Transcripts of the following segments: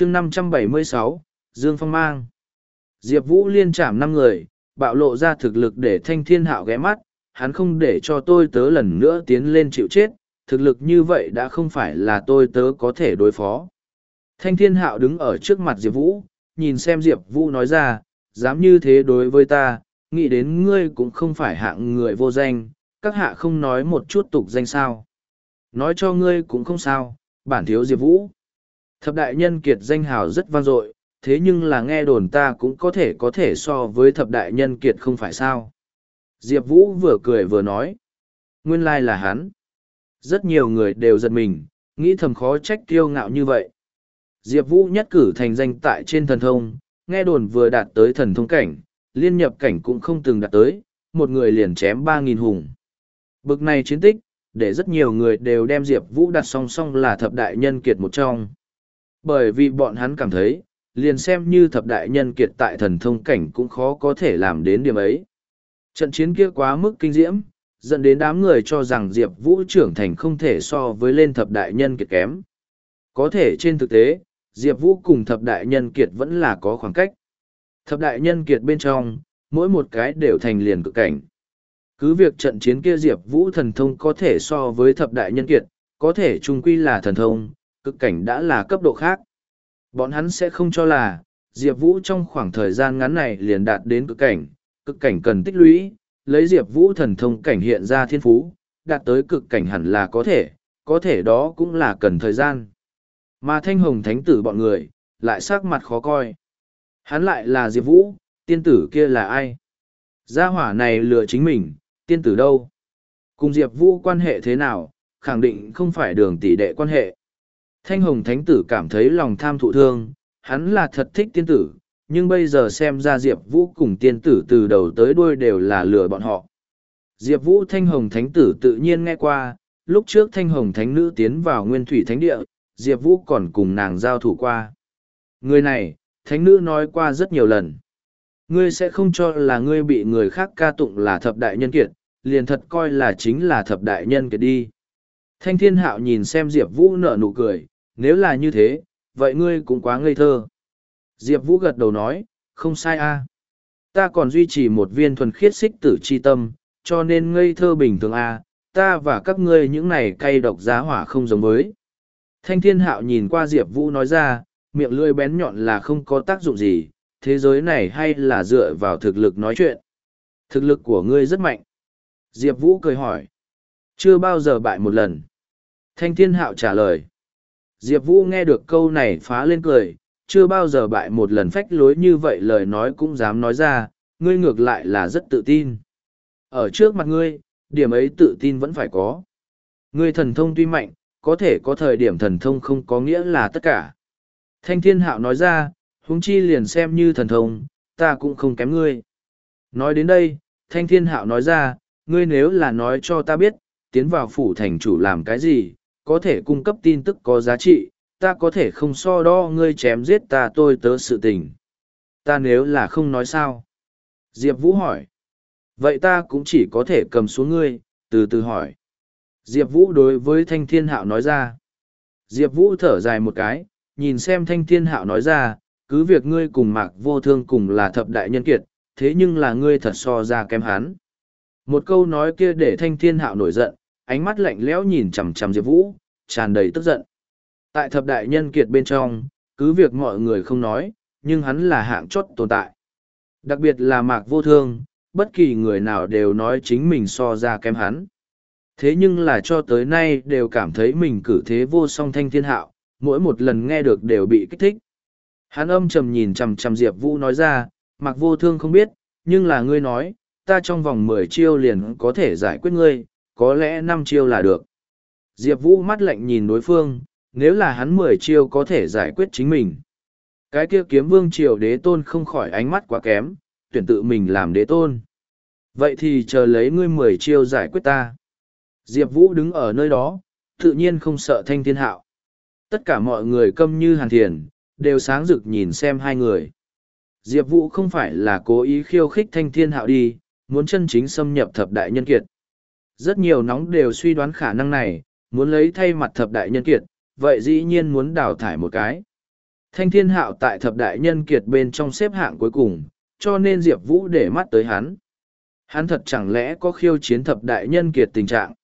chương năm trăm bảy mươi sáu Dương Phong Mang. Diệp Vũ liên chạm năm người, bạo lộ ra thực lực để thanh thiên hạo ghé mắt, hắn không để cho tôi tớ lần nữa tiến lên chịu chết, thực lực như vậy đã không phải là tôi tớ có thể đối phó. Thanh thiên hạo đứng ở trước mặt Diệp Vũ, nhìn xem Diệp Vũ nói ra, dám như thế đối với ta, nghĩ đến ngươi cũng không phải hạng người vô danh, các hạ không nói một chút tục danh sao. Nói cho ngươi cũng không sao, bản thiếu Diệp Vũ. Thập đại nhân kiệt danh hào rất vang dội, thế nhưng là nghe đồn ta cũng có thể có thể so với thập đại nhân kiệt không phải sao. Diệp Vũ vừa cười vừa nói. Nguyên lai là hắn. Rất nhiều người đều giật mình, nghĩ thầm khó trách kiêu ngạo như vậy. Diệp Vũ nhất cử thành danh tại trên thần thông, nghe đồn vừa đạt tới thần thông cảnh, liên nhập cảnh cũng không từng đạt tới, một người liền chém ba nghìn hùng. Bực này chiến tích, để rất nhiều người đều đem Diệp Vũ đặt song song là thập đại nhân kiệt một trong. Bởi vì bọn hắn cảm thấy, liền xem như thập đại nhân kiệt tại thần thông cảnh cũng khó có thể làm đến điểm ấy. Trận chiến kia quá mức kinh diễm, dẫn đến đám người cho rằng Diệp Vũ trưởng thành không thể so với lên thập đại nhân kiệt kém. Có thể trên thực tế, Diệp Vũ cùng thập đại nhân kiệt vẫn là có khoảng cách. Thập đại nhân kiệt bên trong, mỗi một cái đều thành liền cực cảnh. Cứ việc trận chiến kia Diệp Vũ thần thông có thể so với thập đại nhân kiệt, có thể trung quy là thần thông, cực cảnh đã là cấp độ khác. Bọn hắn sẽ không cho là, Diệp Vũ trong khoảng thời gian ngắn này liền đạt đến cực cảnh, cực cảnh cần tích lũy, lấy Diệp Vũ thần thông cảnh hiện ra thiên phú, đạt tới cực cảnh hẳn là có thể, có thể đó cũng là cần thời gian. Mà thanh hồng thánh tử bọn người, lại sắc mặt khó coi. Hắn lại là Diệp Vũ, tiên tử kia là ai? Gia hỏa này lừa chính mình, tiên tử đâu? Cùng Diệp Vũ quan hệ thế nào, khẳng định không phải đường tỷ đệ quan hệ. Thanh hồng thánh tử cảm thấy lòng tham thụ thương, hắn là thật thích tiên tử, nhưng bây giờ xem ra Diệp Vũ cùng tiên tử từ đầu tới đuôi đều là lừa bọn họ. Diệp Vũ thanh hồng thánh tử tự nhiên nghe qua, lúc trước thanh hồng thánh nữ tiến vào nguyên thủy thánh địa, Diệp Vũ còn cùng nàng giao thủ qua. Người này, thánh nữ nói qua rất nhiều lần. Ngươi sẽ không cho là ngươi bị người khác ca tụng là thập đại nhân kiệt, liền thật coi là chính là thập đại nhân kiệt đi. Thanh thiên hạo nhìn xem Diệp Vũ nở nụ cười, nếu là như thế, vậy ngươi cũng quá ngây thơ. Diệp Vũ gật đầu nói, không sai a Ta còn duy trì một viên thuần khiết xích tử chi tâm, cho nên ngây thơ bình thường a ta và các ngươi những này cay độc giá hỏa không giống với. Thanh thiên hạo nhìn qua Diệp Vũ nói ra, miệng lưỡi bén nhọn là không có tác dụng gì, thế giới này hay là dựa vào thực lực nói chuyện. Thực lực của ngươi rất mạnh. Diệp Vũ cười hỏi. Chưa bao giờ bại một lần. Thanh thiên hạo trả lời. Diệp Vũ nghe được câu này phá lên cười, chưa bao giờ bại một lần phách lối như vậy lời nói cũng dám nói ra, ngươi ngược lại là rất tự tin. Ở trước mặt ngươi, điểm ấy tự tin vẫn phải có. Ngươi thần thông tuy mạnh, có thể có thời điểm thần thông không có nghĩa là tất cả. Thanh thiên hạo nói ra, huống chi liền xem như thần thông, ta cũng không kém ngươi. Nói đến đây, thanh thiên hạo nói ra, ngươi nếu là nói cho ta biết, tiến vào phủ thành chủ làm cái gì, có thể cung cấp tin tức có giá trị, ta có thể không so đo ngươi chém giết ta tôi tớ sự tình. Ta nếu là không nói sao? Diệp Vũ hỏi. Vậy ta cũng chỉ có thể cầm xuống ngươi, từ từ hỏi. Diệp Vũ đối với Thanh Thiên Hạo nói ra. Diệp Vũ thở dài một cái, nhìn xem Thanh Thiên Hạo nói ra, cứ việc ngươi cùng mạc vô thương cùng là thập đại nhân kiệt, thế nhưng là ngươi thật so ra kém hắn. Một câu nói kia để Thanh Thiên Hạo nổi giận, ánh mắt lạnh lẽo nhìn chằm chằm Diệp Vũ, tràn đầy tức giận. Tại thập đại nhân kiệt bên trong, cứ việc mọi người không nói, nhưng hắn là hạng chót tồn tại. Đặc biệt là mạc vô thương, bất kỳ người nào đều nói chính mình so ra kém hắn. Thế nhưng là cho tới nay đều cảm thấy mình cử thế vô song thanh thiên hạo, mỗi một lần nghe được đều bị kích thích. Hắn âm trầm nhìn chằm chằm Diệp Vũ nói ra, mặc vô thương không biết, nhưng là ngươi nói, ta trong vòng mười chiêu liền có thể giải quyết ngươi, có lẽ năm chiêu là được. Diệp Vũ mắt lạnh nhìn đối phương, nếu là hắn mười chiêu có thể giải quyết chính mình. Cái kia kiếm vương triều đế tôn không khỏi ánh mắt quá kém, tuyển tự mình làm đế tôn. Vậy thì chờ lấy ngươi mười chiêu giải quyết ta. Diệp Vũ đứng ở nơi đó, tự nhiên không sợ thanh thiên hạo. Tất cả mọi người câm như hàn thiền, đều sáng rực nhìn xem hai người. Diệp Vũ không phải là cố ý khiêu khích thanh thiên hạo đi, muốn chân chính xâm nhập thập đại nhân kiệt. Rất nhiều nóng đều suy đoán khả năng này, muốn lấy thay mặt thập đại nhân kiệt, vậy dĩ nhiên muốn đào thải một cái. Thanh thiên hạo tại thập đại nhân kiệt bên trong xếp hạng cuối cùng, cho nên Diệp Vũ để mắt tới hắn. Hắn thật chẳng lẽ có khiêu chiến thập đại nhân kiệt tình trạng?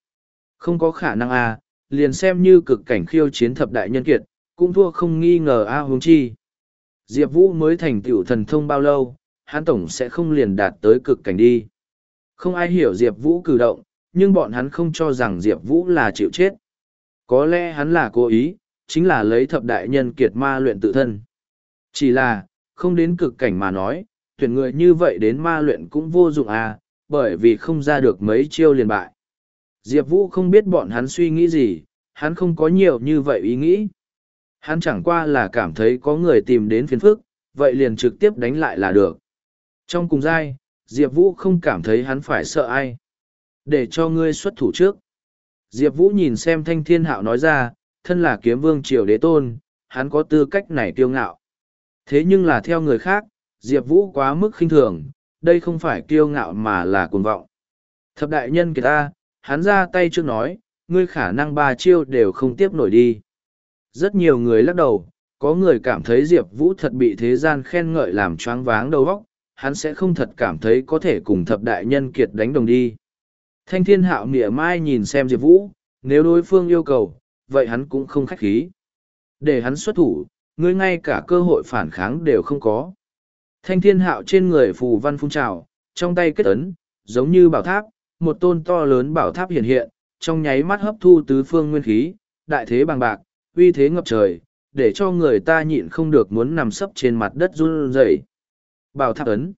Không có khả năng a liền xem như cực cảnh khiêu chiến thập đại nhân kiệt, cũng thua không nghi ngờ a à chi. Diệp Vũ mới thành tựu thần thông bao lâu, hắn tổng sẽ không liền đạt tới cực cảnh đi. Không ai hiểu Diệp Vũ cử động, nhưng bọn hắn không cho rằng Diệp Vũ là chịu chết. Có lẽ hắn là cố ý, chính là lấy thập đại nhân kiệt ma luyện tự thân. Chỉ là, không đến cực cảnh mà nói, tuyển người như vậy đến ma luyện cũng vô dụng à, bởi vì không ra được mấy chiêu liền bại. Diệp Vũ không biết bọn hắn suy nghĩ gì, hắn không có nhiều như vậy ý nghĩ. Hắn chẳng qua là cảm thấy có người tìm đến phiền phức, vậy liền trực tiếp đánh lại là được. Trong cùng giai, Diệp Vũ không cảm thấy hắn phải sợ ai. Để cho ngươi xuất thủ trước. Diệp Vũ nhìn xem thanh thiên hạo nói ra, thân là kiếm vương triều đế tôn, hắn có tư cách này kiêu ngạo. Thế nhưng là theo người khác, Diệp Vũ quá mức khinh thường, đây không phải kiêu ngạo mà là cuồng vọng. Thập đại nhân kìa ta, hắn ra tay trước nói, ngươi khả năng ba chiêu đều không tiếp nổi đi. Rất nhiều người lắc đầu, có người cảm thấy Diệp Vũ thật bị thế gian khen ngợi làm choáng váng đầu óc, hắn sẽ không thật cảm thấy có thể cùng thập đại nhân kiệt đánh đồng đi. Thanh thiên hạo mỉa mai nhìn xem Diệp Vũ, nếu đối phương yêu cầu, vậy hắn cũng không khách khí. Để hắn xuất thủ, ngươi ngay cả cơ hội phản kháng đều không có. Thanh thiên hạo trên người phù văn phun trào, trong tay kết ấn, giống như bảo tháp, một tôn to lớn bảo tháp hiện hiện, trong nháy mắt hấp thu tứ phương nguyên khí, đại thế bằng bạc, uy thế ngập trời, để cho người ta nhịn không được muốn nằm sấp trên mặt đất run rẩy. Bảo tháp ấn.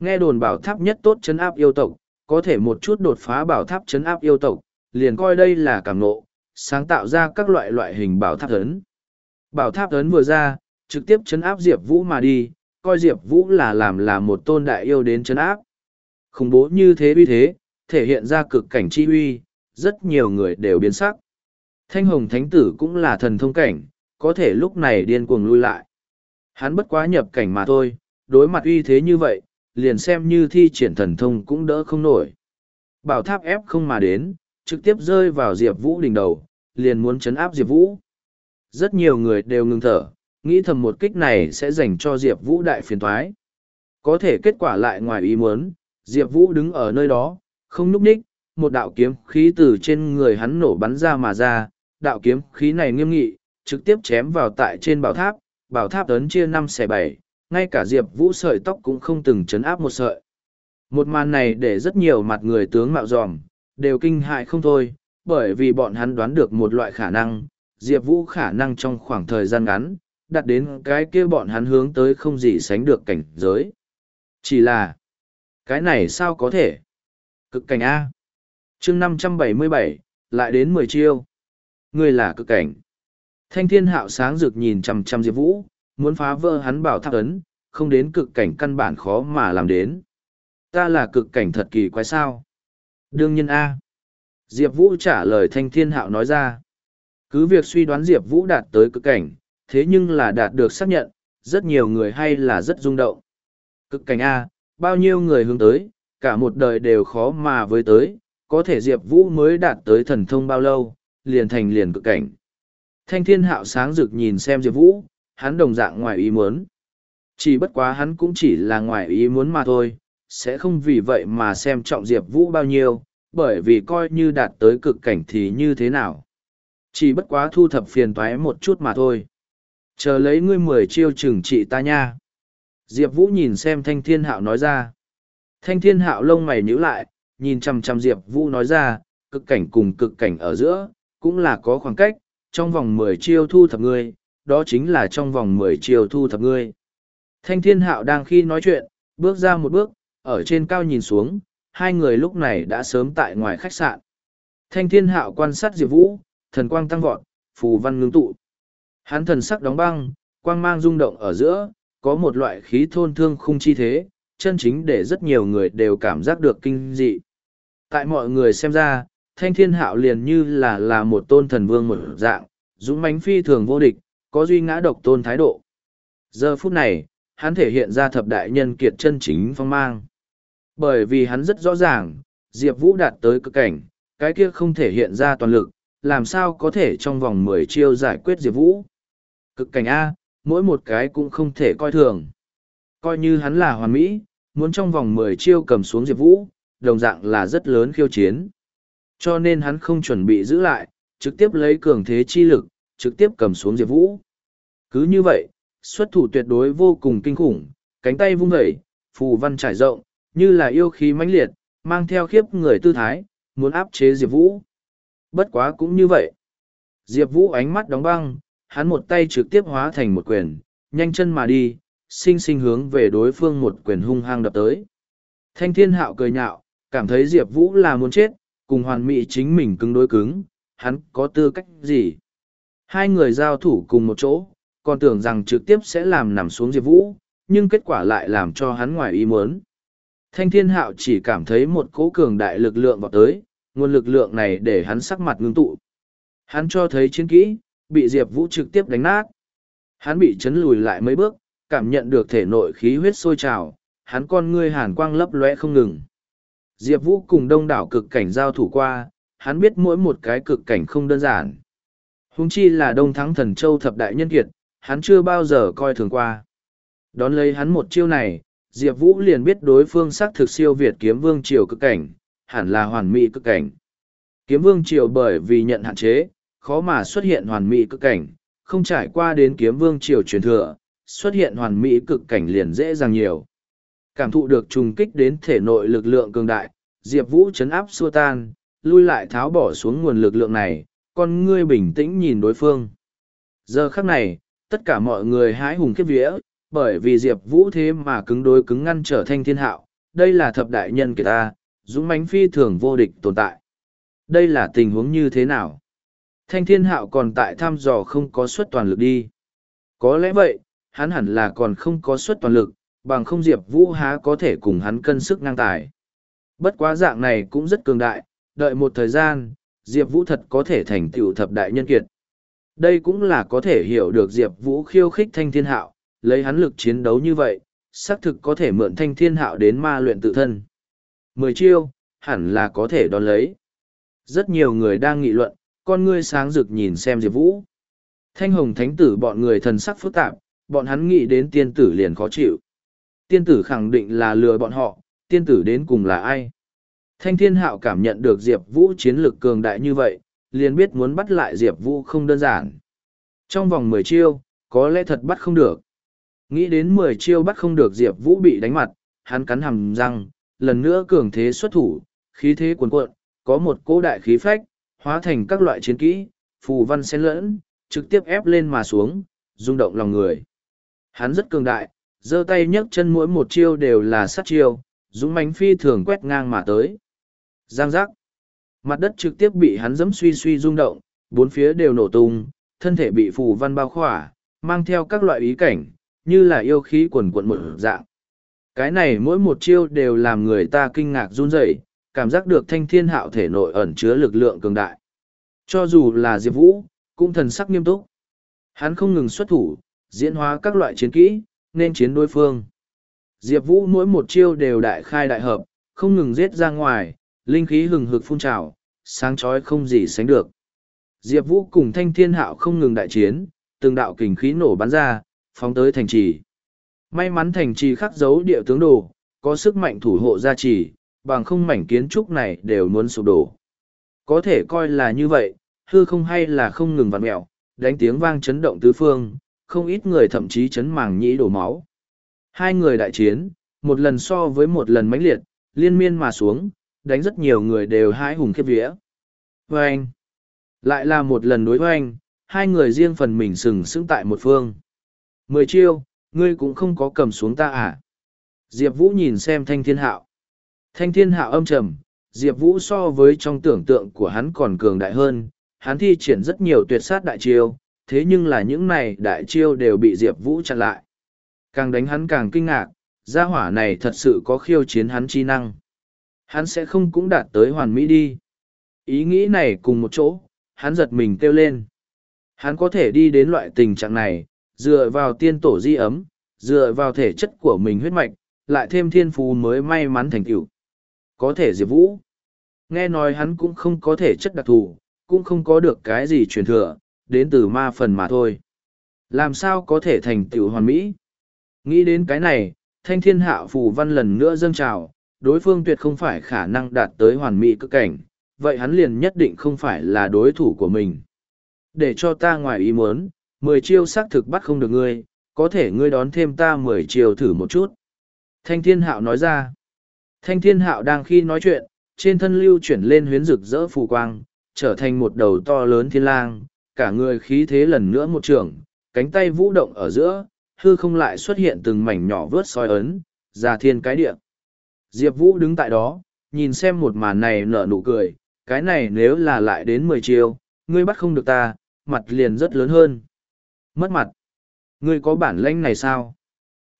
Nghe đồn bảo tháp nhất tốt chấn áp yêu tộc, có thể một chút đột phá bảo tháp chấn áp yêu tộc, liền coi đây là cảm nộ, sáng tạo ra các loại loại hình bảo tháp ấn. Bảo tháp ấn vừa ra, trực tiếp chấn áp Diệp Vũ mà đi, coi Diệp Vũ là làm là một tôn đại yêu đến chấn áp. Khủng bố như thế uy thế, thể hiện ra cực cảnh chi uy, rất nhiều người đều biến sắc. Thanh hồng thánh tử cũng là thần thông cảnh, có thể lúc này điên cuồng lui lại. Hắn bất quá nhập cảnh mà thôi, đối mặt uy thế như vậy, liền xem như thi triển thần thông cũng đỡ không nổi. Bảo tháp ép không mà đến, trực tiếp rơi vào Diệp Vũ đỉnh đầu, liền muốn chấn áp Diệp Vũ. Rất nhiều người đều ngừng thở, nghĩ thầm một kích này sẽ dành cho Diệp Vũ đại phiền thoái. Có thể kết quả lại ngoài ý muốn, Diệp Vũ đứng ở nơi đó, không núp ních, một đạo kiếm khí từ trên người hắn nổ bắn ra mà ra, đạo kiếm khí này nghiêm nghị, trực tiếp chém vào tại trên bảo tháp, bảo tháp tấn chia năm xẻ bảy, ngay cả Diệp Vũ sợi tóc cũng không từng chấn áp một sợi. Một màn này để rất nhiều mặt người tướng mạo dòm, đều kinh hại không thôi, bởi vì bọn hắn đoán được một loại khả năng, Diệp Vũ khả năng trong khoảng thời gian ngắn, đặt đến cái kia bọn hắn hướng tới không gì sánh được cảnh giới. Chỉ là, cái này sao có thể? Cực cảnh A. chương năm trăm bảy mươi bảy lại đến mười chiêu. Ngươi là cực cảnh. Thanh thiên hạo sáng rực nhìn chằm chằm Diệp Vũ, muốn phá vỡ hắn bảo tháp ấn, không đến cực cảnh căn bản khó mà làm đến. Ta là cực cảnh thật kỳ quái sao? Đương nhiên A. Diệp Vũ trả lời thanh thiên hạo nói ra. Cứ việc suy đoán Diệp Vũ đạt tới cực cảnh, thế nhưng là đạt được xác nhận, rất nhiều người hay là rất rung động. Cực cảnh A, bao nhiêu người hướng tới, cả một đời đều khó mà với tới, có thể Diệp Vũ mới đạt tới thần thông bao lâu, liền thành liền cực cảnh. Thanh thiên hạo sáng rực nhìn xem Diệp Vũ, hắn đồng dạng ngoài ý muốn. Chỉ bất quá hắn cũng chỉ là ngoài ý muốn mà thôi, sẽ không vì vậy mà xem trọng Diệp Vũ bao nhiêu, bởi vì coi như đạt tới cực cảnh thì như thế nào. Chỉ bất quá thu thập phiền toái một chút mà thôi. Chờ lấy ngươi mười chiêu trừng trị ta nha. Diệp Vũ nhìn xem Thanh Thiên Hạo nói ra. Thanh Thiên Hạo lông mày nhíu lại, nhìn chằm chằm Diệp Vũ nói ra, cực cảnh cùng cực cảnh ở giữa, cũng là có khoảng cách, trong vòng mười chiêu thu thập ngươi, đó chính là trong vòng mười chiều thu thập ngươi. Thanh Thiên Hạo đang khi nói chuyện, bước ra một bước, ở trên cao nhìn xuống, hai người lúc này đã sớm tại ngoài khách sạn. Thanh Thiên Hạo quan sát Diệp Vũ, thần quang tăng vọt, phù văn ngưng tụ. Hắn thần sắc đóng băng, quang mang rung động ở giữa, có một loại khí thôn thương khung chi thế, chân chính để rất nhiều người đều cảm giác được kinh dị. Tại mọi người xem ra, thanh thiên hạo liền như là là một tôn thần vương một dạng, dũng mãnh phi thường vô địch, có duy ngã độc tôn thái độ. Giờ phút này, hắn thể hiện ra thập đại nhân kiệt chân chính phong mang. Bởi vì hắn rất rõ ràng, Diệp Vũ đạt tới cực cảnh, cái kia không thể hiện ra toàn lực, làm sao có thể trong vòng mười chiêu giải quyết Diệp Vũ. Cực cảnh A, mỗi một cái cũng không thể coi thường. Coi như hắn là hoàn mỹ, muốn trong vòng mười chiêu cầm xuống Diệp Vũ, đồng dạng là rất lớn khiêu chiến. Cho nên hắn không chuẩn bị giữ lại, trực tiếp lấy cường thế chi lực, trực tiếp cầm xuống Diệp Vũ. Cứ như vậy, xuất thủ tuyệt đối vô cùng kinh khủng, cánh tay vung vẩy, phù văn trải rộng, như là yêu khí mãnh liệt, mang theo khiếp người tư thái, muốn áp chế Diệp Vũ. Bất quá cũng như vậy. Diệp Vũ ánh mắt đóng băng, hắn một tay trực tiếp hóa thành một quyền, nhanh chân mà đi, sinh sinh hướng về đối phương một quyền hung hăng đập tới. Thanh thiên hạo cười nhạo, cảm thấy Diệp Vũ là muốn chết, cùng hoàn mỹ chính mình cứng đối cứng, hắn có tư cách gì? Hai người giao thủ cùng một chỗ, còn tưởng rằng trực tiếp sẽ làm nằm xuống Diệp Vũ, nhưng kết quả lại làm cho hắn ngoài ý muốn. Thanh thiên hạo chỉ cảm thấy một cỗ cường đại lực lượng vào tới, nguồn lực lượng này để hắn sắc mặt ngưng tụ. Hắn cho thấy chiến kỹ, bị Diệp Vũ trực tiếp đánh nát. Hắn bị chấn lùi lại mấy bước, cảm nhận được thể nội khí huyết sôi trào, hắn con ngươi hàn quang lấp lóe không ngừng. Diệp Vũ cùng đông đảo cực cảnh giao thủ qua, hắn biết mỗi một cái cực cảnh không đơn giản. Húng chi là đông thắng thần châu thập đại nhân kiệt, hắn chưa bao giờ coi thường qua. Đón lấy hắn một chiêu này, Diệp Vũ liền biết đối phương xác thực siêu Việt kiếm vương triều cực cảnh, hẳn là hoàn mỹ cực cảnh. Kiếm vương triều bởi vì nhận hạn chế, khó mà xuất hiện hoàn mỹ cực cảnh, không trải qua đến kiếm vương triều truyền thừa, xuất hiện hoàn mỹ cực cảnh liền dễ dàng nhiều. Cảm thụ được trùng kích đến thể nội lực lượng cường đại, Diệp Vũ chấn áp xua tan, lui lại tháo bỏ xuống nguồn lực lượng này, con ngươi bình tĩnh nhìn đối phương. Giờ khắc này, tất cả mọi người hái hùng kiếp vía, bởi vì Diệp Vũ thế mà cứng đối cứng ngăn trở thanh thiên hạo, đây là thập đại nhân kể ta, dũng mãnh phi thường vô địch tồn tại. Đây là tình huống như thế nào? Thanh thiên hạo còn tại thăm dò không có suất toàn lực đi. Có lẽ vậy, hắn hẳn là còn không có suất toàn lực, bằng không Diệp Vũ há có thể cùng hắn cân sức ngang tài. Bất quá dạng này cũng rất cường đại, đợi một thời gian, Diệp Vũ thật có thể thành tựu thập đại nhân kiệt. Đây cũng là có thể hiểu được Diệp Vũ khiêu khích thanh thiên hạo, lấy hắn lực chiến đấu như vậy, xác thực có thể mượn thanh thiên hạo đến ma luyện tự thân. Mười chiêu, hẳn là có thể đón lấy. Rất nhiều người đang nghị luận, con ngươi sáng rực nhìn xem Diệp Vũ. Thanh hồng thánh tử bọn người thần sắc phức tạp, bọn hắn nghĩ đến tiên tử liền khó chịu. Tiên tử khẳng định là lừa bọn họ, tiên tử đến cùng là ai? Thanh thiên hạo cảm nhận được Diệp Vũ chiến lực cường đại như vậy, liền biết muốn bắt lại Diệp Vũ không đơn giản. Trong vòng mười chiêu, có lẽ thật bắt không được. Nghĩ đến mười chiêu bắt không được Diệp Vũ bị đánh mặt, hắn cắn hầm răng, lần nữa cường thế xuất thủ, khí thế cuồn cuộn, có một cỗ đại khí phách, hóa thành các loại chiến kỹ, phù văn xen lẫn, trực tiếp ép lên mà xuống, rung động lòng người. Hắn rất cường đại, giơ tay nhấc chân mỗi một chiêu đều là sát chiêu, dũng mãnh phi thường quét ngang mà tới. Giang giác. Mặt đất trực tiếp bị hắn giẫm suy suy rung động, bốn phía đều nổ tung, thân thể bị phù văn bao khỏa, mang theo các loại ý cảnh, như là yêu khí quần quận một dạng. Cái này mỗi một chiêu đều làm người ta kinh ngạc run rẩy, cảm giác được thanh thiên hạo thể nội ẩn chứa lực lượng cường đại. Cho dù là Diệp Vũ, cũng thần sắc nghiêm túc. Hắn không ngừng xuất thủ, diễn hóa các loại chiến kỹ, nên chiến đối phương. Diệp Vũ mỗi một chiêu đều đại khai đại hợp, không ngừng giết ra ngoài, linh khí hừng hực phun trào, sáng chói không gì sánh được. Diệp Vũ cùng Thanh Thiên Hạo không ngừng đại chiến, từng đạo kình khí nổ bắn ra, phóng tới thành trì. May mắn thành trì khắc dấu địa tướng đồ, có sức mạnh thủ hộ gia trì, bằng không mảnh kiến trúc này đều muốn sụp đổ. Có thể coi là như vậy, hư không hay là không ngừng vặn mẹo, đánh tiếng vang chấn động tứ phương, không ít người thậm chí chấn màng nhĩ đổ máu. Hai người đại chiến, một lần so với một lần mãnh liệt, liên miên mà xuống, đánh rất nhiều người đều hái hùng khiếp vía. Vâng! Lại là một lần đối vâng, hai người riêng phần mình sừng sững tại một phương. Mười chiêu, ngươi cũng không có cầm xuống ta à? Diệp Vũ nhìn xem thanh thiên hạo. Thanh thiên hạo âm trầm, Diệp Vũ so với trong tưởng tượng của hắn còn cường đại hơn, hắn thi triển rất nhiều tuyệt sát đại chiêu, thế nhưng là những này đại chiêu đều bị Diệp Vũ chặn lại. Càng đánh hắn càng kinh ngạc, gia hỏa này thật sự có khiêu chiến hắn chi năng. Hắn sẽ không cũng đạt tới hoàn mỹ đi. Ý nghĩ này cùng một chỗ, hắn giật mình kêu lên. Hắn có thể đi đến loại tình trạng này, dựa vào tiên tổ di ấm, dựa vào thể chất của mình huyết mạch, lại thêm thiên phú mới may mắn thành tựu. Có thể Diệp Vũ. Nghe nói hắn cũng không có thể chất đặc thù, cũng không có được cái gì truyền thừa, đến từ ma phần mà thôi. Làm sao có thể thành tựu hoàn mỹ? Nghĩ đến cái này, thanh thiên hạ phù văn lần nữa dâng trào, đối phương tuyệt không phải khả năng đạt tới hoàn mỹ cực cảnh, vậy hắn liền nhất định không phải là đối thủ của mình. Để cho ta ngoài ý muốn, mười chiêu xác thực bắt không được ngươi, có thể ngươi đón thêm ta mười chiêu thử một chút. Thanh thiên hạo nói ra. Thanh thiên hạo đang khi nói chuyện, trên thân lưu chuyển lên huyến rực rỡ phù quang, trở thành một đầu to lớn thiên lang, cả người khí thế lần nữa một trường, cánh tay vũ động ở giữa, hư không lại xuất hiện từng mảnh nhỏ vớt soi ấn, ra thiên cái địa. Diệp Vũ đứng tại đó, nhìn xem một màn này nở nụ cười, cái này nếu là lại đến mười chiêu, ngươi bắt không được ta, mặt liền rất lớn hơn. Mất mặt. Ngươi có bản lãnh này sao?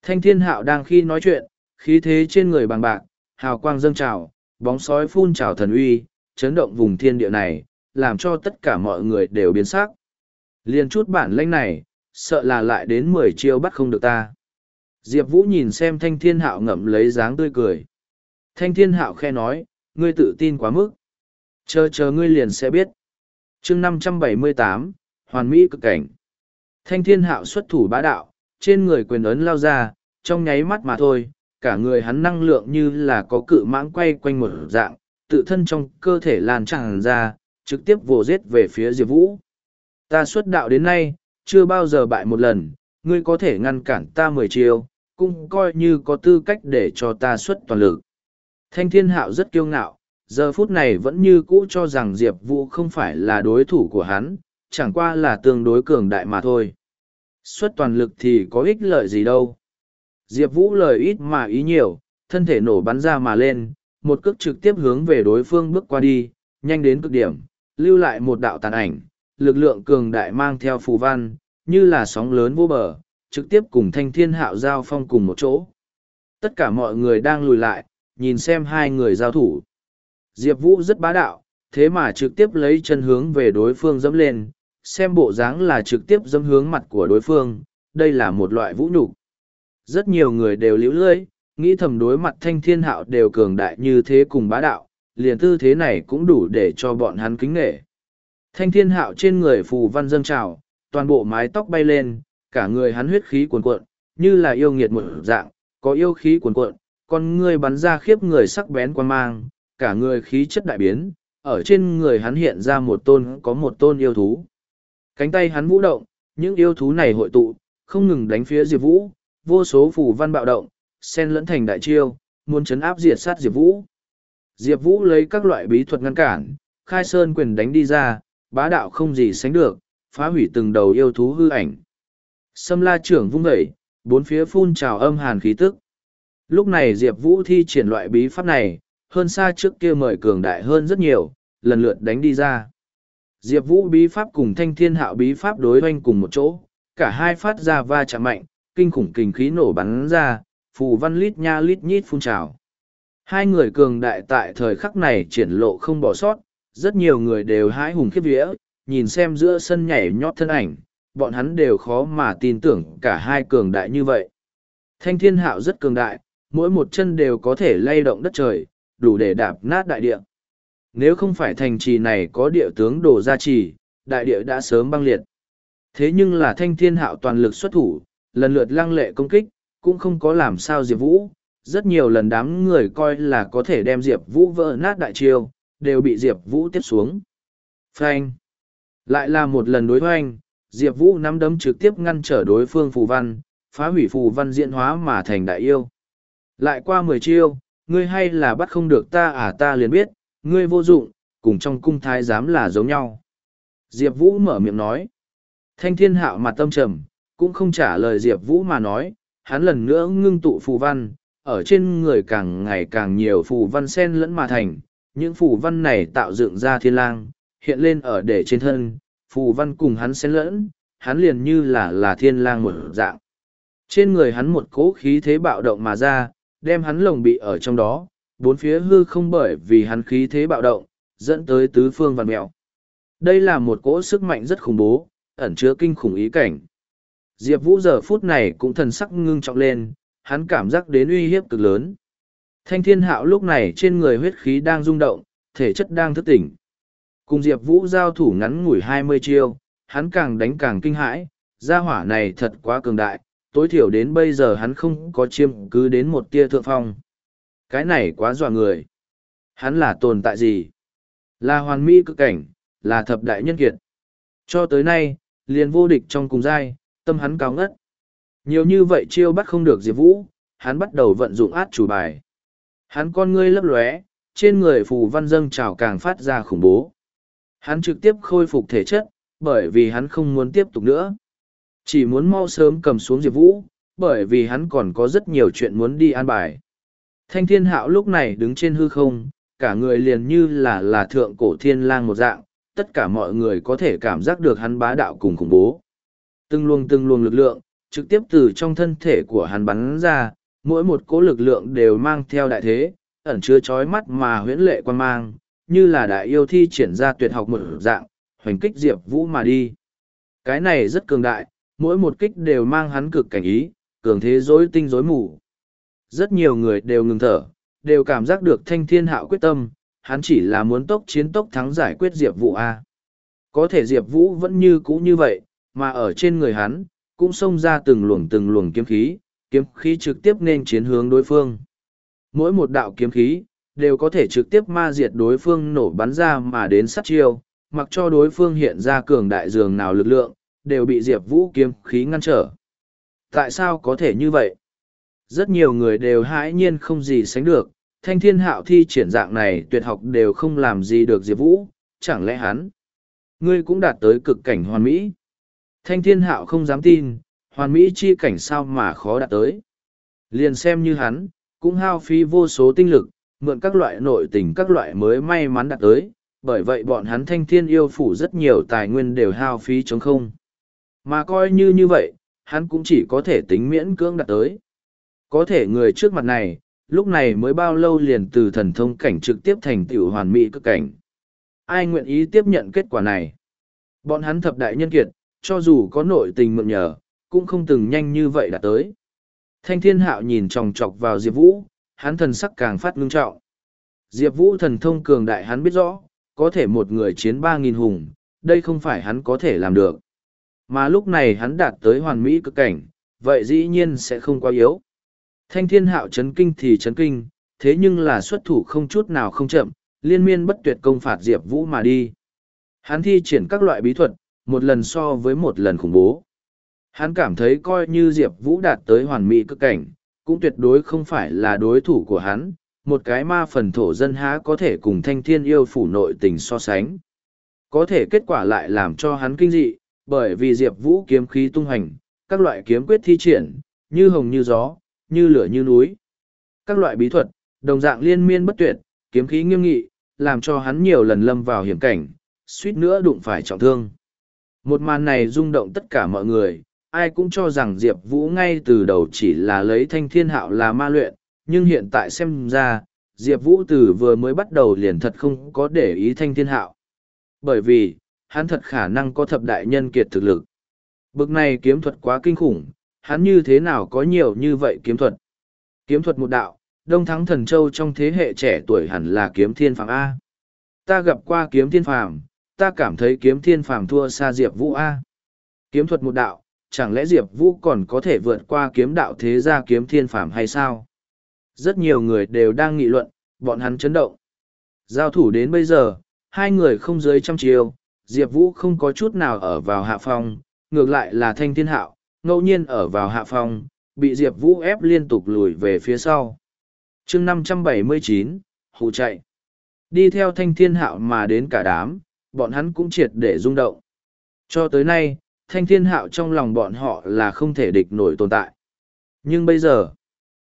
Thanh thiên hạo đang khi nói chuyện, khí thế trên người bằng bạc, hào quang dâng trào, bóng sói phun trào thần uy, chấn động vùng thiên địa này, làm cho tất cả mọi người đều biến sắc. Liên chút bản lãnh này, sợ là lại đến mười chiêu bắt không được ta. Diệp Vũ nhìn xem thanh thiên hạo ngậm lấy dáng tươi cười. Thanh thiên hạo khe nói, ngươi tự tin quá mức. Chờ chờ ngươi liền sẽ biết. chương năm trăm bảy mươi tám Hoàn Mỹ cực cảnh. Thanh thiên hạo xuất thủ bá đạo, trên người quyền ấn lao ra, trong nháy mắt mà thôi, cả người hắn năng lượng như là có cự mãng quay quanh một dạng, tự thân trong cơ thể lan tràn ra, trực tiếp vồ giết về phía Diệp Vũ. Ta xuất đạo đến nay, chưa bao giờ bại một lần, ngươi có thể ngăn cản ta mười chiều, cũng coi như có tư cách để cho ta xuất toàn lực. Thanh thiên hạo rất kiêu ngạo, giờ phút này vẫn như cũ cho rằng Diệp Vũ không phải là đối thủ của hắn, chẳng qua là tương đối cường đại mà thôi. Xuất toàn lực thì có ích lợi gì đâu. Diệp Vũ lời ít mà ý nhiều, thân thể nổ bắn ra mà lên, một cước trực tiếp hướng về đối phương bước qua đi, nhanh đến cực điểm, lưu lại một đạo tàn ảnh, lực lượng cường đại mang theo phù văn, như là sóng lớn vô bờ, trực tiếp cùng thanh thiên hạo giao phong cùng một chỗ. Tất cả mọi người đang lùi lại, nhìn xem hai người giao thủ. Diệp Vũ rất bá đạo, thế mà trực tiếp lấy chân hướng về đối phương dẫm lên, xem bộ dáng là trực tiếp dẫm hướng mặt của đối phương, đây là một loại vũ nhục Rất nhiều người đều liễu lưỡi, nghĩ thầm đối mặt thanh thiên hạo đều cường đại như thế cùng bá đạo, liền tư thế này cũng đủ để cho bọn hắn kính nghệ. Thanh thiên hạo trên người phù văn dâng trào, toàn bộ mái tóc bay lên, cả người hắn huyết khí cuồn cuộn, như là yêu nghiệt một dạng, có yêu khí cuồn cuộn, con người bắn ra khiếp người sắc bén quan mang, cả người khí chất đại biến, ở trên người hắn hiện ra một tôn có một tôn yêu thú. Cánh tay hắn vũ động, những yêu thú này hội tụ, không ngừng đánh phía Diệp Vũ, vô số phù văn bạo động, xen lẫn thành đại chiêu, muốn chấn áp diệt sát Diệp Vũ. Diệp Vũ lấy các loại bí thuật ngăn cản, khai sơn quyền đánh đi ra, bá đạo không gì sánh được, phá hủy từng đầu yêu thú hư ảnh. Sâm la trưởng vung dậy, bốn phía phun trào âm hàn khí tức. Lúc này Diệp Vũ thi triển loại bí pháp này, hơn xa trước kia mời cường đại hơn rất nhiều, lần lượt đánh đi ra. Diệp Vũ bí pháp cùng thanh thiên hạo bí pháp đối hoanh cùng một chỗ, cả hai phát ra va chạm mạnh, kinh khủng kinh khí nổ bắn ra, phù văn lít nha lít nhít phun trào. Hai người cường đại tại thời khắc này triển lộ không bỏ sót, rất nhiều người đều hái hùng khiếp vía, nhìn xem giữa sân nhảy nhót thân ảnh, bọn hắn đều khó mà tin tưởng cả hai cường đại như vậy. Thanh thiên hạo rất cường đại, mỗi một chân đều có thể lay động đất trời, đủ để đạp nát đại địa. Nếu không phải thành trì này có địa tướng đồ gia trì, đại địa đã sớm băng liệt. Thế nhưng là thanh thiên hạo toàn lực xuất thủ, lần lượt lăng lệ công kích, cũng không có làm sao Diệp Vũ. Rất nhiều lần đám người coi là có thể đem Diệp Vũ vỡ nát đại chiêu, đều bị Diệp Vũ tiếp xuống. Phanh. Lại là một lần đối hoanh, Diệp Vũ nắm đấm trực tiếp ngăn trở đối phương phù văn, phá hủy phù văn diễn hóa mà thành đại yêu. Lại qua mười chiêu, ngươi hay là bắt không được ta à ta liền biết, ngươi vô dụng, cùng trong cung thái giám là giống nhau. Diệp Vũ mở miệng nói. Thanh thiên hạo mặt tâm trầm, cũng không trả lời Diệp Vũ mà nói, hắn lần nữa ngưng tụ phù văn, ở trên người càng ngày càng nhiều phù văn sen lẫn mà thành, những phù văn này tạo dựng ra thiên lang, hiện lên ở để trên thân, phù văn cùng hắn xen lẫn, hắn liền như là là thiên lang một dạng. Trên người hắn một cỗ khí thế bạo động mà ra, đem hắn lồng bị ở trong đó, bốn phía hư không bởi vì hắn khí thế bạo động, dẫn tới tứ phương vạn mẹo. Đây là một cỗ sức mạnh rất khủng bố, ẩn chứa kinh khủng ý cảnh. Diệp Vũ giờ phút này cũng thần sắc ngưng trọng lên, hắn cảm giác đến uy hiếp cực lớn. Thanh thiên hạo lúc này trên người huyết khí đang rung động, thể chất đang thức tỉnh. Cùng Diệp Vũ giao thủ ngắn ngủi hai mươi chiêu, hắn càng đánh càng kinh hãi, Gia hỏa này thật quá cường đại, tối thiểu đến bây giờ hắn không có chiêm cứ đến một tia thượng phong. Cái này quá dọa người. Hắn là tồn tại gì? Là hoàn mỹ cực cảnh, là thập đại nhân kiệt. Cho tới nay, liền vô địch trong cùng giai, tâm hắn cao ngất. Nhiều như vậy chiêu bắt không được Diệp Vũ, hắn bắt đầu vận dụng át chủ bài. Hắn con ngươi lấp lóe, trên người phù văn dâng trào càng phát ra khủng bố. Hắn trực tiếp khôi phục thể chất, bởi vì hắn không muốn tiếp tục nữa. Chỉ muốn mau sớm cầm xuống Diệp Vũ, bởi vì hắn còn có rất nhiều chuyện muốn đi an bài. Thanh thiên hạo lúc này đứng trên hư không, cả người liền như là là thượng cổ thiên lang một dạng, tất cả mọi người có thể cảm giác được hắn bá đạo cùng khủng bố. Từng luồng từng luồng lực lượng, trực tiếp từ trong thân thể của hắn bắn ra, mỗi một cỗ lực lượng đều mang theo đại thế, ẩn chứa chói mắt mà huyễn lệ quan mang, như là đại yêu thi triển ra tuyệt học một dạng, hoành kích Diệp Vũ mà đi. Cái này rất cường đại, mỗi một kích đều mang hắn cực cảnh ý, cường thế dối tinh dối mù. Rất nhiều người đều ngừng thở, đều cảm giác được thanh thiên hạo quyết tâm, hắn chỉ là muốn tốc chiến tốc thắng giải quyết Diệp Vũ A. Có thể Diệp Vũ vẫn như cũ như vậy, mà ở trên người hắn, cũng xông ra từng luồng từng luồng kiếm khí, kiếm khí trực tiếp nên chiến hướng đối phương. Mỗi một đạo kiếm khí, đều có thể trực tiếp ma diệt đối phương nổ bắn ra mà đến sát chiêu, mặc cho đối phương hiện ra cường đại dường nào lực lượng, đều bị Diệp Vũ kiếm khí ngăn trở. Tại sao có thể như vậy? Rất nhiều người đều hãi nhiên không gì sánh được, thanh thiên hạo thi triển dạng này tuyệt học đều không làm gì được Diệp Vũ, chẳng lẽ hắn? Ngươi cũng đạt tới cực cảnh hoàn mỹ. Thanh thiên hạo không dám tin, hoàn mỹ chi cảnh sao mà khó đạt tới. Liền xem như hắn, cũng hao phí vô số tinh lực, mượn các loại nội tình các loại mới may mắn đạt tới, bởi vậy bọn hắn thanh thiên yêu phủ rất nhiều tài nguyên đều hao phí chống không. Mà coi như như vậy, hắn cũng chỉ có thể tính miễn cưỡng đạt tới. Có thể người trước mặt này, lúc này mới bao lâu liền từ thần thông cảnh trực tiếp thành tiểu hoàn mỹ cực cảnh. Ai nguyện ý tiếp nhận kết quả này? Bọn hắn thập đại nhân kiệt, cho dù có nội tình mượn nhờ, cũng không từng nhanh như vậy đã tới. Thanh thiên hạo nhìn tròng trọc vào Diệp Vũ, hắn thần sắc càng phát ngưng trọng. Diệp Vũ thần thông cường đại hắn biết rõ, có thể một người chiến ba nghìn hùng, đây không phải hắn có thể làm được. Mà lúc này hắn đạt tới hoàn mỹ cực cảnh, vậy dĩ nhiên sẽ không quá yếu. Thanh thiên hạo chấn kinh thì chấn kinh, thế nhưng là xuất thủ không chút nào không chậm, liên miên bất tuyệt công phạt Diệp Vũ mà đi. Hắn thi triển các loại bí thuật, một lần so với một lần khủng bố. Hắn cảm thấy coi như Diệp Vũ đạt tới hoàn mỹ cực cảnh, cũng tuyệt đối không phải là đối thủ của hắn, một cái ma phần thổ dân há có thể cùng thanh thiên yêu phủ nội tình so sánh. Có thể kết quả lại làm cho hắn kinh dị, bởi vì Diệp Vũ kiếm khí tung hành, các loại kiếm quyết thi triển, như hồng như gió, như lửa như núi. Các loại bí thuật, đồng dạng liên miên bất tuyệt, kiếm khí nghiêm nghị, làm cho hắn nhiều lần lâm vào hiểm cảnh, suýt nữa đụng phải trọng thương. Một màn này rung động tất cả mọi người, ai cũng cho rằng Diệp Vũ ngay từ đầu chỉ là lấy thanh thiên hạo là ma luyện, nhưng hiện tại xem ra, Diệp Vũ từ vừa mới bắt đầu liền thật không có để ý thanh thiên hạo. Bởi vì, hắn thật khả năng có thập đại nhân kiệt thực lực. Bực này kiếm thuật quá kinh khủng, hắn như thế nào có nhiều như vậy kiếm thuật. Kiếm thuật một đạo, Đông Thắng Thần Châu trong thế hệ trẻ tuổi hẳn là kiếm thiên phàm A. Ta gặp qua kiếm thiên phàm, ta cảm thấy kiếm thiên phàm thua xa Diệp Vũ A. Kiếm thuật một đạo, chẳng lẽ Diệp Vũ còn có thể vượt qua kiếm đạo thế gia kiếm thiên phàm hay sao? Rất nhiều người đều đang nghị luận, bọn hắn chấn động. Giao thủ đến bây giờ, hai người không dưới trăm chiều, Diệp Vũ không có chút nào ở vào hạ phong, ngược lại là thanh thiên hạo, ngẫu nhiên ở vào hạ phong, bị Diệp Vũ ép liên tục lùi về phía sau. chương 579, hù chạy. Đi theo thanh thiên hạo mà đến cả đám, bọn hắn cũng triệt để rung động. Cho tới nay, thanh thiên hạo trong lòng bọn họ là không thể địch nổi tồn tại. Nhưng bây giờ,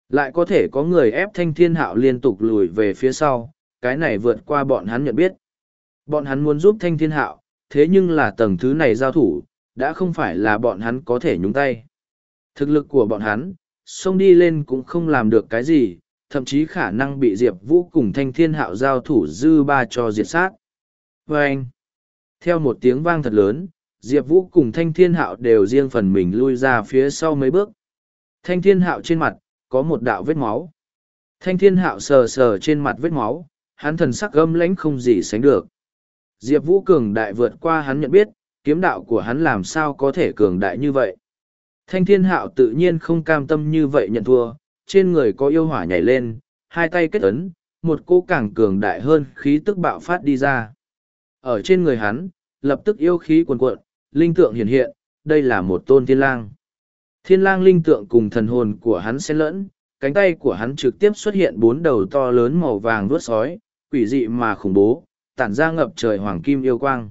lại có thể có người ép thanh thiên hạo liên tục lùi về phía sau, cái này vượt qua bọn hắn nhận biết. Bọn hắn muốn giúp thanh thiên hạo, thế nhưng là tầng thứ này giao thủ, đã không phải là bọn hắn có thể nhúng tay. Thực lực của bọn hắn, xông đi lên cũng không làm được cái gì, thậm chí khả năng bị Diệp Vũ cùng thanh thiên hạo giao thủ dư ba cho diệt sát. Và anh, theo một tiếng vang thật lớn, Diệp Vũ cùng thanh thiên hạo đều riêng phần mình lui ra phía sau mấy bước. Thanh thiên hạo trên mặt, có một đạo vết máu. Thanh thiên hạo sờ sờ trên mặt vết máu, hắn thần sắc gâm lãnh không gì sánh được. Diệp Vũ cường đại vượt qua hắn nhận biết, kiếm đạo của hắn làm sao có thể cường đại như vậy. Thanh thiên hạo tự nhiên không cam tâm như vậy nhận thua, trên người có yêu hỏa nhảy lên, hai tay kết ấn, một cô càng cường đại hơn khí tức bạo phát đi ra. Ở trên người hắn, lập tức yêu khí cuồn cuộn, linh tượng hiện hiện, đây là một tôn thiên lang. Thiên lang linh tượng cùng thần hồn của hắn xen lẫn, cánh tay của hắn trực tiếp xuất hiện bốn đầu to lớn màu vàng vuốt sói, quỷ dị mà khủng bố, tản ra ngập trời hoàng kim yêu quang.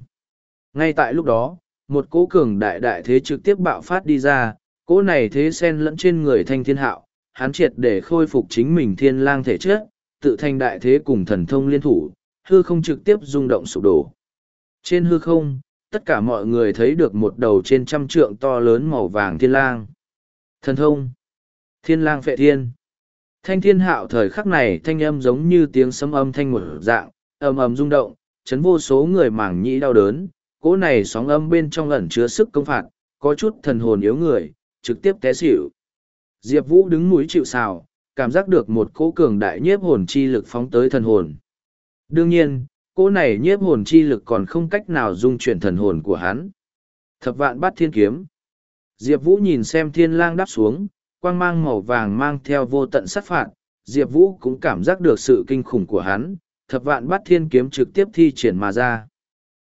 Ngay tại lúc đó, một cỗ cường đại đại thế trực tiếp bạo phát đi ra, cỗ này thế xen lẫn trên người thanh thiên hạo, hắn triệt để khôi phục chính mình thiên lang thể chất, tự thành đại thế cùng thần thông liên thủ, hư không trực tiếp rung động sụp đổ. Trên hư không, tất cả mọi người thấy được một đầu trên trăm trượng to lớn màu vàng thiên lang. Thần thông. Thiên lang phệ thiên. Thanh thiên hạo thời khắc này thanh âm giống như tiếng sấm âm thanh một dạng, ầm ầm rung động, chấn vô số người mảng nhĩ đau đớn, cỗ này sóng âm bên trong ẩn chứa sức công phạt, có chút thần hồn yếu người, trực tiếp té xỉu. Diệp Vũ đứng mũi chịu sào, cảm giác được một cỗ cường đại nhiếp hồn chi lực phóng tới thần hồn. Đương nhiên, cỗ này nhiếp hồn chi lực còn không cách nào dung chuyển thần hồn của hắn. Thập vạn bắt thiên kiếm. Diệp Vũ nhìn xem thiên lang đáp xuống, quang mang màu vàng mang theo vô tận sát phạt, Diệp Vũ cũng cảm giác được sự kinh khủng của hắn, thập vạn bắt thiên kiếm trực tiếp thi triển mà ra.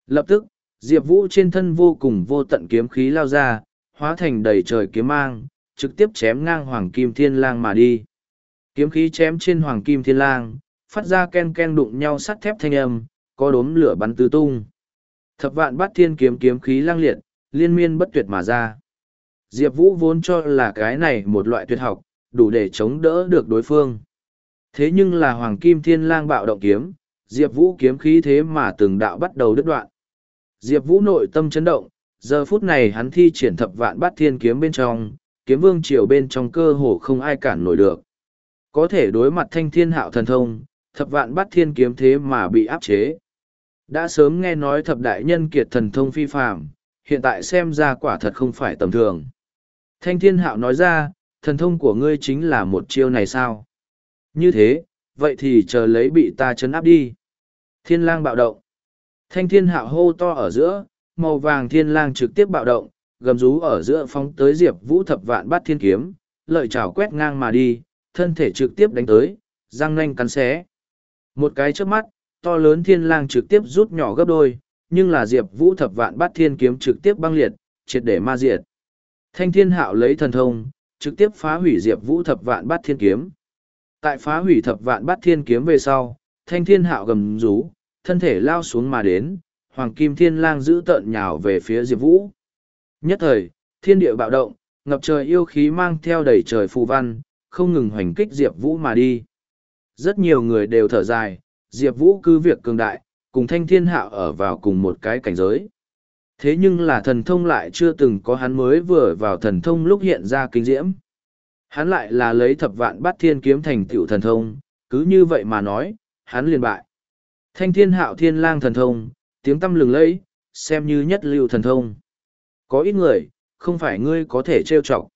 Lập tức, Diệp Vũ trên thân vô cùng vô tận kiếm khí lao ra, hóa thành đầy trời kiếm mang, trực tiếp chém ngang Hoàng Kim Thiên Lang mà đi. Kiếm khí chém trên Hoàng Kim Thiên Lang, phát ra ken ken đụng nhau sắt thép thanh âm, có đốm lửa bắn tứ tung. Thập vạn bát thiên kiếm kiếm khí lang liệt, liên miên bất tuyệt mà ra. Diệp Vũ vốn cho là cái này một loại tuyệt học, đủ để chống đỡ được đối phương. Thế nhưng là Hoàng Kim Thiên Lang bạo động kiếm, Diệp Vũ kiếm khí thế mà từng đạo bắt đầu đứt đoạn. Diệp Vũ nội tâm chấn động, giờ phút này hắn thi triển thập vạn bát thiên kiếm bên trong, kiếm vương triều bên trong cơ hồ không ai cản nổi được. Có thể đối mặt thanh thiên hạo thần thông, thập vạn bát thiên kiếm thế mà bị áp chế. Đã sớm nghe nói thập đại nhân kiệt thần thông phi phạm hiện tại xem ra quả thật không phải tầm thường. Thanh thiên hạo nói ra, thần thông của ngươi chính là một chiêu này sao? Như thế, vậy thì chờ lấy bị ta chấn áp đi. Thiên lang bạo động. Thanh thiên hạo hô to ở giữa, màu vàng thiên lang trực tiếp bạo động, gầm rú ở giữa phóng tới diệp vũ thập vạn bát thiên kiếm, lợi chảo quét ngang mà đi, thân thể trực tiếp đánh tới, răng nanh cắn xé. Một cái trước mắt, to lớn thiên lang trực tiếp rút nhỏ gấp đôi, nhưng là diệp vũ thập vạn bát thiên kiếm trực tiếp băng liệt, triệt để ma diệt. Thanh thiên hạo lấy thần thông, trực tiếp phá hủy diệp vũ thập vạn bát thiên kiếm. Tại phá hủy thập vạn bát thiên kiếm về sau, thanh thiên hạo gầm rú, thân thể lao xuống mà đến, hoàng kim thiên lang giữ tợn nhào về phía diệp vũ. Nhất thời, thiên địa bạo động, ngập trời yêu khí mang theo đầy trời phù văn, không ngừng hoành kích diệp vũ mà đi. Rất nhiều người đều thở dài, diệp vũ cứ việc cường đại, cùng thanh thiên hạo ở vào cùng một cái cảnh giới. Thế nhưng là thần thông lại chưa từng có hắn mới vừa vào thần thông lúc hiện ra kinh diễm. Hắn lại là lấy thập vạn bát thiên kiếm thành tựu thần thông, cứ như vậy mà nói, hắn liền bại. Thanh thiên hạo thiên lang thần thông, tiếng tâm lừng lẫy, xem như nhất lưu thần thông. Có ít người, không phải ngươi có thể trêu chọc.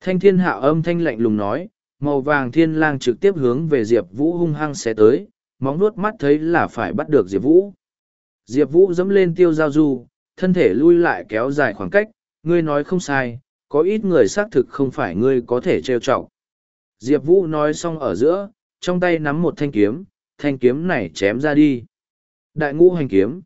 Thanh thiên hạo âm thanh lạnh lùng nói, màu vàng thiên lang trực tiếp hướng về Diệp Vũ hung hăng sẽ tới, móng nuốt mắt thấy là phải bắt được Diệp Vũ. Diệp Vũ dẫm lên tiêu giao du, thân thể lui lại kéo dài khoảng cách, ngươi nói không sai, có ít người xác thực không phải ngươi có thể trêu chọc. Diệp Vũ nói xong ở giữa, trong tay nắm một thanh kiếm, thanh kiếm này chém ra đi. Đại ngũ hành kiếm.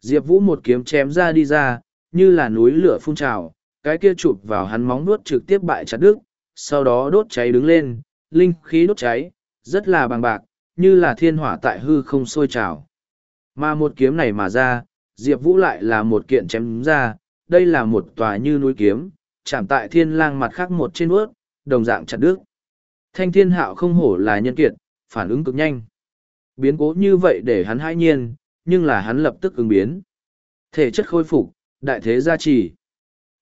Diệp Vũ một kiếm chém ra đi ra, như là núi lửa phun trào, cái kia chụp vào hắn móng nuốt trực tiếp bại chặt đứt, sau đó đốt cháy đứng lên, linh khí đốt cháy, rất là bằng bạc, như là thiên hỏa tại hư không sôi trào. Mà một kiếm này mà ra, Diệp Vũ lại là một kiện chém ra, đây là một tòa như núi kiếm, chạm tại thiên lang mặt khác một trên bước, đồng dạng chặt đứt. Thanh thiên hạo không hổ là nhân kiệt, phản ứng cực nhanh. Biến cố như vậy để hắn hãi nhiên, nhưng là hắn lập tức ứng biến. Thể chất khôi phục, đại thế gia trì.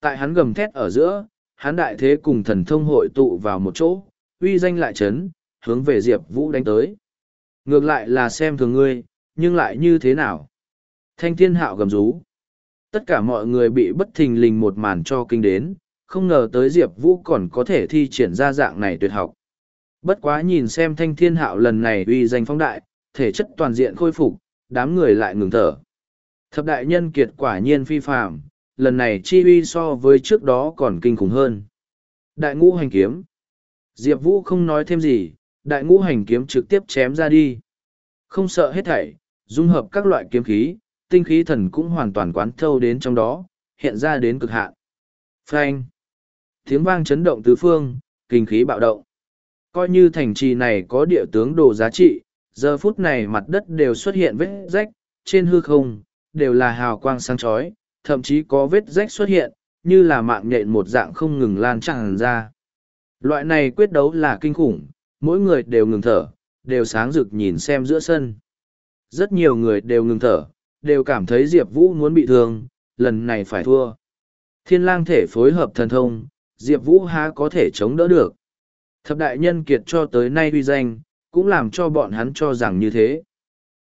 Tại hắn gầm thét ở giữa, hắn đại thế cùng thần thông hội tụ vào một chỗ, uy danh lại chấn, hướng về Diệp Vũ đánh tới. Ngược lại là xem thường ngươi, nhưng lại như thế nào? Thanh thiên hạo gầm rú. Tất cả mọi người bị bất thình lình một màn cho kinh đến, không ngờ tới Diệp Vũ còn có thể thi triển ra dạng này tuyệt học. Bất quá nhìn xem thanh thiên hạo lần này uy danh phong đại, thể chất toàn diện khôi phục, đám người lại ngừng thở. Thập đại nhân kiệt quả nhiên phi phạm, lần này chi uy so với trước đó còn kinh khủng hơn. Đại ngũ hành kiếm. Diệp Vũ không nói thêm gì, đại ngũ hành kiếm trực tiếp chém ra đi. Không sợ hết thảy, dung hợp các loại kiếm khí, tinh khí thần cũng hoàn toàn quán thâu đến trong đó, hiện ra đến cực hạn. Phanh! Tiếng vang chấn động tứ phương, kinh khí bạo động. Coi như thành trì này có địa tướng đồ giá trị, giờ phút này mặt đất đều xuất hiện vết rách, trên hư không, đều là hào quang sáng chói, thậm chí có vết rách xuất hiện, như là mạng nhện một dạng không ngừng lan tràn ra. Loại này quyết đấu là kinh khủng, mỗi người đều ngừng thở, đều sáng rực nhìn xem giữa sân. Rất nhiều người đều ngừng thở, đều cảm thấy Diệp Vũ muốn bị thương, lần này phải thua. Thiên lang thể phối hợp thần thông, Diệp Vũ há có thể chống đỡ được. Thập đại nhân kiệt cho tới nay uy danh, cũng làm cho bọn hắn cho rằng như thế.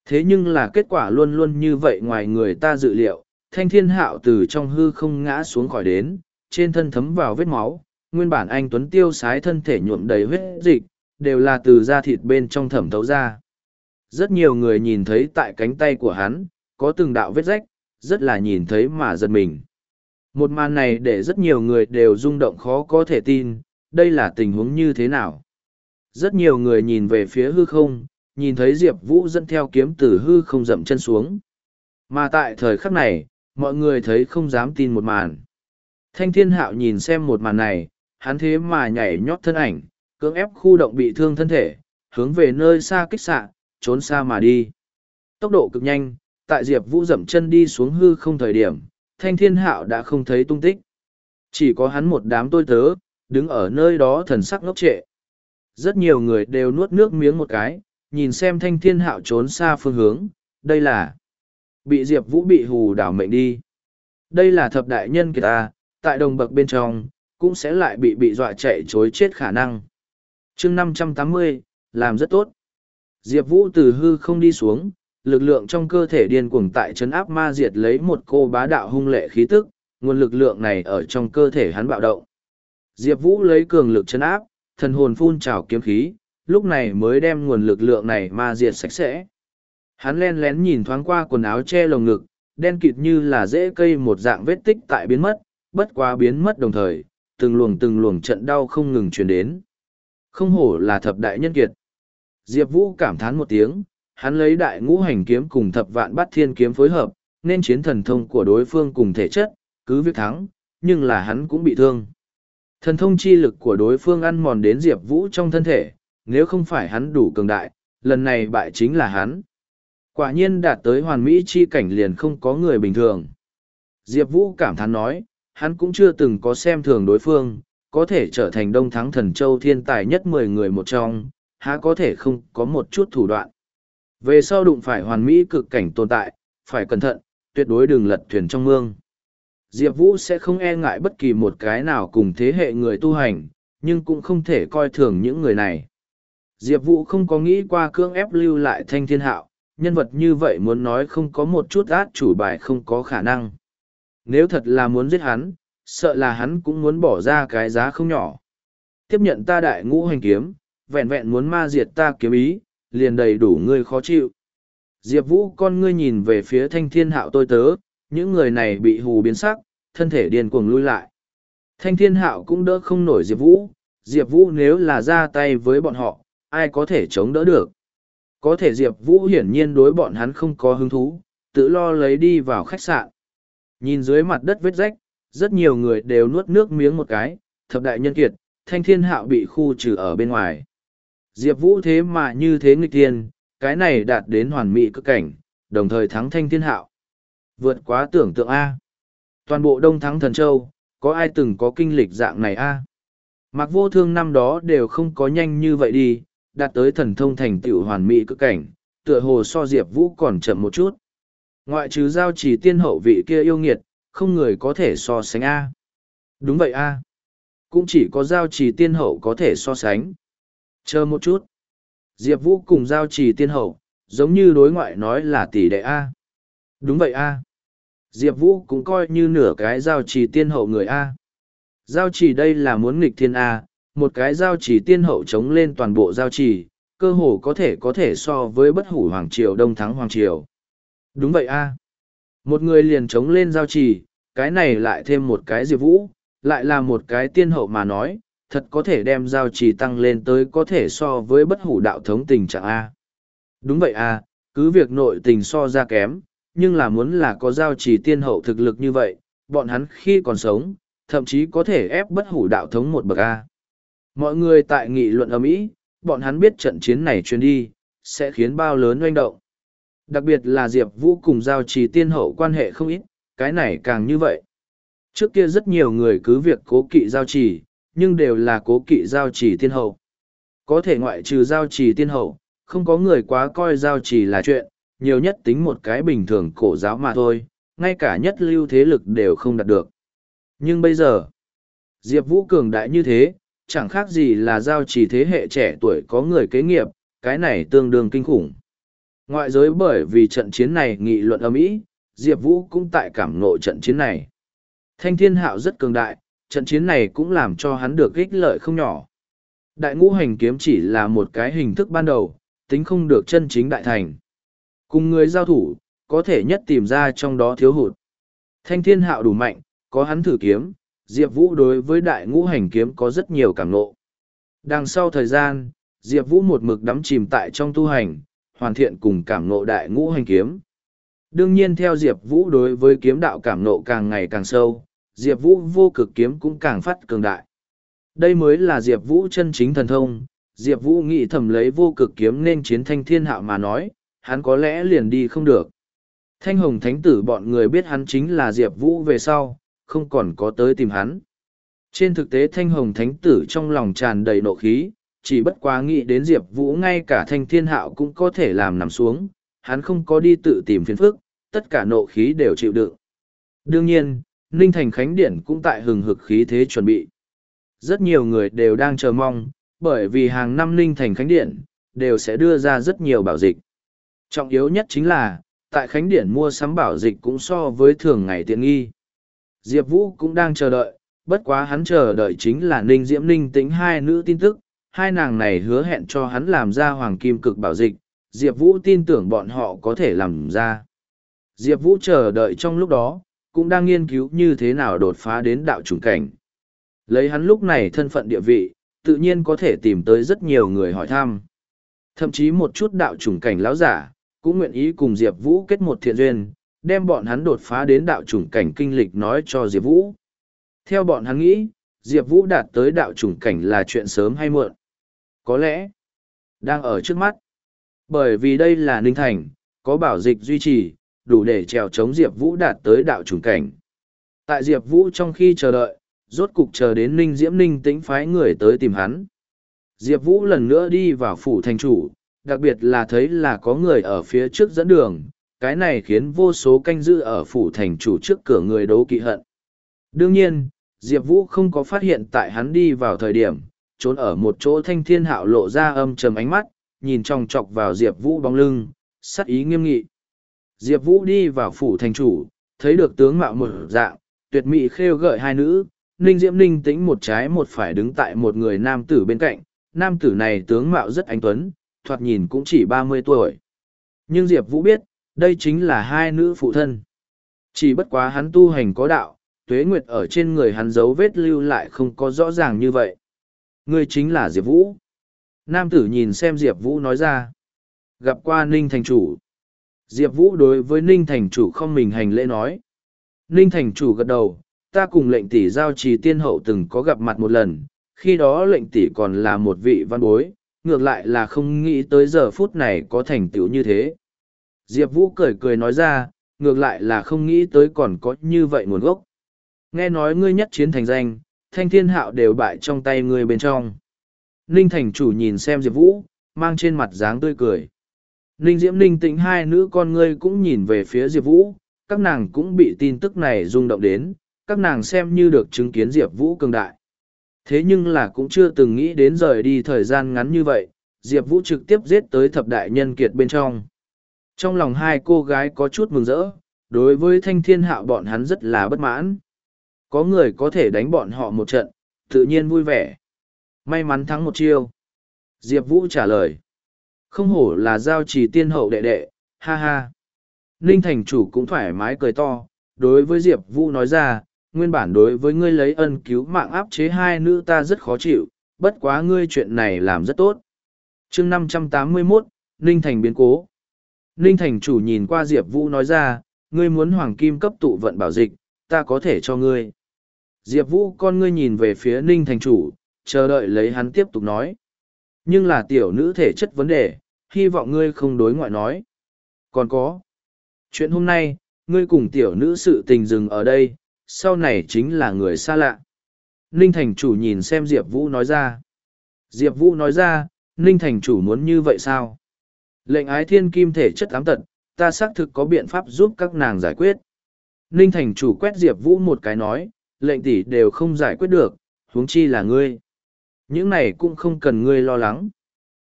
Thế nhưng là kết quả luôn luôn như vậy ngoài người ta dự liệu, thanh thiên hạo từ trong hư không ngã xuống khỏi đến, trên thân thấm vào vết máu, nguyên bản anh Tuấn tiêu sái thân thể nhuộm đầy huyết dịch, đều là từ da thịt bên trong thẩm thấu ra. Rất nhiều người nhìn thấy tại cánh tay của hắn, có từng đạo vết rách, rất là nhìn thấy mà giật mình. Một màn này để rất nhiều người đều rung động khó có thể tin, đây là tình huống như thế nào. Rất nhiều người nhìn về phía hư không, nhìn thấy Diệp Vũ dẫn theo kiếm từ hư không dậm chân xuống. Mà tại thời khắc này, mọi người thấy không dám tin một màn. Thanh thiên hạo nhìn xem một màn này, hắn thế mà nhảy nhót thân ảnh, cưỡng ép khu động bị thương thân thể, hướng về nơi xa kích xạ, trốn xa mà đi. Tốc độ cực nhanh, tại Diệp Vũ dậm chân đi xuống hư không thời điểm, thanh thiên hạo đã không thấy tung tích. Chỉ có hắn một đám tôi tớ, đứng ở nơi đó thần sắc ngốc trệ. Rất nhiều người đều nuốt nước miếng một cái, nhìn xem thanh thiên hạo trốn xa phương hướng, đây là bị Diệp Vũ bị hù đảo mệnh đi. Đây là thập đại nhân kiệt ta, tại đồng bậc bên trong, cũng sẽ lại bị bị dọa chạy chối chết khả năng. chương năm trăm tám mươi làm rất tốt. Diệp Vũ từ hư không đi xuống, lực lượng trong cơ thể điên cuồng tại chấn áp ma diệt lấy một cô bá đạo hung lệ khí tức, nguồn lực lượng này ở trong cơ thể hắn bạo động. Diệp Vũ lấy cường lực chấn áp, thần hồn phun trào kiếm khí, lúc này mới đem nguồn lực lượng này ma diệt sạch sẽ. Hắn len lén nhìn thoáng qua quần áo che lồng ngực, đen kịt như là rễ cây một dạng vết tích tại biến mất, bất quá biến mất đồng thời, từng luồng từng luồng trận đau không ngừng truyền đến. Không hổ là thập đại nhân kiệt. Diệp Vũ cảm thán một tiếng, hắn lấy đại ngũ hành kiếm cùng thập vạn bát thiên kiếm phối hợp, nên chiến thần thông của đối phương cùng thể chất, cứ việc thắng, nhưng là hắn cũng bị thương. Thần thông chi lực của đối phương ăn mòn đến Diệp Vũ trong thân thể, nếu không phải hắn đủ cường đại, lần này bại chính là hắn. Quả nhiên đạt tới hoàn mỹ chi cảnh liền không có người bình thường. Diệp Vũ cảm thán nói, hắn cũng chưa từng có xem thường đối phương, có thể trở thành đông thắng thần châu thiên tài nhất mười người một trong, há có thể không có một chút thủ đoạn. Về sau đụng phải hoàn mỹ cực cảnh tồn tại, phải cẩn thận, tuyệt đối đừng lật thuyền trong mương. Diệp Vũ sẽ không e ngại bất kỳ một cái nào cùng thế hệ người tu hành, nhưng cũng không thể coi thường những người này. Diệp Vũ không có nghĩ qua cưỡng ép lưu lại thanh thiên hạo, nhân vật như vậy muốn nói không có một chút át chủ bài không có khả năng. Nếu thật là muốn giết hắn, sợ là hắn cũng muốn bỏ ra cái giá không nhỏ. Tiếp nhận ta đại ngũ hành kiếm, vẹn vẹn muốn ma diệt ta kiếm ý, liền đầy đủ ngươi khó chịu. Diệp Vũ con ngươi nhìn về phía thanh thiên hạo tôi tớ, những người này bị hù biến sắc, thân thể điên cuồng lui lại. Thanh thiên hạo cũng đỡ không nổi Diệp Vũ, Diệp Vũ nếu là ra tay với bọn họ, ai có thể chống đỡ được. Có thể Diệp Vũ hiển nhiên đối bọn hắn không có hứng thú, tự lo lấy đi vào khách sạn. Nhìn dưới mặt đất vết rách, rất nhiều người đều nuốt nước miếng một cái, thập đại nhân kiệt, thanh thiên hạo bị khu trừ ở bên ngoài. Diệp Vũ thế mà như thế nghịch tiên, cái này đạt đến hoàn mỹ cực cảnh, đồng thời thắng thanh thiên hạo. Vượt quá tưởng tượng A. Toàn bộ đông thắng thần châu, có ai từng có kinh lịch dạng này A. Mặc vô thương năm đó đều không có nhanh như vậy đi, đạt tới thần thông thành tựu hoàn mỹ cực cảnh, tựa hồ so Diệp Vũ còn chậm một chút. Ngoại trừ giao chỉ tiên hậu vị kia yêu nghiệt, không người có thể so sánh A. Đúng vậy A. Cũng chỉ có giao chỉ tiên hậu có thể so sánh. Chờ một chút. Diệp Vũ cùng giao chỉ tiên hậu, giống như đối ngoại nói là tỷ đệ A. Đúng vậy A. Diệp Vũ cũng coi như nửa cái giao chỉ tiên hậu người A. Giao chỉ đây là muốn nghịch thiên A, một cái giao chỉ tiên hậu chống lên toàn bộ giao chỉ, cơ hồ có thể có thể so với bất hủ Hoàng Triều Đông Thắng Hoàng Triều. Đúng vậy A. Một người liền chống lên giao trì, cái này lại thêm một cái diệp vũ, lại là một cái tiên hậu mà nói, thật có thể đem giao trì tăng lên tới có thể so với bất hủ đạo thống tình trạng A. Đúng vậy A, cứ việc nội tình so ra kém, nhưng là muốn là có giao trì tiên hậu thực lực như vậy, bọn hắn khi còn sống, thậm chí có thể ép bất hủ đạo thống một bậc A. Mọi người tại nghị luận ở Mỹ, bọn hắn biết trận chiến này truyền đi, sẽ khiến bao lớn oanh động. Đặc biệt là Diệp Vũ cùng giao trì tiên hậu quan hệ không ít, cái này càng như vậy. Trước kia rất nhiều người cứ việc cố kỵ giao trì, nhưng đều là cố kỵ giao trì tiên hậu. Có thể ngoại trừ giao trì tiên hậu, không có người quá coi giao trì là chuyện, nhiều nhất tính một cái bình thường cổ giáo mà thôi, ngay cả nhất lưu thế lực đều không đạt được. Nhưng bây giờ, Diệp Vũ cường đại như thế, chẳng khác gì là giao trì thế hệ trẻ tuổi có người kế nghiệp, cái này tương đương kinh khủng. Ngoại giới bởi vì trận chiến này nghị luận âm Mỹ, Diệp Vũ cũng tại cảm ngộ trận chiến này. Thanh thiên hạo rất cường đại, trận chiến này cũng làm cho hắn được ích lợi không nhỏ. Đại ngũ hành kiếm chỉ là một cái hình thức ban đầu, tính không được chân chính đại thành. Cùng người giao thủ, có thể nhất tìm ra trong đó thiếu hụt. Thanh thiên hạo đủ mạnh, có hắn thử kiếm, Diệp Vũ đối với đại ngũ hành kiếm có rất nhiều cảm ngộ. Đằng sau thời gian, Diệp Vũ một mực đắm chìm tại trong tu hành, hoàn thiện cùng cảm ngộ đại ngũ hành kiếm. Đương nhiên theo Diệp Vũ đối với kiếm đạo cảm ngộ càng ngày càng sâu, Diệp Vũ vô cực kiếm cũng càng phát cường đại. Đây mới là Diệp Vũ chân chính thần thông, Diệp Vũ nghĩ thầm lấy vô cực kiếm nên chiến thanh thiên hạo mà nói, hắn có lẽ liền đi không được. Thanh hồng thánh tử bọn người biết hắn chính là Diệp Vũ về sau, không còn có tới tìm hắn. Trên thực tế thanh hồng thánh tử trong lòng tràn đầy nộ khí, chỉ bất quá nghĩ đến Diệp Vũ ngay cả thanh thiên hạo cũng có thể làm nằm xuống, hắn không có đi tự tìm phiền phức, tất cả nộ khí đều chịu đựng. Đương nhiên, Ninh Thành Khánh Điển cũng tại hừng hực khí thế chuẩn bị. Rất nhiều người đều đang chờ mong, bởi vì hàng năm Ninh Thành Khánh Điển đều sẽ đưa ra rất nhiều bảo dịch. Trọng yếu nhất chính là, tại Khánh Điển mua sắm bảo dịch cũng so với thường ngày tiện nghi. Diệp Vũ cũng đang chờ đợi, bất quá hắn chờ đợi chính là Ninh Diễm Ninh tính hai nữ tin tức, hai nàng này hứa hẹn cho hắn làm ra hoàng kim cực bảo dịch, Diệp Vũ tin tưởng bọn họ có thể làm ra. Diệp Vũ chờ đợi trong lúc đó, cũng đang nghiên cứu như thế nào đột phá đến đạo chủng cảnh. Lấy hắn lúc này thân phận địa vị, tự nhiên có thể tìm tới rất nhiều người hỏi thăm. Thậm chí một chút đạo chủng cảnh lão giả, cũng nguyện ý cùng Diệp Vũ kết một thiện duyên, đem bọn hắn đột phá đến đạo chủng cảnh kinh lịch nói cho Diệp Vũ. Theo bọn hắn nghĩ, Diệp Vũ đạt tới đạo chủng cảnh là chuyện sớm hay muộn. Có lẽ, đang ở trước mắt. Bởi vì đây là Ninh Thành, có bảo dịch duy trì, đủ để trèo chống Diệp Vũ đạt tới đạo trùng cảnh. Tại Diệp Vũ trong khi chờ đợi, rốt cục chờ đến Ninh Diễm Ninh tĩnh phái người tới tìm hắn. Diệp Vũ lần nữa đi vào phủ thành chủ, đặc biệt là thấy là có người ở phía trước dẫn đường, cái này khiến vô số canh giữ ở phủ thành chủ trước cửa người đấu kỵ hận. Đương nhiên, Diệp Vũ không có phát hiện tại hắn đi vào thời điểm, trốn ở một chỗ thanh thiên hạo lộ ra âm trầm ánh mắt, nhìn trong chọc vào Diệp Vũ bóng lưng, sắc ý nghiêm nghị. Diệp Vũ đi vào phủ thành chủ, thấy được tướng mạo một dạng, tuyệt mỹ khêu gợi hai nữ, Ninh Diễm Ninh tĩnh một trái một phải đứng tại một người nam tử bên cạnh, nam tử này tướng mạo rất anh tuấn, thoạt nhìn cũng chỉ ba mươi tuổi. Nhưng Diệp Vũ biết, đây chính là hai nữ phụ thân. Chỉ bất quá hắn tu hành có đạo, tuế nguyệt ở trên người hắn dấu vết lưu lại không có rõ ràng như vậy. Ngươi chính là Diệp Vũ. Nam tử nhìn xem Diệp Vũ nói ra. Gặp qua Ninh Thành Chủ. Diệp Vũ đối với Ninh Thành Chủ không mình hành lễ nói. Ninh Thành Chủ gật đầu, ta cùng lệnh tỷ giao trì tiên hậu từng có gặp mặt một lần, khi đó lệnh tỷ còn là một vị văn bối, ngược lại là không nghĩ tới giờ phút này có thành tựu như thế. Diệp Vũ cười cười nói ra, ngược lại là không nghĩ tới còn có như vậy nguồn gốc. Nghe nói ngươi nhất chiến thành danh, thanh thiên hạo đều bại trong tay ngươi bên trong. Ninh thành chủ nhìn xem Diệp Vũ, mang trên mặt dáng tươi cười. Ninh Diễm Ninh tĩnh hai nữ con ngươi cũng nhìn về phía Diệp Vũ, các nàng cũng bị tin tức này rung động đến, các nàng xem như được chứng kiến Diệp Vũ cường đại. Thế nhưng là cũng chưa từng nghĩ đến rời đi thời gian ngắn như vậy, Diệp Vũ trực tiếp giết tới thập đại nhân kiệt bên trong. Trong lòng hai cô gái có chút mừng rỡ, đối với thanh thiên hạo bọn hắn rất là bất mãn. Có người có thể đánh bọn họ một trận, tự nhiên vui vẻ. May mắn thắng một chiêu. Diệp Vũ trả lời. Không hổ là giao trì tiên hậu đệ đệ, ha ha. Ninh thành chủ cũng thoải mái cười to, đối với Diệp Vũ nói ra, nguyên bản đối với ngươi lấy ân cứu mạng áp chế hai nữ ta rất khó chịu, bất quá ngươi chuyện này làm rất tốt. chương năm trăm tám mươi 581, Ninh Thành biến cố. Ninh Thành chủ nhìn qua Diệp Vũ nói ra, ngươi muốn hoàng kim cấp tụ vận bảo dịch, ta có thể cho ngươi. Diệp Vũ con ngươi nhìn về phía Ninh Thành chủ, chờ đợi lấy hắn tiếp tục nói. Nhưng là tiểu nữ thể chất vấn đề, hy vọng ngươi không đối ngoại nói. Còn có. Chuyện hôm nay, ngươi cùng tiểu nữ sự tình dừng ở đây, sau này chính là người xa lạ. Ninh Thành chủ nhìn xem Diệp Vũ nói ra. Diệp Vũ nói ra, Ninh Thành chủ muốn như vậy sao? Lệnh ái thiên kim thể chất ám tật, ta xác thực có biện pháp giúp các nàng giải quyết. Ninh Thành chủ quét Diệp Vũ một cái nói, lệnh tỷ đều không giải quyết được, huống chi là ngươi. Những này cũng không cần ngươi lo lắng.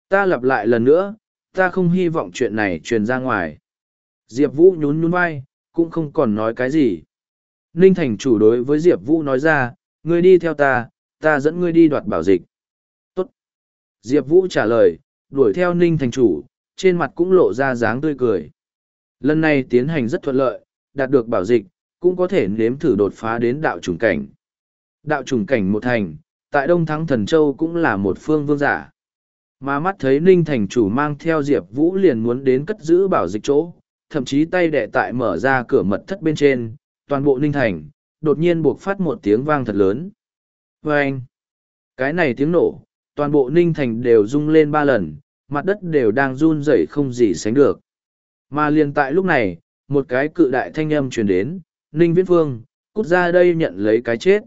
Ta lặp lại lần nữa, ta không hy vọng chuyện này truyền ra ngoài. Diệp Vũ nhún nhún vai, cũng không còn nói cái gì. Ninh Thành chủ đối với Diệp Vũ nói ra, ngươi đi theo ta, ta dẫn ngươi đi đoạt bảo dịch. Tốt. Diệp Vũ trả lời, đuổi theo Ninh Thành chủ, trên mặt cũng lộ ra dáng tươi cười. Lần này tiến hành rất thuận lợi, đạt được bảo dịch, cũng có thể nếm thử đột phá đến đạo trùng cảnh. Đạo trùng cảnh một thành, tại Đông Thắng Thần Châu cũng là một phương vương giả. Mà mắt thấy Ninh Thành chủ mang theo Diệp Vũ liền muốn đến cất giữ bảo dịch chỗ, thậm chí tay đệ tại mở ra cửa mật thất bên trên, toàn bộ Ninh Thành, đột nhiên buộc phát một tiếng vang thật lớn. Vâng! anh, cái này tiếng nổ, toàn bộ Ninh Thành đều rung lên ba lần, mặt đất đều đang run rẩy không gì sánh được. Mà liền tại lúc này, một cái cự đại thanh âm truyền đến, Ninh Viễn Phương, cút ra đây nhận lấy cái chết.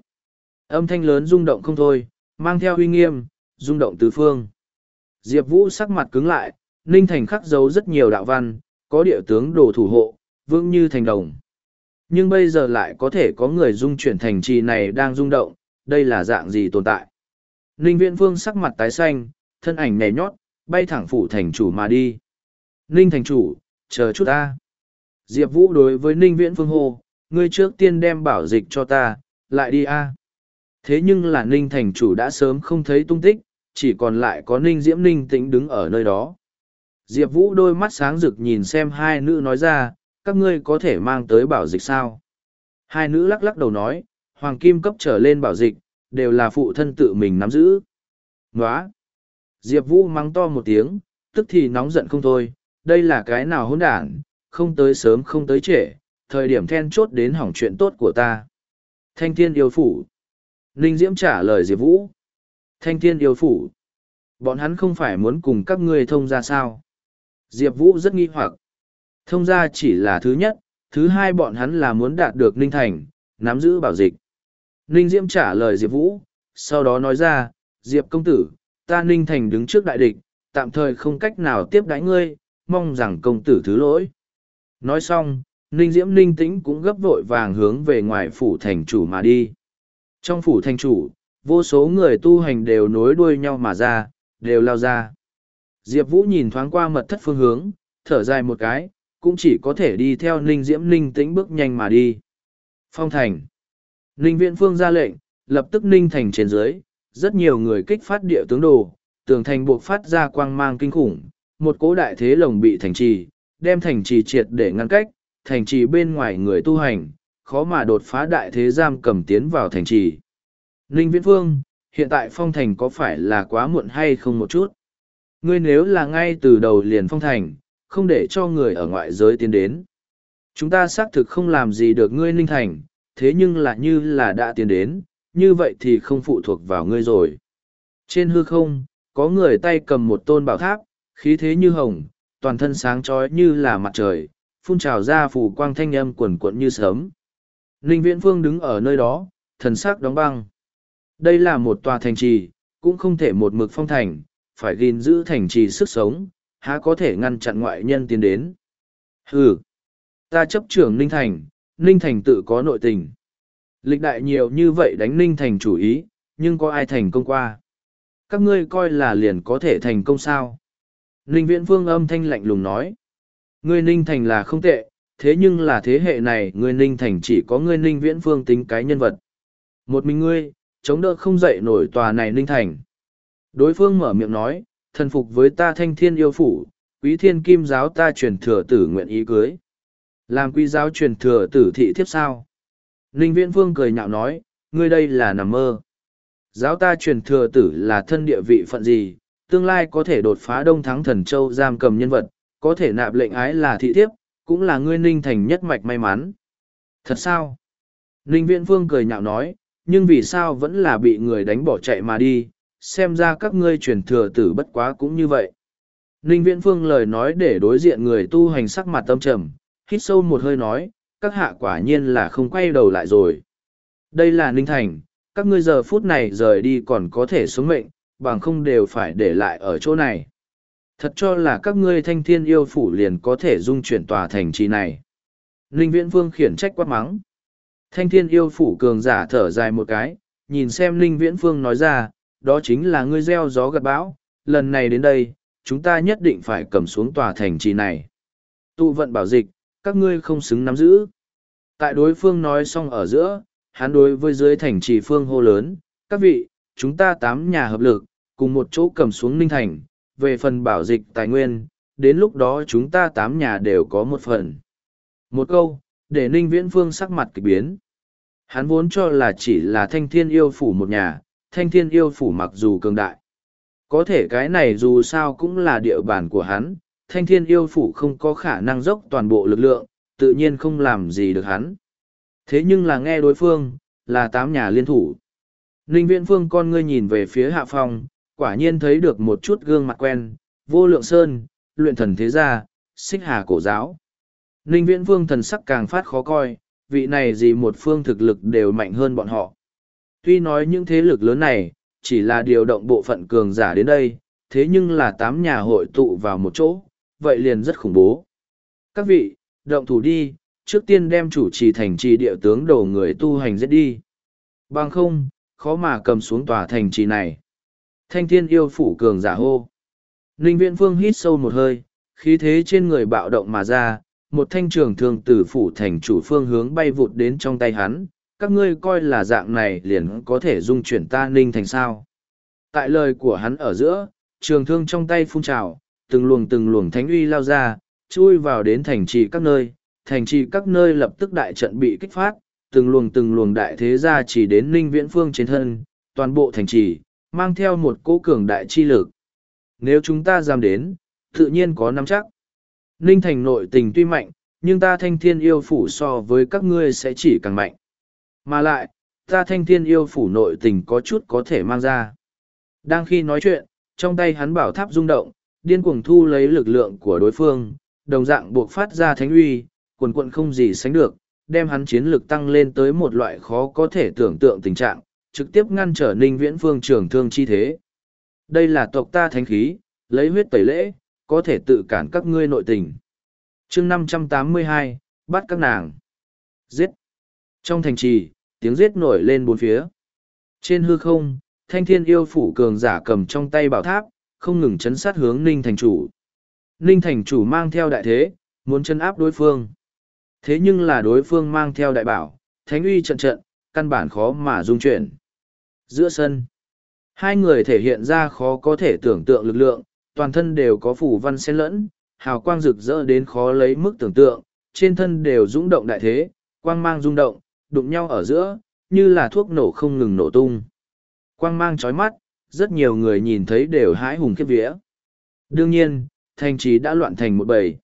Âm thanh lớn rung động không thôi, mang theo uy nghiêm, rung động tứ phương. Diệp Vũ sắc mặt cứng lại, Ninh Thành khắc dấu rất nhiều đạo văn, có địa tướng đồ thủ hộ, vững như thành đồng. Nhưng bây giờ lại có thể có người dung chuyển thành trì này đang rung động, đây là dạng gì tồn tại. Ninh Viễn Vương sắc mặt tái xanh, thân ảnh nhảy nhót, bay thẳng phủ thành chủ mà đi. Ninh thành chủ, chờ chút ta. Diệp Vũ đối với Ninh Viễn Phương hô, ngươi trước tiên đem bảo dịch cho ta, lại đi a. Thế nhưng là Ninh thành chủ đã sớm không thấy tung tích, chỉ còn lại có Ninh Diễm Ninh tĩnh đứng ở nơi đó. Diệp Vũ đôi mắt sáng rực nhìn xem hai nữ nói ra, các ngươi có thể mang tới bảo dịch sao? Hai nữ lắc lắc đầu nói, hoàng kim cấp trở lên bảo dịch, đều là phụ thân tự mình nắm giữ. Nóa! Diệp Vũ mắng to một tiếng, tức thì nóng giận không thôi, đây là cái nào hỗn đản, không tới sớm không tới trễ, thời điểm then chốt đến hỏng chuyện tốt của ta. Thanh thiên yêu phủ. Ninh Diễm trả lời Diệp Vũ. Thanh thiên yêu phủ. Bọn hắn không phải muốn cùng các ngươi thông ra sao. Diệp Vũ rất nghi hoặc. Thông ra chỉ là thứ nhất, thứ hai bọn hắn là muốn đạt được Ninh Thành, nắm giữ bảo dịch. Ninh Diễm trả lời Diệp Vũ, sau đó nói ra, Diệp công tử, ta Ninh Thành đứng trước đại địch, tạm thời không cách nào tiếp đãi ngươi, mong rằng công tử thứ lỗi. Nói xong, Ninh Diễm Ninh Tĩnh cũng gấp vội vàng hướng về ngoài phủ thành chủ mà đi. Trong phủ thành chủ, vô số người tu hành đều nối đuôi nhau mà ra, đều lao ra. Diệp Vũ nhìn thoáng qua mật thất phương hướng, thở dài một cái, cũng chỉ có thể đi theo Ninh Diễm Ninh Tĩnh bước nhanh mà đi. Phong thành. Ninh Viễn Phương ra lệnh, lập tức Ninh Thành trên dưới, rất nhiều người kích phát địa tướng đồ, tường thành buộc phát ra quang mang kinh khủng, một cố đại thế lồng bị thành trì, đem thành trì triệt để ngăn cách, thành trì bên ngoài người tu hành, khó mà đột phá đại thế giam cầm tiến vào thành trì. Ninh Viễn Phương, hiện tại phong thành có phải là quá muộn hay không một chút? Ngươi nếu là ngay từ đầu liền phong thành, không để cho người ở ngoại giới tiến đến. Chúng ta xác thực không làm gì được ngươi Ninh Thành, thế nhưng là như là đã tiến đến, như vậy thì không phụ thuộc vào ngươi rồi. Trên hư không, có người tay cầm một tôn bảo tháp, khí thế như hồng, toàn thân sáng trói như là mặt trời, phun trào ra phủ quang thanh âm quần cuộn như sớm. Ninh Viễn Phương đứng ở nơi đó, thần sắc đóng băng. Đây là một tòa thành trì, cũng không thể một mực phong thành, phải gìn giữ thành trì sức sống, há có thể ngăn chặn ngoại nhân tiến đến. Hừ, ta chấp trưởng Ninh Thành, Ninh Thành tự có nội tình. Lịch đại nhiều như vậy đánh Ninh Thành chủ ý, nhưng có ai thành công qua? Các ngươi coi là liền có thể thành công sao? Ninh Viễn Phương âm thanh lạnh lùng nói. Ngươi Ninh Thành là không tệ, thế nhưng là thế hệ này ngươi Ninh Thành chỉ có ngươi Ninh Viễn Phương tính cái nhân vật. Một mình ngươi, chống đỡ không dậy nổi tòa này Ninh Thành. Đối phương mở miệng nói, thần phục với ta thanh thiên yêu phủ, quý thiên kim giáo ta truyền thừa tử nguyện ý cưới. Làm quý giáo truyền thừa tử thị thiếp sao? Ninh Viễn Phương cười nhạo nói, ngươi đây là nằm mơ. Giáo ta truyền thừa tử là thân địa vị phận gì, tương lai có thể đột phá đông thắng thần châu giam cầm nhân vật, có thể nạp lệnh ái là thị thiếp, cũng là ngươi ninh thành nhất mạch may mắn. Thật sao? Ninh Viễn Phương cười nhạo nói, nhưng vì sao vẫn là bị người đánh bỏ chạy mà đi, xem ra các ngươi truyền thừa tử bất quá cũng như vậy. Ninh Viễn Phương lời nói để đối diện người tu hành sắc mặt tâm trầm, hít sâu một hơi nói, các hạ quả nhiên là không quay đầu lại rồi. Đây là Ninh Thành, các ngươi giờ phút này rời đi còn có thể sống mệnh, bằng không đều phải để lại ở chỗ này. Thật cho là các ngươi thanh thiên yêu phủ liền có thể dung chuyển tòa thành trì này. Ninh Viễn vương khiển trách quát mắng. Thanh thiên yêu phủ cường giả thở dài một cái, nhìn xem Ninh Viễn vương nói ra, đó chính là ngươi gieo gió gặt bão, lần này đến đây, chúng ta nhất định phải cầm xuống tòa thành trì này. Tụ vận bảo dịch, các ngươi không xứng nắm giữ. Tại đối phương nói xong ở giữa, hắn đối với dưới thành trì phương hô lớn, các vị, chúng ta tám nhà hợp lực, cùng một chỗ cầm xuống Ninh Thành, về phần bảo dịch tài nguyên, đến lúc đó chúng ta tám nhà đều có một phần. Một câu, để Ninh Viễn Phương sắc mặt kịch biến. Hắn vốn cho là chỉ là thanh thiên yêu phủ một nhà, thanh thiên yêu phủ mặc dù cường đại. Có thể cái này dù sao cũng là địa bàn của hắn, thanh thiên yêu phủ không có khả năng dốc toàn bộ lực lượng, tự nhiên không làm gì được hắn. Thế nhưng là nghe đối phương, là tám nhà liên thủ. Ninh Viễn Phương con ngươi nhìn về phía hạ phong, quả nhiên thấy được một chút gương mặt quen, vô lượng sơn, luyện thần thế gia, xích hà cổ giáo. Ninh Viễn vương thần sắc càng phát khó coi, vị này gì một phương thực lực đều mạnh hơn bọn họ. Tuy nói những thế lực lớn này, chỉ là điều động bộ phận cường giả đến đây, thế nhưng là tám nhà hội tụ vào một chỗ, vậy liền rất khủng bố. Các vị, động thủ đi, trước tiên đem chủ trì thành trì địa tướng đầu người tu hành giết đi. Bằng không, khó mà cầm xuống tòa thành trì này. Thanh thiên yêu phủ cường giả hô. Ninh viện phương hít sâu một hơi, khí thế trên người bạo động mà ra, một thanh trường thường từ phủ thành chủ phương hướng bay vụt đến trong tay hắn, các ngươi coi là dạng này liền có thể dung chuyển ta ninh thành sao. Tại lời của hắn ở giữa, trường thương trong tay phun trào, từng luồng từng luồng thánh uy lao ra, chui vào đến thành trì các nơi, thành trì các nơi lập tức đại trận bị kích phát, từng luồng từng luồng đại thế ra chỉ đến ninh viễn phương trên thân, toàn bộ thành trì, mang theo một cỗ cường đại chi lực. Nếu chúng ta dám đến, tự nhiên có nắm chắc. Ninh thành nội tình tuy mạnh, nhưng ta thanh thiên yêu phủ so với các ngươi sẽ chỉ càng mạnh. Mà lại, ta thanh thiên yêu phủ nội tình có chút có thể mang ra. Đang khi nói chuyện, trong tay hắn bảo tháp rung động, điên cuồng thu lấy lực lượng của đối phương, đồng dạng buộc phát ra thánh uy, quần quận không gì sánh được, đem hắn chiến lực tăng lên tới một loại khó có thể tưởng tượng tình trạng, trực tiếp ngăn trở ninh viễn phương trường thương chi thế. Đây là tộc ta thánh khí, lấy huyết tẩy lễ, có thể tự cản các ngươi nội tình. chương năm trăm tám mươi hai bắt các nàng. Giết. Trong thành trì, tiếng giết nổi lên bốn phía. Trên hư không, thanh thiên yêu phủ cường giả cầm trong tay bảo tháp, không ngừng chấn sát hướng ninh thành chủ. Ninh thành chủ mang theo đại thế, muốn chấn áp đối phương. Thế nhưng là đối phương mang theo đại bảo, thánh uy trận trận, căn bản khó mà dung chuyển. Giữa sân, hai người thể hiện ra khó có thể tưởng tượng lực lượng, toàn thân đều có phủ văn xen lẫn, hào quang rực rỡ đến khó lấy mức tưởng tượng, trên thân đều rung động đại thế, quang mang rung động, đụng nhau ở giữa, như là thuốc nổ không ngừng nổ tung. Quang mang chói mắt, rất nhiều người nhìn thấy đều hãi hùng khiếp vía. Đương nhiên, thành trì đã loạn thành một bầy.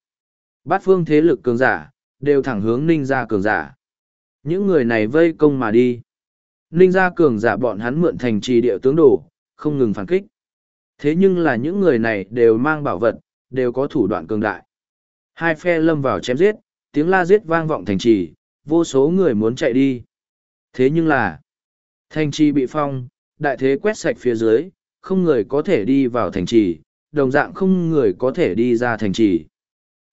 Bát phương thế lực cường giả, đều thẳng hướng ninh gia cường giả. Những người này vây công mà đi. Ninh gia cường giả bọn hắn mượn thành trì địa tướng đổ, không ngừng phản kích. Thế nhưng là những người này đều mang bảo vật, đều có thủ đoạn cường đại. Hai phe lâm vào chém giết, tiếng la giết vang vọng thành trì, vô số người muốn chạy đi. Thế nhưng là, thành trì bị phong, đại thế quét sạch phía dưới, không người có thể đi vào thành trì, đồng dạng không người có thể đi ra thành trì.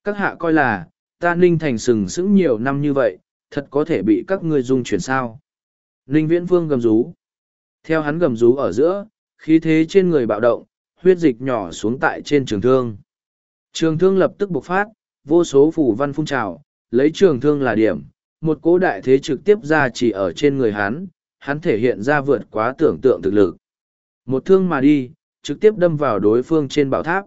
Các hạ coi là, ta ninh thành sừng sững nhiều năm như vậy, thật có thể bị các ngươi dung chuyển sao. Ninh viễn Vương gầm rú. Theo hắn gầm rú ở giữa, khí thế trên người bạo động, huyết dịch nhỏ xuống tại trên trường thương. Trường thương lập tức bộc phát, vô số phủ văn phun trào, lấy trường thương là điểm, một cỗ đại thế trực tiếp ra chỉ ở trên người hắn, hắn thể hiện ra vượt quá tưởng tượng thực lực. Một thương mà đi, trực tiếp đâm vào đối phương trên bảo tháp.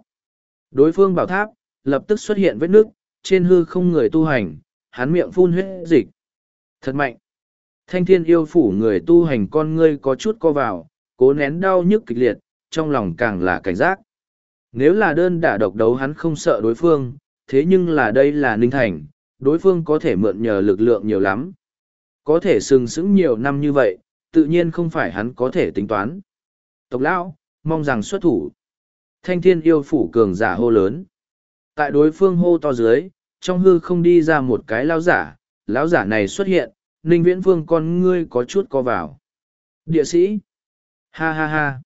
Đối phương bảo tháp, lập tức xuất hiện vết nước, trên hư không người tu hành, hắn miệng phun huyết dịch. Thật mạnh. Thanh thiên yêu phủ người tu hành con ngươi có chút co vào, cố nén đau nhức kịch liệt, trong lòng càng là cảnh giác. Nếu là đơn đả độc đấu hắn không sợ đối phương, thế nhưng là đây là Ninh Thành, đối phương có thể mượn nhờ lực lượng nhiều lắm. Có thể sừng sững nhiều năm như vậy, tự nhiên không phải hắn có thể tính toán. Tộc lão, mong rằng xuất thủ. Thanh thiên yêu phủ cường giả hô lớn. Tại đối phương hô to dưới, trong hư không đi ra một cái lão giả, lão giả này xuất hiện, Ninh Viễn Phương con ngươi có chút co vào. Địa sĩ. Ha ha ha.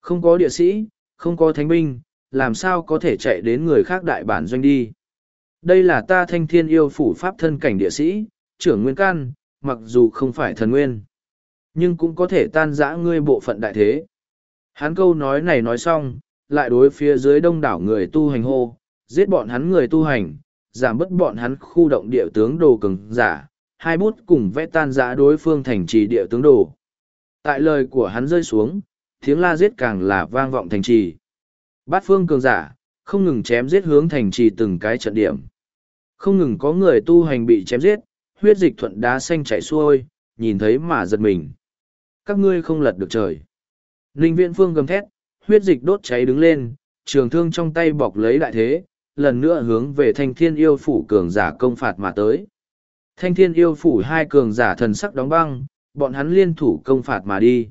Không có địa sĩ, không có thánh binh, làm sao có thể chạy đến người khác đại bản doanh đi. Đây là ta thanh thiên yêu phủ pháp thân cảnh địa sĩ, trưởng nguyên can, mặc dù không phải thần nguyên, nhưng cũng có thể tan rã ngươi bộ phận đại thế. Hắn câu nói này nói xong, lại đối phía dưới đông đảo người tu hành hô, giết bọn hắn người tu hành, giảm bớt bọn hắn khu động địa tướng đồ cường giả, hai bút cùng vẽ tan rã đối phương thành trì địa tướng đồ. Tại lời của hắn rơi xuống, tiếng la giết càng là vang vọng thành trì. Bát phương cường giả, không ngừng chém giết hướng thành trì từng cái trận điểm. Không ngừng có người tu hành bị chém giết, huyết dịch thuận đá xanh chảy xuôi, nhìn thấy mà giật mình. Các ngươi không lật được trời. Ninh viện phương gầm thét, huyết dịch đốt cháy đứng lên, trường thương trong tay bọc lấy đại thế, lần nữa hướng về thanh thiên yêu phủ cường giả công phạt mà tới. Thanh thiên yêu phủ hai cường giả thần sắc đóng băng, bọn hắn liên thủ công phạt mà đi.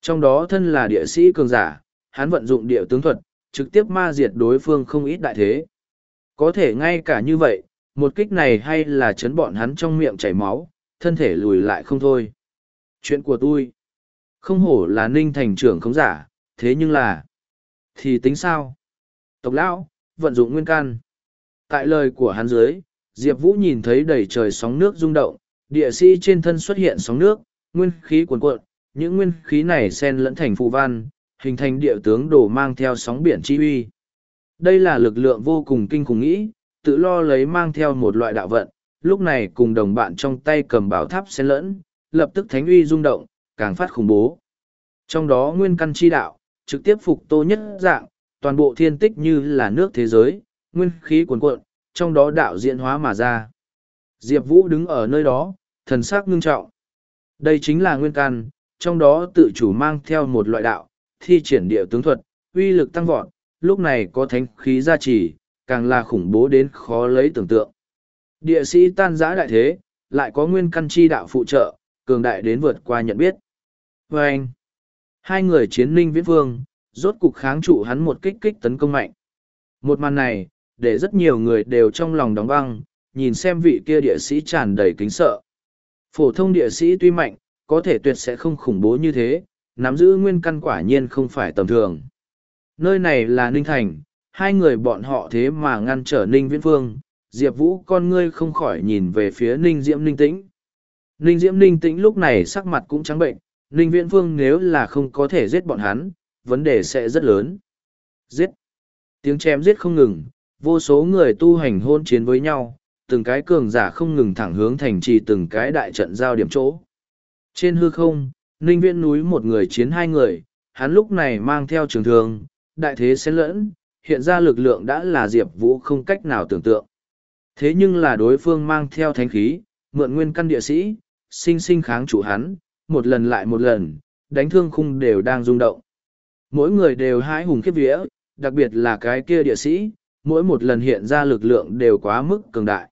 Trong đó thân là địa sĩ cường giả, hắn vận dụng địa tướng thuật, trực tiếp ma diệt đối phương không ít đại thế. Có thể ngay cả như vậy, một kích này hay là chấn bọn hắn trong miệng chảy máu, thân thể lùi lại không thôi. Chuyện của tôi, không hổ là ninh thành trưởng không giả, thế nhưng là, thì tính sao? Tộc lão, vận dụng nguyên can. Tại lời của hắn dưới, Diệp Vũ nhìn thấy đầy trời sóng nước rung động, địa sĩ trên thân xuất hiện sóng nước, nguyên khí cuồn cuộn, những nguyên khí này xen lẫn thành phù văn, hình thành địa tướng đổ mang theo sóng biển chi uy. Đây là lực lượng vô cùng kinh khủng nghĩ, tự lo lấy mang theo một loại đạo vận, lúc này cùng đồng bạn trong tay cầm bảo tháp xen lẫn, lập tức thánh uy rung động, càng phát khủng bố. Trong đó nguyên căn chi đạo, trực tiếp phục tô nhất dạng, toàn bộ thiên tích như là nước thế giới, nguyên khí cuồn cuộn, trong đó đạo diễn hóa mà ra. Diệp Vũ đứng ở nơi đó, thần sắc ngưng trọng. Đây chính là nguyên căn, trong đó tự chủ mang theo một loại đạo, thi triển địa tướng thuật, uy lực tăng vọt, lúc này có thánh khí gia trì, càng là khủng bố đến khó lấy tưởng tượng. Địa sĩ tan giã đại thế, lại có nguyên căn chi đạo phụ trợ, cường đại đến vượt qua nhận biết. Và anh, hai người chiến ninh viễn vương, rốt cục kháng trụ hắn một kích kích tấn công mạnh. Một màn này, để rất nhiều người đều trong lòng đóng băng, nhìn xem vị kia địa sĩ tràn đầy kính sợ. Phổ thông địa sĩ tuy mạnh, có thể tuyệt sẽ không khủng bố như thế, nắm giữ nguyên căn quả nhiên không phải tầm thường. Nơi này là Ninh Thành, hai người bọn họ thế mà ngăn trở Ninh Viễn Phương, Diệp Vũ con ngươi không khỏi nhìn về phía Ninh Diễm Ninh Tĩnh. Ninh Diễm Ninh Tĩnh lúc này sắc mặt cũng trắng bệnh, Ninh Viễn Phương nếu là không có thể giết bọn hắn, vấn đề sẽ rất lớn. Giết! Tiếng chém giết không ngừng, vô số người tu hành hôn chiến với nhau, từng cái cường giả không ngừng thẳng hướng thành trì từng cái đại trận giao điểm chỗ. Trên hư không, Ninh Viễn núi một người chiến hai người, hắn lúc này mang theo trường thương, đại thế xen lẫn, hiện ra lực lượng đã là Diệp Vũ không cách nào tưởng tượng. Thế nhưng là đối phương mang theo thánh khí, mượn nguyên căn địa sĩ, sinh sinh kháng chủ hắn, một lần lại một lần, đánh thương khung đều đang rung động. Mỗi người đều hái hùng khiếp vía, đặc biệt là cái kia địa sĩ, mỗi một lần hiện ra lực lượng đều quá mức cường đại.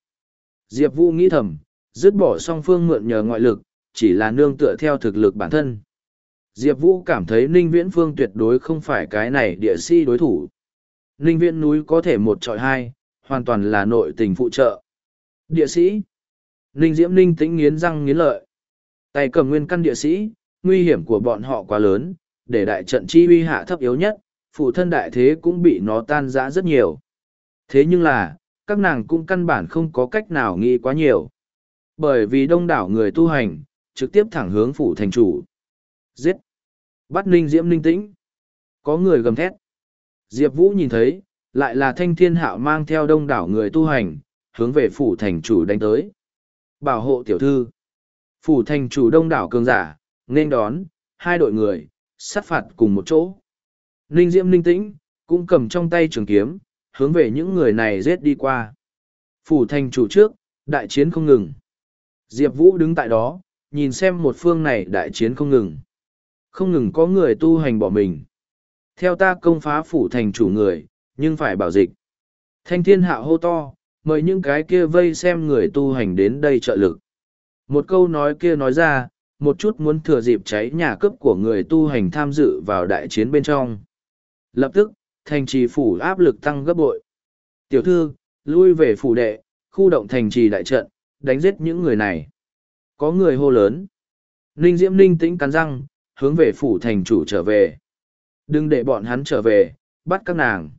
Diệp Vũ nghĩ thầm, dứt bỏ song phương mượn nhờ ngoại lực, chỉ là nương tựa theo thực lực bản thân. Diệp Vũ cảm thấy Ninh Viễn Phương tuyệt đối không phải cái này địa sĩ đối thủ. Ninh Viễn núi có thể một trọi hai, hoàn toàn là nội tình phụ trợ. Địa sĩ. Ninh Diễm Ninh tĩnh nghiến răng nghiến lợi. Tay cầm nguyên căn địa sĩ, nguy hiểm của bọn họ quá lớn, để đại trận chi uy hạ thấp yếu nhất, phụ thân đại thế cũng bị nó tan rã rất nhiều. Thế nhưng là, các nàng cũng căn bản không có cách nào nghĩ quá nhiều. Bởi vì đông đảo người tu hành, trực tiếp thẳng hướng phủ thành chủ. Giết! Bắt ninh diễm ninh tĩnh. Có người gầm thét. Diệp Vũ nhìn thấy, lại là thanh thiên hạo mang theo đông đảo người tu hành, hướng về phủ thành chủ đánh tới. Bảo hộ tiểu thư. Phủ thành chủ đông đảo cường giả, nên đón, hai đội người, sát phạt cùng một chỗ. Ninh Diễm ninh tĩnh, cũng cầm trong tay trường kiếm, hướng về những người này giết đi qua. Phủ thành chủ trước, Đại chiến không ngừng. Diệp Vũ đứng tại đó, nhìn xem một phương này đại chiến không ngừng. Không ngừng có người tu hành bỏ mình. Theo ta công phá phủ thành chủ người, nhưng phải bảo dịch. Thanh thiên hạ hô to, mời những cái kia vây xem người tu hành đến đây trợ lực. Một câu nói kia nói ra, một chút muốn thừa dịp cháy nhà cướp của người tu hành tham dự vào đại chiến bên trong. Lập tức, thành trì phủ áp lực tăng gấp bội. Tiểu thư, lui về phủ đệ, khu động thành trì đại trận, đánh giết những người này. Có người hô lớn. Ninh Diễm Ninh tĩnh cắn răng, hướng về phủ thành chủ trở về. Đừng để bọn hắn trở về, bắt các nàng.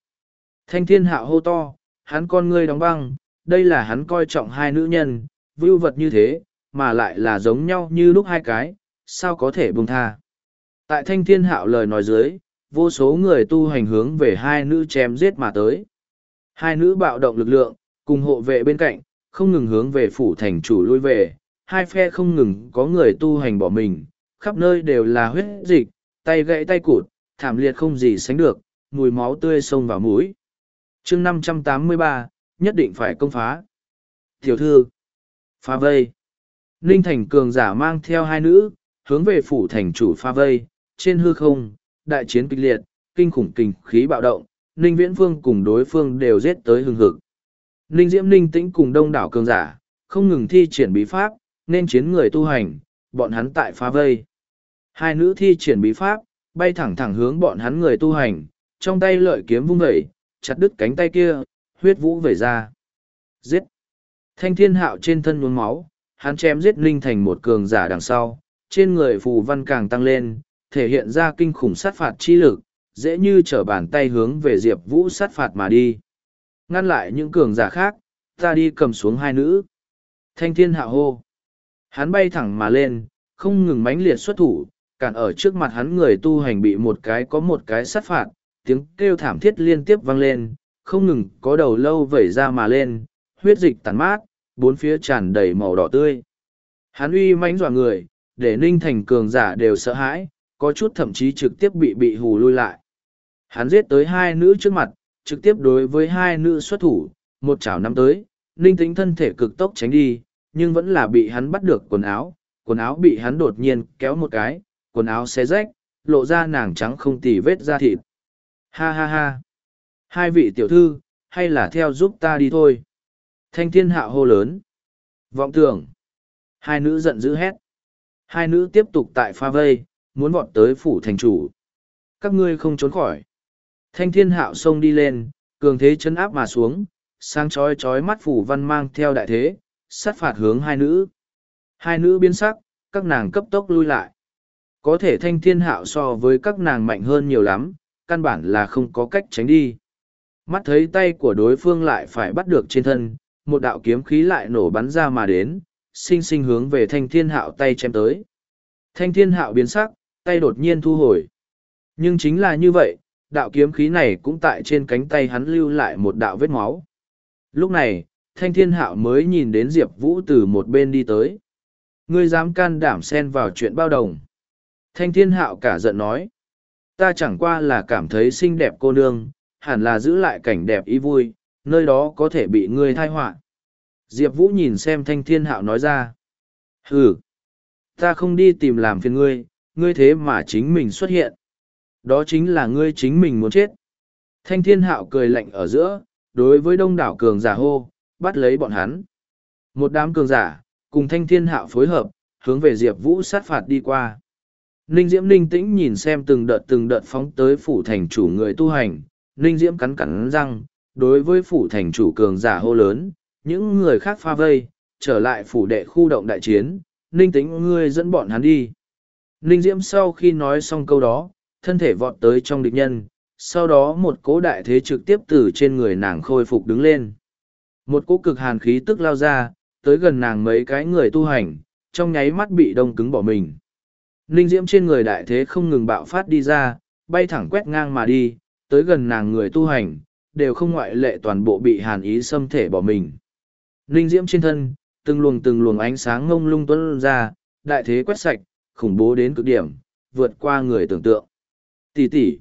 Thanh thiên hạ hô to, hắn con ngươi đóng băng, đây là hắn coi trọng hai nữ nhân, vưu vật như thế, mà lại là giống nhau như lúc hai cái, sao có thể buông tha. Tại thanh thiên hạo lời nói dưới, vô số người tu hành hướng về hai nữ chém giết mà tới. Hai nữ bạo động lực lượng, cùng hộ vệ bên cạnh, không ngừng hướng về phủ thành chủ lui về, hai phe không ngừng có người tu hành bỏ mình, khắp nơi đều là huyết dịch, tay gãy tay cụt, thảm liệt không gì sánh được, mùi máu tươi sông vào mũi. chương năm trăm tám mươi ba nhất định phải công phá. Tiểu thư, phá vây. Ninh Thành cường giả mang theo hai nữ, hướng về phủ thành chủ pha vây, trên hư không, đại chiến kịch liệt, kinh khủng kinh khí bạo động, Ninh Viễn Phương cùng đối phương đều giết tới hừng hực. Ninh Diễm Ninh tĩnh cùng đông đảo cường giả, không ngừng thi triển bí pháp, nên chiến người tu hành, bọn hắn tại phá vây. Hai nữ thi triển bí pháp, bay thẳng thẳng hướng bọn hắn người tu hành, trong tay lợi kiếm vung vẩy, chặt đứt cánh tay kia, huyết vũ vẩy ra. Giết! Thanh thiên hạo trên thân nhuốm máu, hắn chém giết Ninh thành một cường giả đằng sau, trên người phù văn càng tăng lên, thể hiện ra kinh khủng sát phạt chi lực, dễ như trở bàn tay hướng về Diệp Vũ sát phạt mà đi. Ngăn lại những cường giả khác, ta đi cầm xuống hai nữ. Thanh thiên hạ hô. Hắn bay thẳng mà lên, không ngừng mãnh liệt xuất thủ, cản ở trước mặt hắn người tu hành bị một cái có một cái sát phạt, tiếng kêu thảm thiết liên tiếp vang lên, không ngừng có đầu lâu vẩy ra mà lên, huyết dịch tàn mát, bốn phía tràn đầy màu đỏ tươi. Hắn uy mãnh dọa người, để ninh thành cường giả đều sợ hãi, có chút thậm chí trực tiếp bị bị hù lui lại. Hắn giết tới hai nữ trước mặt, trực tiếp đối với hai nữ xuất thủ, một chảo nắm tới, ninh tính thân thể cực tốc tránh đi, nhưng vẫn là bị hắn bắt được quần áo, quần áo bị hắn đột nhiên kéo một cái, quần áo xé rách, lộ ra nàng trắng không tì vết da thịt. Ha ha ha! Hai vị tiểu thư, hay là theo giúp ta đi thôi. Thanh thiên hạ hô lớn. Vọng tưởng. Hai nữ giận dữ hét. Hai nữ tiếp tục tại pha vây, muốn vọt tới phủ thành chủ. Các ngươi không trốn khỏi. Thanh thiên hạo xông đi lên, cường thế chấn áp mà xuống, sang chói chói mắt phủ văn mang theo đại thế, sát phạt hướng hai nữ. Hai nữ biến sắc, các nàng cấp tốc lui lại. Có thể thanh thiên hạo so với các nàng mạnh hơn nhiều lắm, căn bản là không có cách tránh đi. Mắt thấy tay của đối phương lại phải bắt được trên thân, một đạo kiếm khí lại nổ bắn ra mà đến, sinh sinh hướng về thanh thiên hạo tay chém tới. Thanh thiên hạo biến sắc, tay đột nhiên thu hồi. Nhưng chính là như vậy, đạo kiếm khí này cũng tại trên cánh tay hắn lưu lại một đạo vết máu. Lúc này, thanh thiên hạo mới nhìn đến Diệp Vũ từ một bên đi tới. Ngươi dám can đảm xen vào chuyện bao đồng. Thanh thiên hạo cả giận nói. Ta chẳng qua là cảm thấy xinh đẹp cô nương, hẳn là giữ lại cảnh đẹp ý vui, nơi đó có thể bị ngươi thai họa diệp vũ nhìn xem thanh thiên hạo nói ra ừ ta không đi tìm làm phiền ngươi ngươi thế mà chính mình xuất hiện. Đó chính là ngươi chính mình muốn chết. Thanh thiên hạo cười lạnh ở giữa đối với đông đảo cường giả hô bắt lấy bọn hắn. Một đám cường giả cùng thanh thiên hạo phối hợp hướng về diệp vũ sát phạt đi qua. Ninh diễm ninh tĩnh nhìn xem từng đợt từng đợt phóng tới phủ thành chủ người tu hành. Ninh diễm cắn cắn răng đối với phủ thành chủ cường giả hô lớn, những người khác pha vây, trở lại phủ đệ khu động đại chiến, ninh Tĩnh ngươi dẫn bọn hắn đi. Ninh Diễm sau khi nói xong câu đó, thân thể vọt tới trong địch nhân, sau đó một cố đại thế trực tiếp từ trên người nàng khôi phục đứng lên. Một cố cực hàn khí tức lao ra, tới gần nàng mấy cái người tu hành, trong nháy mắt bị đông cứng bỏ mình. Ninh Diễm trên người đại thế không ngừng bạo phát đi ra, bay thẳng quét ngang mà đi, tới gần nàng người tu hành, đều không ngoại lệ toàn bộ bị hàn ý xâm thể bỏ mình. Linh diễm trên thân, từng luồng từng luồng ánh sáng ngông lung tuấn ra, đại thế quét sạch, khủng bố đến cực điểm, vượt qua người tưởng tượng. Tỷ tỷ.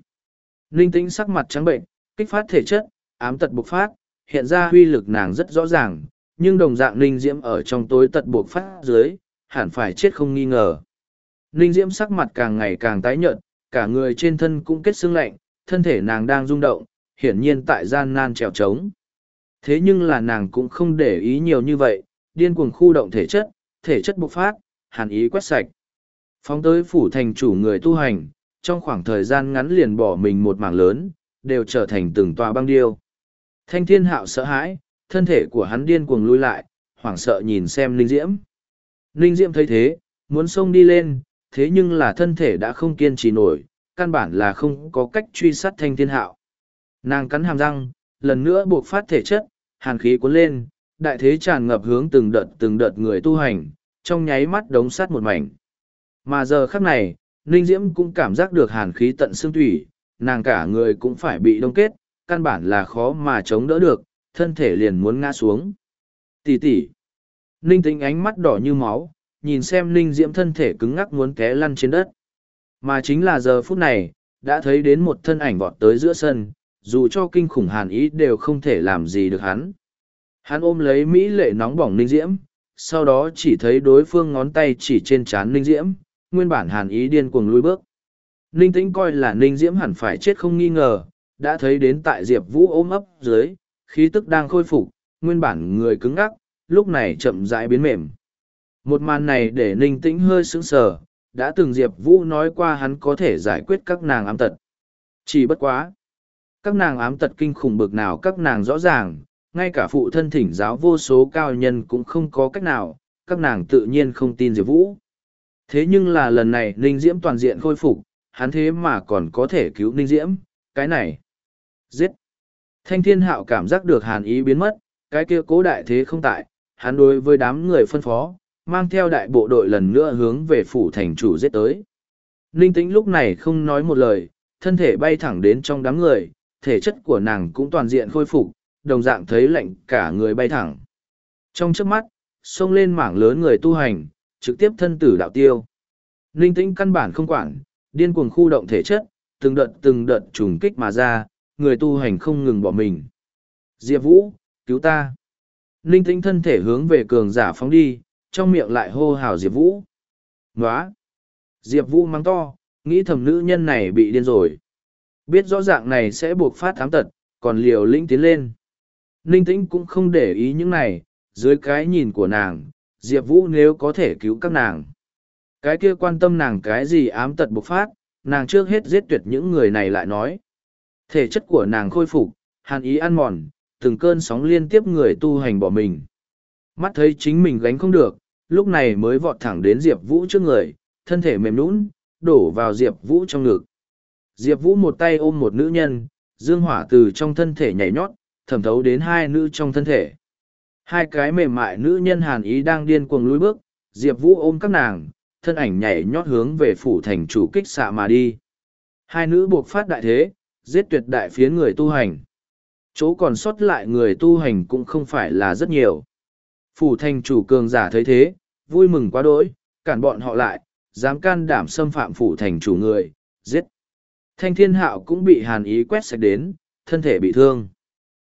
Linh tĩnh sắc mặt trắng bệnh, kích phát thể chất, ám tật bộc phát, hiện ra huy lực nàng rất rõ ràng, nhưng đồng dạng ninh diễm ở trong tối tật bộc phát dưới hẳn phải chết không nghi ngờ ninh diễm sắc mặt càng ngày càng tái nhợt cả người trên thân cũng kết xương lạnh thân thể nàng đang rung động hiển nhiên tại gian nan trèo trống thế nhưng là nàng cũng không để ý nhiều như vậy điên cuồng khu động thể chất thể chất bộc phát hàn ý quét sạch phóng tới phủ thành chủ người tu hành, trong khoảng thời gian ngắn liền bỏ mình một mảng lớn, đều trở thành từng tòa băng điêu. Thanh thiên hạo sợ hãi, thân thể của hắn điên cuồng lui lại, hoảng sợ nhìn xem linh diễm. Linh diễm thấy thế, muốn xông đi lên, thế nhưng là thân thể đã không kiên trì nổi, căn bản là không có cách truy sát thanh thiên hạo. Nàng cắn hàm răng, lần nữa buộc phát thể chất, hàn khí cuốn lên, đại thế tràn ngập hướng từng đợt từng đợt người tu hành, trong nháy mắt đống sát một mảnh mà giờ khắc này ninh diễm cũng cảm giác được hàn khí tận xương thủy nàng cả người cũng phải bị đông kết căn bản là khó mà chống đỡ được thân thể liền muốn ngã xuống. Tỷ tỷ, ninh tính ánh mắt đỏ như máu nhìn xem ninh diễm thân thể cứng ngắc muốn té lăn trên đất. Mà chính là giờ phút này đã thấy đến một thân ảnh vọt tới giữa sân dù cho kinh khủng hàn ý đều không thể làm gì được hắn. Hắn ôm lấy mỹ lệ nóng bỏng ninh diễm sau đó chỉ thấy đối phương ngón tay chỉ trên trán ninh diễm nguyên bản hàn ý điên cuồng lui bước. Ninh tĩnh coi là ninh diễm hẳn phải chết không nghi ngờ, đã thấy đến tại diệp vũ ôm ấp dưới, khí tức đang khôi phục, nguyên bản người cứng ngắc, lúc này chậm rãi biến mềm. Một màn này để ninh tĩnh hơi sững sờ, đã từng diệp vũ nói qua hắn có thể giải quyết các nàng ám tật. Chỉ bất quá, các nàng ám tật kinh khủng bực nào các nàng rõ ràng, ngay cả phụ thân thỉnh giáo vô số cao nhân cũng không có cách nào, các nàng tự nhiên không tin diệp vũ thế nhưng là lần này ninh diễm toàn diện khôi phục, hắn thế mà còn có thể cứu ninh diễm, cái này. Giết. Thanh thiên hạo cảm giác được hàn ý biến mất, cái kia cố đại thế không tại, hắn đối với đám người phân phó, mang theo đại bộ đội lần nữa hướng về phủ thành chủ giết tới. Ninh tĩnh lúc này không nói một lời, thân thể bay thẳng đến trong đám người, thể chất của nàng cũng toàn diện khôi phục, đồng dạng thấy lạnh cả người bay thẳng. Trong trước mắt, xông lên mảng lớn người tu hành trực tiếp thân tử đạo tiêu. Ninh tĩnh căn bản không quản, điên cuồng khu động thể chất, từng đợt từng đợt trùng kích mà ra, người tu hành không ngừng bỏ mình. Diệp vũ, cứu ta. Ninh tĩnh thân thể hướng về cường giả phóng đi, trong miệng lại hô hào diệp vũ. Nóa! diệp vũ mắng to, nghĩ thầm nữ nhân này bị điên rồi. Biết rõ ràng này sẽ buộc phát thám tật, còn liều lĩnh tiến lên. Ninh tĩnh cũng không để ý những này, dưới cái nhìn của nàng diệp vũ nếu có thể cứu các nàng. Cái kia quan tâm nàng cái gì ám tật bộc phát, nàng trước hết giết tuyệt những người này lại nói. Thể chất của nàng khôi phục, hàn ý ăn mòn, từng cơn sóng liên tiếp người tu hành bỏ mình. Mắt thấy chính mình gánh không được, lúc này mới vọt thẳng đến diệp vũ trước người, thân thể mềm lún đổ vào diệp vũ trong ngực. Diệp vũ một tay ôm một nữ nhân, dương hỏa từ trong thân thể nhảy nhót, thẩm thấu đến hai nữ trong thân thể hai cái mềm mại nữ nhân hàn ý đang điên cuồng lùi bước, diệp vũ ôm các nàng, thân ảnh nhảy nhót hướng về phủ thành chủ kích xạ mà đi. Hai nữ buộc phát đại thế, giết tuyệt đại phía người tu hành. Chỗ còn sót lại người tu hành cũng không phải là rất nhiều. Phủ thành chủ cường giả thấy thế, vui mừng quá đỗi, cản bọn họ lại, dám can đảm xâm phạm phủ thành chủ người, giết. Thanh thiên hạo cũng bị hàn ý quét sạch đến, thân thể bị thương.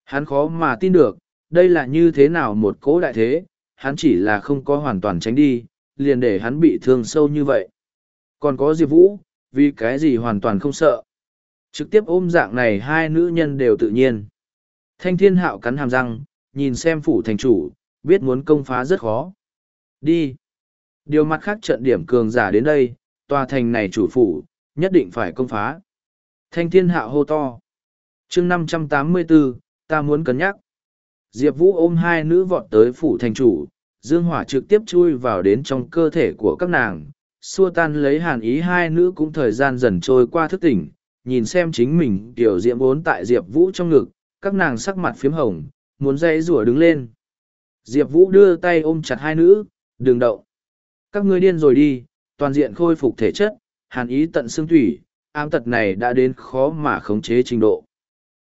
Hắn khó mà tin được đây là như thế nào một cỗ đại thế, hắn chỉ là không có hoàn toàn tránh đi, liền để hắn bị thương sâu như vậy. Còn có diệp vũ, vì cái gì hoàn toàn không sợ? Trực tiếp ôm dạng này hai nữ nhân đều tự nhiên. Thanh thiên hạo cắn hàm răng, nhìn xem phủ thành chủ, biết muốn công phá rất khó. Đi. Điều mặt khác trận điểm cường giả đến đây, tòa thành này chủ phủ, nhất định phải công phá. Thanh thiên hạo hô to. Chương năm trăm tám mươi bốn ta muốn cân nhắc diệp vũ ôm hai nữ vọt tới phủ thành chủ, dương hỏa trực tiếp chui vào đến trong cơ thể của các nàng. Xua tan lấy hàn ý, hai nữ cũng thời gian dần trôi qua thức tỉnh, nhìn xem chính mình tiểu diệm vốn tại diệp vũ trong ngực, các nàng sắc mặt phiếm hồng, muốn dây rủa đứng lên. Diệp vũ đưa tay ôm chặt hai nữ, đừng động. Các ngươi điên rồi đi, toàn diện khôi phục thể chất, hàn ý tận xương thủy ám tật này đã đến khó mà khống chế trình độ.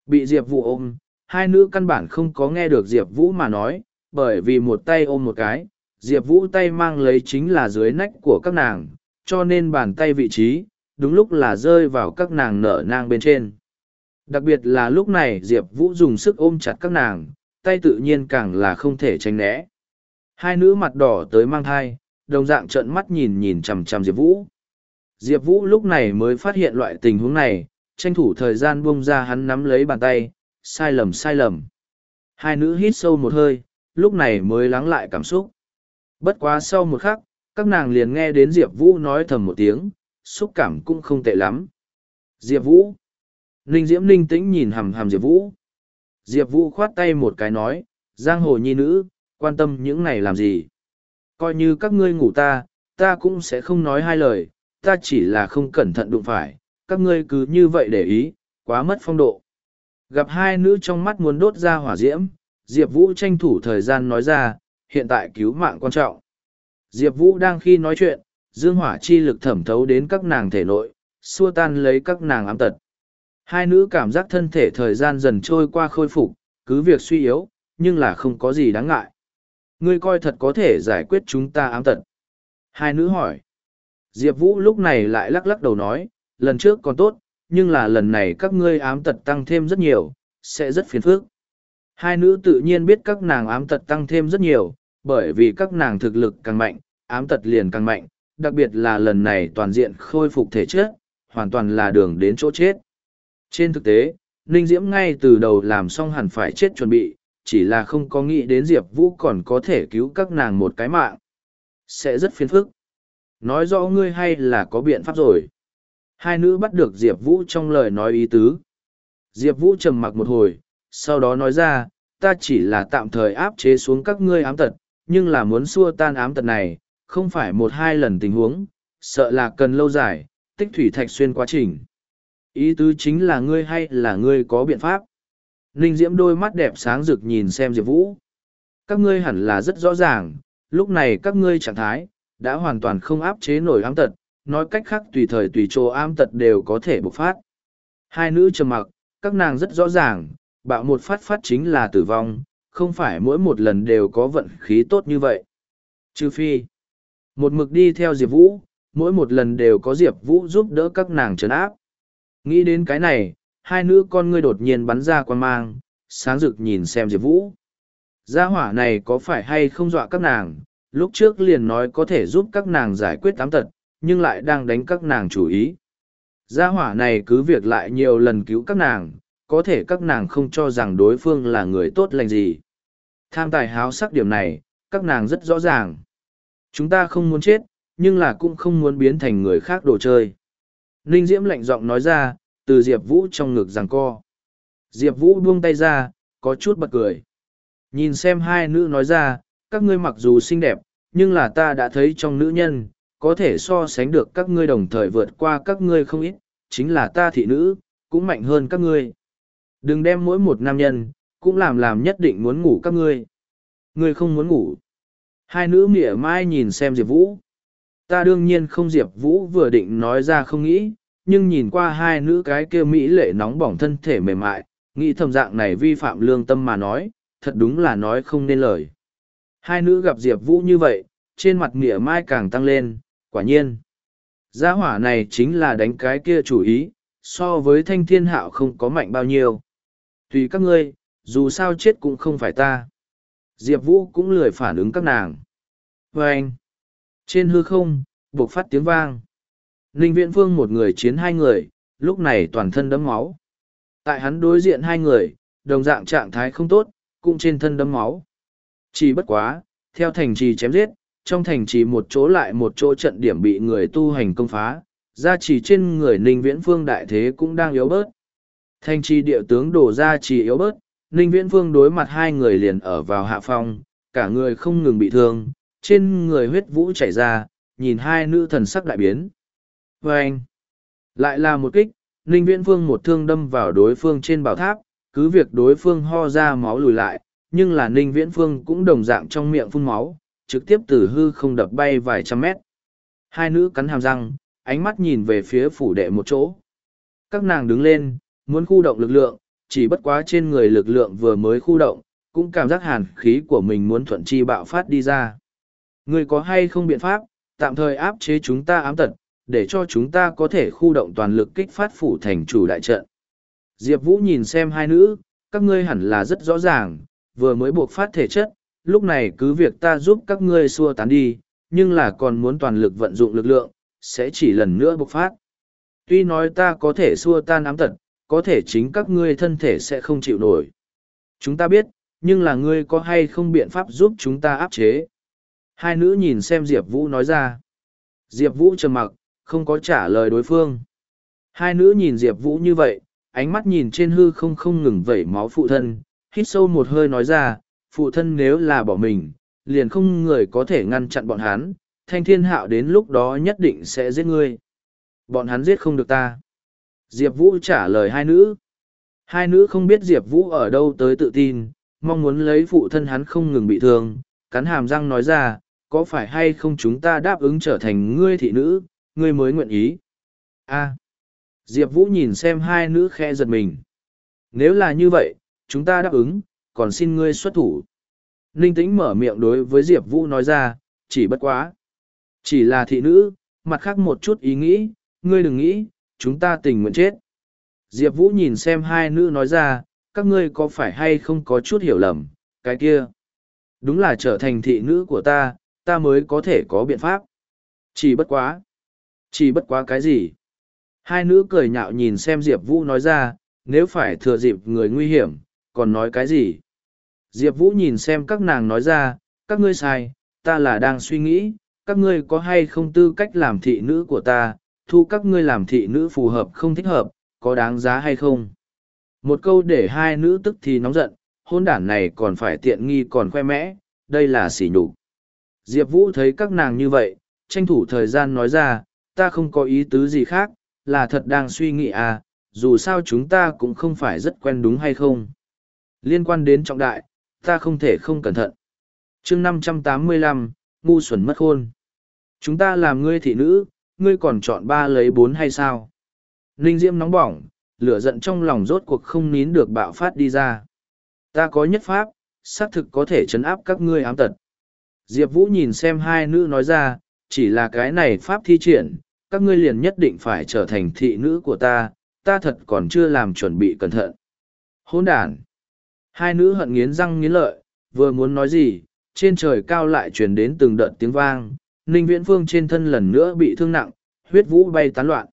Bị diệp vũ ôm hai nữ căn bản không có nghe được diệp vũ mà nói bởi vì một tay ôm một cái diệp vũ tay mang lấy chính là dưới nách của các nàng cho nên bàn tay vị trí đúng lúc là rơi vào các nàng nở nang bên trên đặc biệt là lúc này diệp vũ dùng sức ôm chặt các nàng tay tự nhiên càng là không thể tránh né. Hai nữ mặt đỏ tới mang thai, đồng dạng trợn mắt nhìn nhìn chằm chằm Diệp Vũ. Diệp Vũ lúc này mới phát hiện loại tình huống này, tranh thủ thời gian buông ra hắn nắm lấy bàn tay, sai lầm sai lầm. Hai nữ hít sâu một hơi, lúc này mới lắng lại cảm xúc. Bất quá sau một khắc, các nàng liền nghe đến Diệp Vũ nói thầm một tiếng, xúc cảm cũng không tệ lắm. Diệp Vũ. Ninh Diễm ninh tĩnh nhìn hầm hầm Diệp Vũ. Diệp Vũ khoát tay một cái nói, giang hồ nhi nữ, quan tâm những này làm gì. Coi như các ngươi ngủ ta, ta cũng sẽ không nói hai lời, ta chỉ là không cẩn thận đụng phải, các ngươi cứ như vậy để ý, quá mất phong độ. Gặp hai nữ trong mắt muốn đốt ra hỏa diễm, Diệp Vũ tranh thủ thời gian nói ra, hiện tại cứu mạng quan trọng. Diệp Vũ đang khi nói chuyện, dương hỏa chi lực thẩm thấu đến các nàng thể nội, xua tan lấy các nàng ám tật. Hai nữ cảm giác thân thể thời gian dần trôi qua khôi phục, cứ việc suy yếu, nhưng là không có gì đáng ngại. Ngươi coi thật có thể giải quyết chúng ta ám tật. Hai nữ hỏi. Diệp Vũ lúc này lại lắc lắc đầu nói, lần trước còn tốt, nhưng là lần này các ngươi ám tật tăng thêm rất nhiều, sẽ rất phiền phức. Hai nữ tự nhiên biết các nàng ám tật tăng thêm rất nhiều, bởi vì các nàng thực lực càng mạnh, ám tật liền càng mạnh, đặc biệt là lần này toàn diện khôi phục thể chất, hoàn toàn là đường đến chỗ chết. Trên thực tế, Ninh Diễm ngay từ đầu làm xong hẳn phải chết chuẩn bị, chỉ là không có nghĩ đến Diệp Vũ còn có thể cứu các nàng một cái mạng. Sẽ rất phiền phức. Nói rõ ngươi hay là có biện pháp rồi. Hai nữ bắt được Diệp Vũ trong lời nói ý tứ. Diệp Vũ trầm mặc một hồi, sau đó nói ra, ta chỉ là tạm thời áp chế xuống các ngươi ám tật, nhưng là muốn xua tan ám tật này, không phải một hai lần tình huống, sợ là cần lâu dài, tích thủy thạch xuyên quá trình. Ý tứ chính là ngươi hay là ngươi có biện pháp. Ninh Diễm đôi mắt đẹp sáng rực nhìn xem Diệp Vũ. Các ngươi hẳn là rất rõ ràng, lúc này các ngươi trạng thái, đã hoàn toàn không áp chế nổi ám tật, nói cách khác tùy thời tùy chỗ am tật đều có thể bộc phát. Hai nữ trầm mặc, các nàng rất rõ ràng, bạo một phát phát chính là tử vong, không phải mỗi một lần đều có vận khí tốt như vậy. Trừ phi, một mực đi theo Diệp Vũ, mỗi một lần đều có Diệp Vũ giúp đỡ các nàng trấn áp. Nghĩ đến cái này, hai nữ con ngươi đột nhiên bắn ra quan mang, sáng rực nhìn xem Diệp Vũ. Gia hỏa này có phải hay không dọa các nàng, lúc trước liền nói có thể giúp các nàng giải quyết tám tật, nhưng lại đang đánh các nàng chủ ý. Gia hỏa này cứ việc lại nhiều lần cứu các nàng, có thể các nàng không cho rằng đối phương là người tốt lành gì. Tham tài háo sắc điểm này, các nàng rất rõ ràng. Chúng ta không muốn chết, nhưng là cũng không muốn biến thành người khác đồ chơi. Ninh Diễm lạnh giọng nói ra, từ Diệp Vũ trong ngực rằng co. Diệp Vũ buông tay ra, có chút bật cười. Nhìn xem hai nữ nói ra, các ngươi mặc dù xinh đẹp, nhưng là ta đã thấy trong nữ nhân, có thể so sánh được các ngươi đồng thời vượt qua các ngươi không ít, chính là ta thị nữ, cũng mạnh hơn các ngươi. Đừng đem mỗi một nam nhân, cũng làm làm nhất định muốn ngủ các ngươi. Ngươi không muốn ngủ. Hai nữ mỉa mai nhìn xem Diệp Vũ. Ta đương nhiên không Diệp Vũ vừa định nói ra không nghĩ, nhưng nhìn qua hai nữ cái kia Mỹ lệ nóng bỏng thân thể mềm mại, nghĩ thầm dạng này vi phạm lương tâm mà nói, thật đúng là nói không nên lời. Hai nữ gặp Diệp Vũ như vậy, trên mặt mỉa mai càng tăng lên, quả nhiên. Gia hỏa này chính là đánh cái kia chủ ý, so với thanh thiên hạo không có mạnh bao nhiêu. Tùy các ngươi, dù sao chết cũng không phải ta. Diệp Vũ cũng lười phản ứng các nàng. vê anh, trên hư không, buộc phát tiếng vang. Ninh Viễn Phương một người chiến hai người, lúc này toàn thân đấm máu. Tại hắn đối diện hai người, đồng dạng trạng thái không tốt, cũng trên thân đấm máu. Chỉ bất quá, theo thành trì chém giết, trong thành trì một chỗ lại một chỗ trận điểm bị người tu hành công phá, gia trì trên người Ninh Viễn Phương đại thế cũng đang yếu bớt. Thành trì địa tướng đổ gia trì yếu bớt, Ninh Viễn Phương đối mặt hai người liền ở vào hạ phong, cả người không ngừng bị thương, trên người huyết vũ chảy ra, nhìn hai nữ thần sắc đại biến. Và anh, lại là một kích, Ninh Viễn Phương một thương đâm vào đối phương trên bảo tháp, cứ việc đối phương ho ra máu lùi lại, nhưng là Ninh Viễn Phương cũng đồng dạng trong miệng phun máu, trực tiếp từ hư không đập bay vài trăm mét. Hai nữ cắn hàm răng, ánh mắt nhìn về phía phủ đệ một chỗ. Các nàng đứng lên, muốn khu động lực lượng, chỉ bất quá trên người lực lượng vừa mới khu động, cũng cảm giác hàn khí của mình muốn thuận chi bạo phát đi ra. Người có hay không biện pháp, tạm thời áp chế chúng ta ám tật, để cho chúng ta có thể khu động toàn lực kích phát phủ thành chủ đại trận. Diệp Vũ nhìn xem hai nữ, các ngươi hẳn là rất rõ ràng, vừa mới buộc phát thể chất, lúc này cứ việc ta giúp các ngươi xua tán đi, nhưng là còn muốn toàn lực vận dụng lực lượng, sẽ chỉ lần nữa bộc phát. Tuy nói ta có thể xua tan ám tật, có thể chính các ngươi thân thể sẽ không chịu nổi. Chúng ta biết, nhưng là ngươi có hay không biện pháp giúp chúng ta áp chế. Hai nữ nhìn xem Diệp Vũ nói ra. Diệp Vũ trầm mặc, không có trả lời đối phương. Hai nữ nhìn Diệp Vũ như vậy, ánh mắt nhìn trên hư không không ngừng vẩy máu phụ thân, hít sâu một hơi nói ra, phụ thân nếu là bỏ mình, liền không người có thể ngăn chặn bọn hắn, thanh thiên hạo đến lúc đó nhất định sẽ giết ngươi. Bọn hắn giết không được ta. Diệp Vũ trả lời hai nữ. Hai nữ không biết Diệp Vũ ở đâu tới tự tin, mong muốn lấy phụ thân hắn không ngừng bị thương, cắn hàm răng nói ra, có phải hay không chúng ta đáp ứng trở thành ngươi thị nữ, ngươi mới nguyện ý. a Diệp Vũ nhìn xem hai nữ khe giật mình. Nếu là như vậy, chúng ta đáp ứng, còn xin ngươi xuất thủ. Ninh tĩnh mở miệng đối với Diệp Vũ nói ra, chỉ bất quá. Chỉ là thị nữ, mặt khác một chút ý nghĩ, ngươi đừng nghĩ, chúng ta tình nguyện chết. Diệp Vũ nhìn xem hai nữ nói ra, các ngươi có phải hay không có chút hiểu lầm, cái kia. Đúng là trở thành thị nữ của ta, ta mới có thể có biện pháp. Chỉ bất quá. Chỉ bất quá cái gì? Hai nữ cười nhạo nhìn xem Diệp Vũ nói ra, nếu phải thừa dịp người nguy hiểm, còn nói cái gì? Diệp Vũ nhìn xem các nàng nói ra, các ngươi sai, ta là đang suy nghĩ, các ngươi có hay không tư cách làm thị nữ của ta, thu các ngươi làm thị nữ phù hợp không thích hợp, có đáng giá hay không? Một câu để hai nữ tức thì nóng giận, hôn đản này còn phải tiện nghi còn khoe mẽ, đây là sỉ nhục. Diệp Vũ thấy các nàng như vậy, tranh thủ thời gian nói ra, ta không có ý tứ gì khác, là thật đang suy nghĩ à, dù sao chúng ta cũng không phải rất quen đúng hay không. Liên quan đến trọng đại, ta không thể không cẩn thận. chương năm trăm tám mươi lăm ngu xuẩn mất khôn. Chúng ta làm ngươi thị nữ, ngươi còn chọn ba lấy bốn hay sao? Ninh Diễm nóng bỏng, lửa giận trong lòng rốt cuộc không nín được bạo phát đi ra. Ta có nhất pháp, xác thực có thể chấn áp các ngươi ám tật. Diệp Vũ nhìn xem hai nữ nói ra, chỉ là cái này pháp thi triển, các ngươi liền nhất định phải trở thành thị nữ của ta, ta thật còn chưa làm chuẩn bị cẩn thận. Hôn đàn! Hai nữ hận nghiến răng nghiến lợi, vừa muốn nói gì, trên trời cao lại truyền đến từng đợt tiếng vang, Ninh Viễn Phương trên thân lần nữa bị thương nặng, huyết vũ bay tán loạn.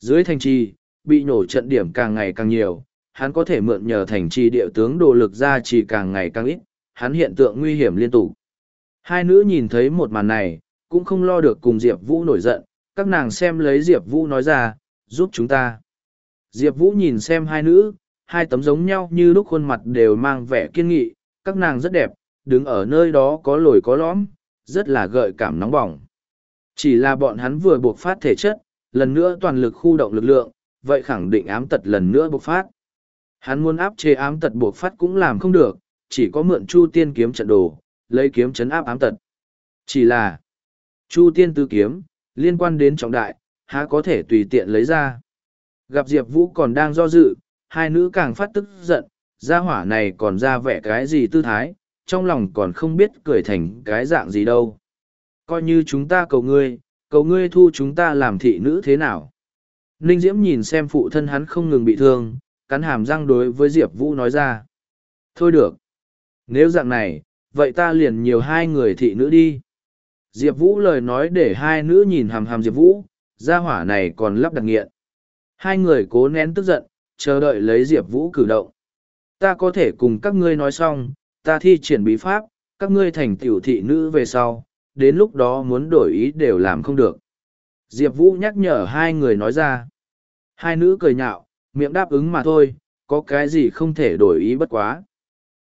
Dưới thành trì, bị nổ trận điểm càng ngày càng nhiều, hắn có thể mượn nhờ thành trì địa tướng đồ lực ra chỉ càng ngày càng ít, hắn hiện tượng nguy hiểm liên tục. Hai nữ nhìn thấy một màn này, cũng không lo được cùng Diệp Vũ nổi giận, các nàng xem lấy Diệp Vũ nói ra, giúp chúng ta. Diệp Vũ nhìn xem hai nữ, hai tấm giống nhau như lúc khuôn mặt đều mang vẻ kiên nghị, các nàng rất đẹp, đứng ở nơi đó có lồi có lõm, rất là gợi cảm nóng bỏng. Chỉ là bọn hắn vừa buộc phát thể chất, lần nữa toàn lực khu động lực lượng, vậy khẳng định ám tật lần nữa buộc phát. Hắn muốn áp chế ám tật buộc phát cũng làm không được, chỉ có mượn Chu Tiên kiếm trận đồ, lấy kiếm chấn áp ám tật. Chỉ là, Chu Tiên tư kiếm, liên quan đến trọng đại, há có thể tùy tiện lấy ra. Gặp Diệp Vũ còn đang do dự, hai nữ càng phát tức giận, gia hỏa này còn ra vẻ cái gì tư thái, trong lòng còn không biết cười thành cái dạng gì đâu. Coi như chúng ta cầu ngươi, cầu ngươi thu chúng ta làm thị nữ thế nào. Ninh Diễm nhìn xem phụ thân hắn không ngừng bị thương, cắn hàm răng đối với Diệp Vũ nói ra. Thôi được. Nếu dạng này, vậy ta liền nhiều hai người thị nữ đi. Diệp Vũ lời nói để hai nữ nhìn hàm hàm Diệp Vũ, gia hỏa này còn lắp đặc nghiện. Hai người cố nén tức giận, chờ đợi lấy Diệp Vũ cử động. Ta có thể cùng các ngươi nói xong, ta thi triển bí pháp, các ngươi thành tiểu thị nữ về sau, đến lúc đó muốn đổi ý đều làm không được. Diệp Vũ nhắc nhở hai người nói ra. Hai nữ cười nhạo, miệng đáp ứng mà thôi, có cái gì không thể đổi ý bất quá.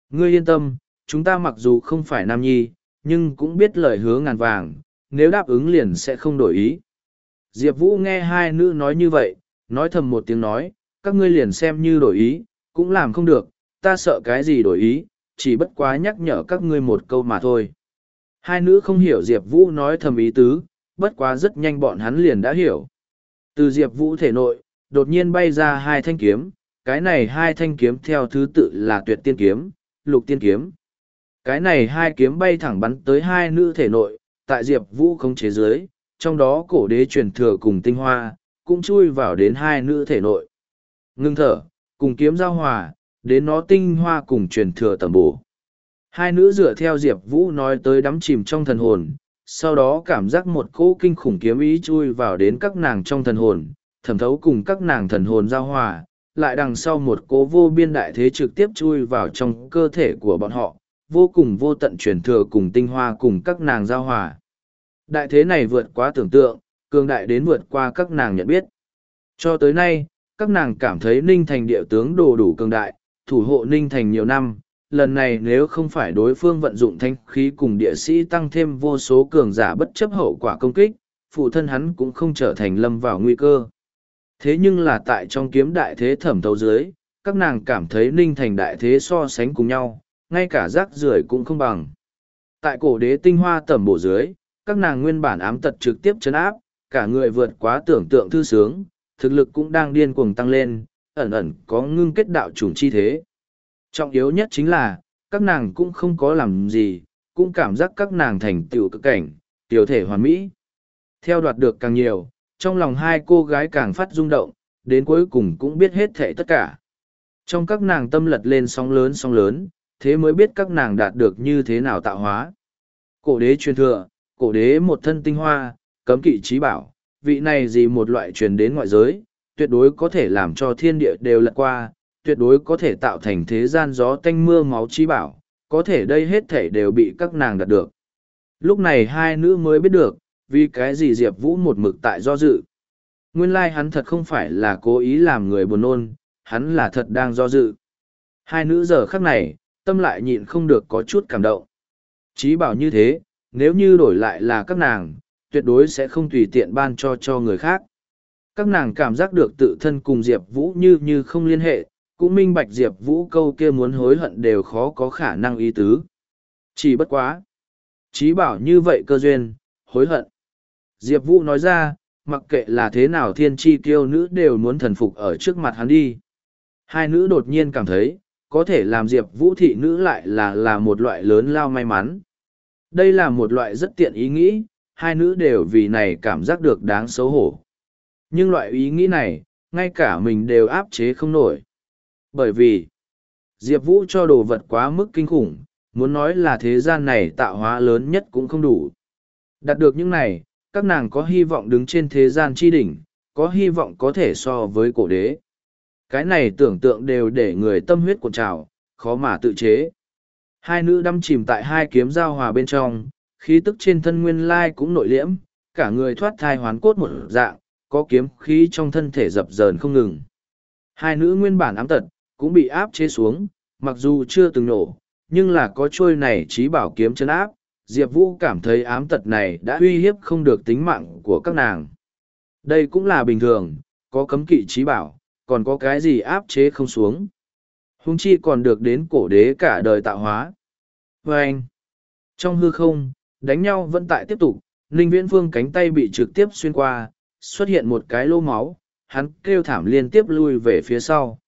Ngươi yên tâm, chúng ta mặc dù không phải nam nhi, nhưng cũng biết lời hứa ngàn vàng, nếu đáp ứng liền sẽ không đổi ý. Diệp Vũ nghe hai nữ nói như vậy, nói thầm một tiếng nói, các ngươi liền xem như đổi ý, cũng làm không được, ta sợ cái gì đổi ý, chỉ bất quá nhắc nhở các ngươi một câu mà thôi. Hai nữ không hiểu Diệp Vũ nói thầm ý tứ, bất quá rất nhanh bọn hắn liền đã hiểu. Từ Diệp Vũ thể nội, đột nhiên bay ra hai thanh kiếm, cái này hai thanh kiếm theo thứ tự là tuyệt tiên kiếm, lục tiên kiếm. Cái này hai kiếm bay thẳng bắn tới hai nữ thể nội, tại Diệp Vũ không chế giới, trong đó cổ đế truyền thừa cùng tinh hoa, cũng chui vào đến hai nữ thể nội. Ngưng thở, cùng kiếm giao hòa, đến nó tinh hoa cùng truyền thừa tầm bổ. Hai nữ dựa theo Diệp Vũ nói tới đắm chìm trong thần hồn, sau đó cảm giác một cỗ kinh khủng kiếm ý chui vào đến các nàng trong thần hồn, thẩm thấu cùng các nàng thần hồn giao hòa, lại đằng sau một cỗ vô biên đại thế trực tiếp chui vào trong cơ thể của bọn họ, vô cùng vô tận truyền thừa cùng tinh hoa cùng các nàng giao hòa. Đại thế này vượt quá tưởng tượng, cường đại đến vượt qua các nàng nhận biết. Cho tới nay, các nàng cảm thấy Ninh Thành địa tướng đồ đủ cường đại, thủ hộ Ninh Thành nhiều năm. Lần này nếu không phải đối phương vận dụng thanh khí cùng địa sĩ tăng thêm vô số cường giả bất chấp hậu quả công kích, phụ thân hắn cũng không trở thành lâm vào nguy cơ. Thế nhưng là tại trong kiếm đại thế thẩm thấu dưới, các nàng cảm thấy Ninh Thành đại thế so sánh cùng nhau, ngay cả rác rưởi cũng không bằng. Tại cổ đế tinh hoa tẩm bổ dưới, các nàng nguyên bản ám tật trực tiếp chấn áp, cả người vượt quá tưởng tượng thư sướng, thực lực cũng đang điên cuồng tăng lên, ẩn ẩn có ngưng kết đạo chủng chi thế. Trọng yếu nhất chính là, các nàng cũng không có làm gì, cũng cảm giác các nàng thành tựu cực cảnh, tiểu thể hoàn mỹ. Theo đoạt được càng nhiều, trong lòng hai cô gái càng phát rung động, đến cuối cùng cũng biết hết thể tất cả. Trong các nàng tâm lật lên sóng lớn sóng lớn, thế mới biết các nàng đạt được như thế nào tạo hóa. Cổ đế truyền thừa, cổ đế một thân tinh hoa, cấm kỵ trí bảo, vị này gì một loại truyền đến ngoại giới, tuyệt đối có thể làm cho thiên địa đều lật qua, tuyệt đối có thể tạo thành thế gian gió tanh mưa máu trí bảo, có thể đây hết thể đều bị các nàng đạt được. Lúc này hai nữ mới biết được, vì cái gì Diệp Vũ một mực tại do dự. Nguyên lai like hắn thật không phải là cố ý làm người buồn nôn, hắn là thật đang do dự. Hai nữ giờ khắc này, tâm lại nhịn không được có chút cảm động. Chí bảo như thế, nếu như đổi lại là các nàng, tuyệt đối sẽ không tùy tiện ban cho cho người khác. Các nàng cảm giác được tự thân cùng Diệp Vũ như như không liên hệ, cũng minh bạch Diệp Vũ câu kia muốn hối hận đều khó có khả năng ý tứ. Chỉ bất quá. Chí bảo như vậy cơ duyên, hối hận. Diệp Vũ nói ra, mặc kệ là thế nào thiên tri tiêu nữ đều muốn thần phục ở trước mặt hắn đi. Hai nữ đột nhiên cảm thấy, có thể làm Diệp Vũ thị nữ lại là là một loại lớn lao may mắn. Đây là một loại rất tiện ý nghĩ, hai nữ đều vì này cảm giác được đáng xấu hổ. Nhưng loại ý nghĩ này, ngay cả mình đều áp chế không nổi. Bởi vì, Diệp Vũ cho đồ vật quá mức kinh khủng, muốn nói là thế gian này tạo hóa lớn nhất cũng không đủ. Đạt được những này, các nàng có hy vọng đứng trên thế gian chi đỉnh, có hy vọng có thể so với cổ đế. Cái này tưởng tượng đều để người tâm huyết cuộn trào, khó mà tự chế. Hai nữ đâm chìm tại hai kiếm giao hòa bên trong, khí tức trên thân nguyên lai cũng nội liễm, cả người thoát thai hoán cốt một dạng, có kiếm khí trong thân thể dập dờn không ngừng. Hai nữ nguyên bản ám tật, cũng bị áp chế xuống, mặc dù chưa từng nổ, nhưng là có trôi này trí bảo kiếm chân áp, Diệp Vũ cảm thấy ám tật này đã uy hiếp không được tính mạng của các nàng. Đây cũng là bình thường, có cấm kỵ trí bảo, còn có cái gì áp chế không xuống. Hùng chi còn được đến cổ đế cả đời tạo hóa. Và anh, trong hư không, đánh nhau vẫn tại tiếp tục, Ninh Viễn Phương cánh tay bị trực tiếp xuyên qua, xuất hiện một cái lô máu, hắn kêu thảm liên tiếp lui về phía sau.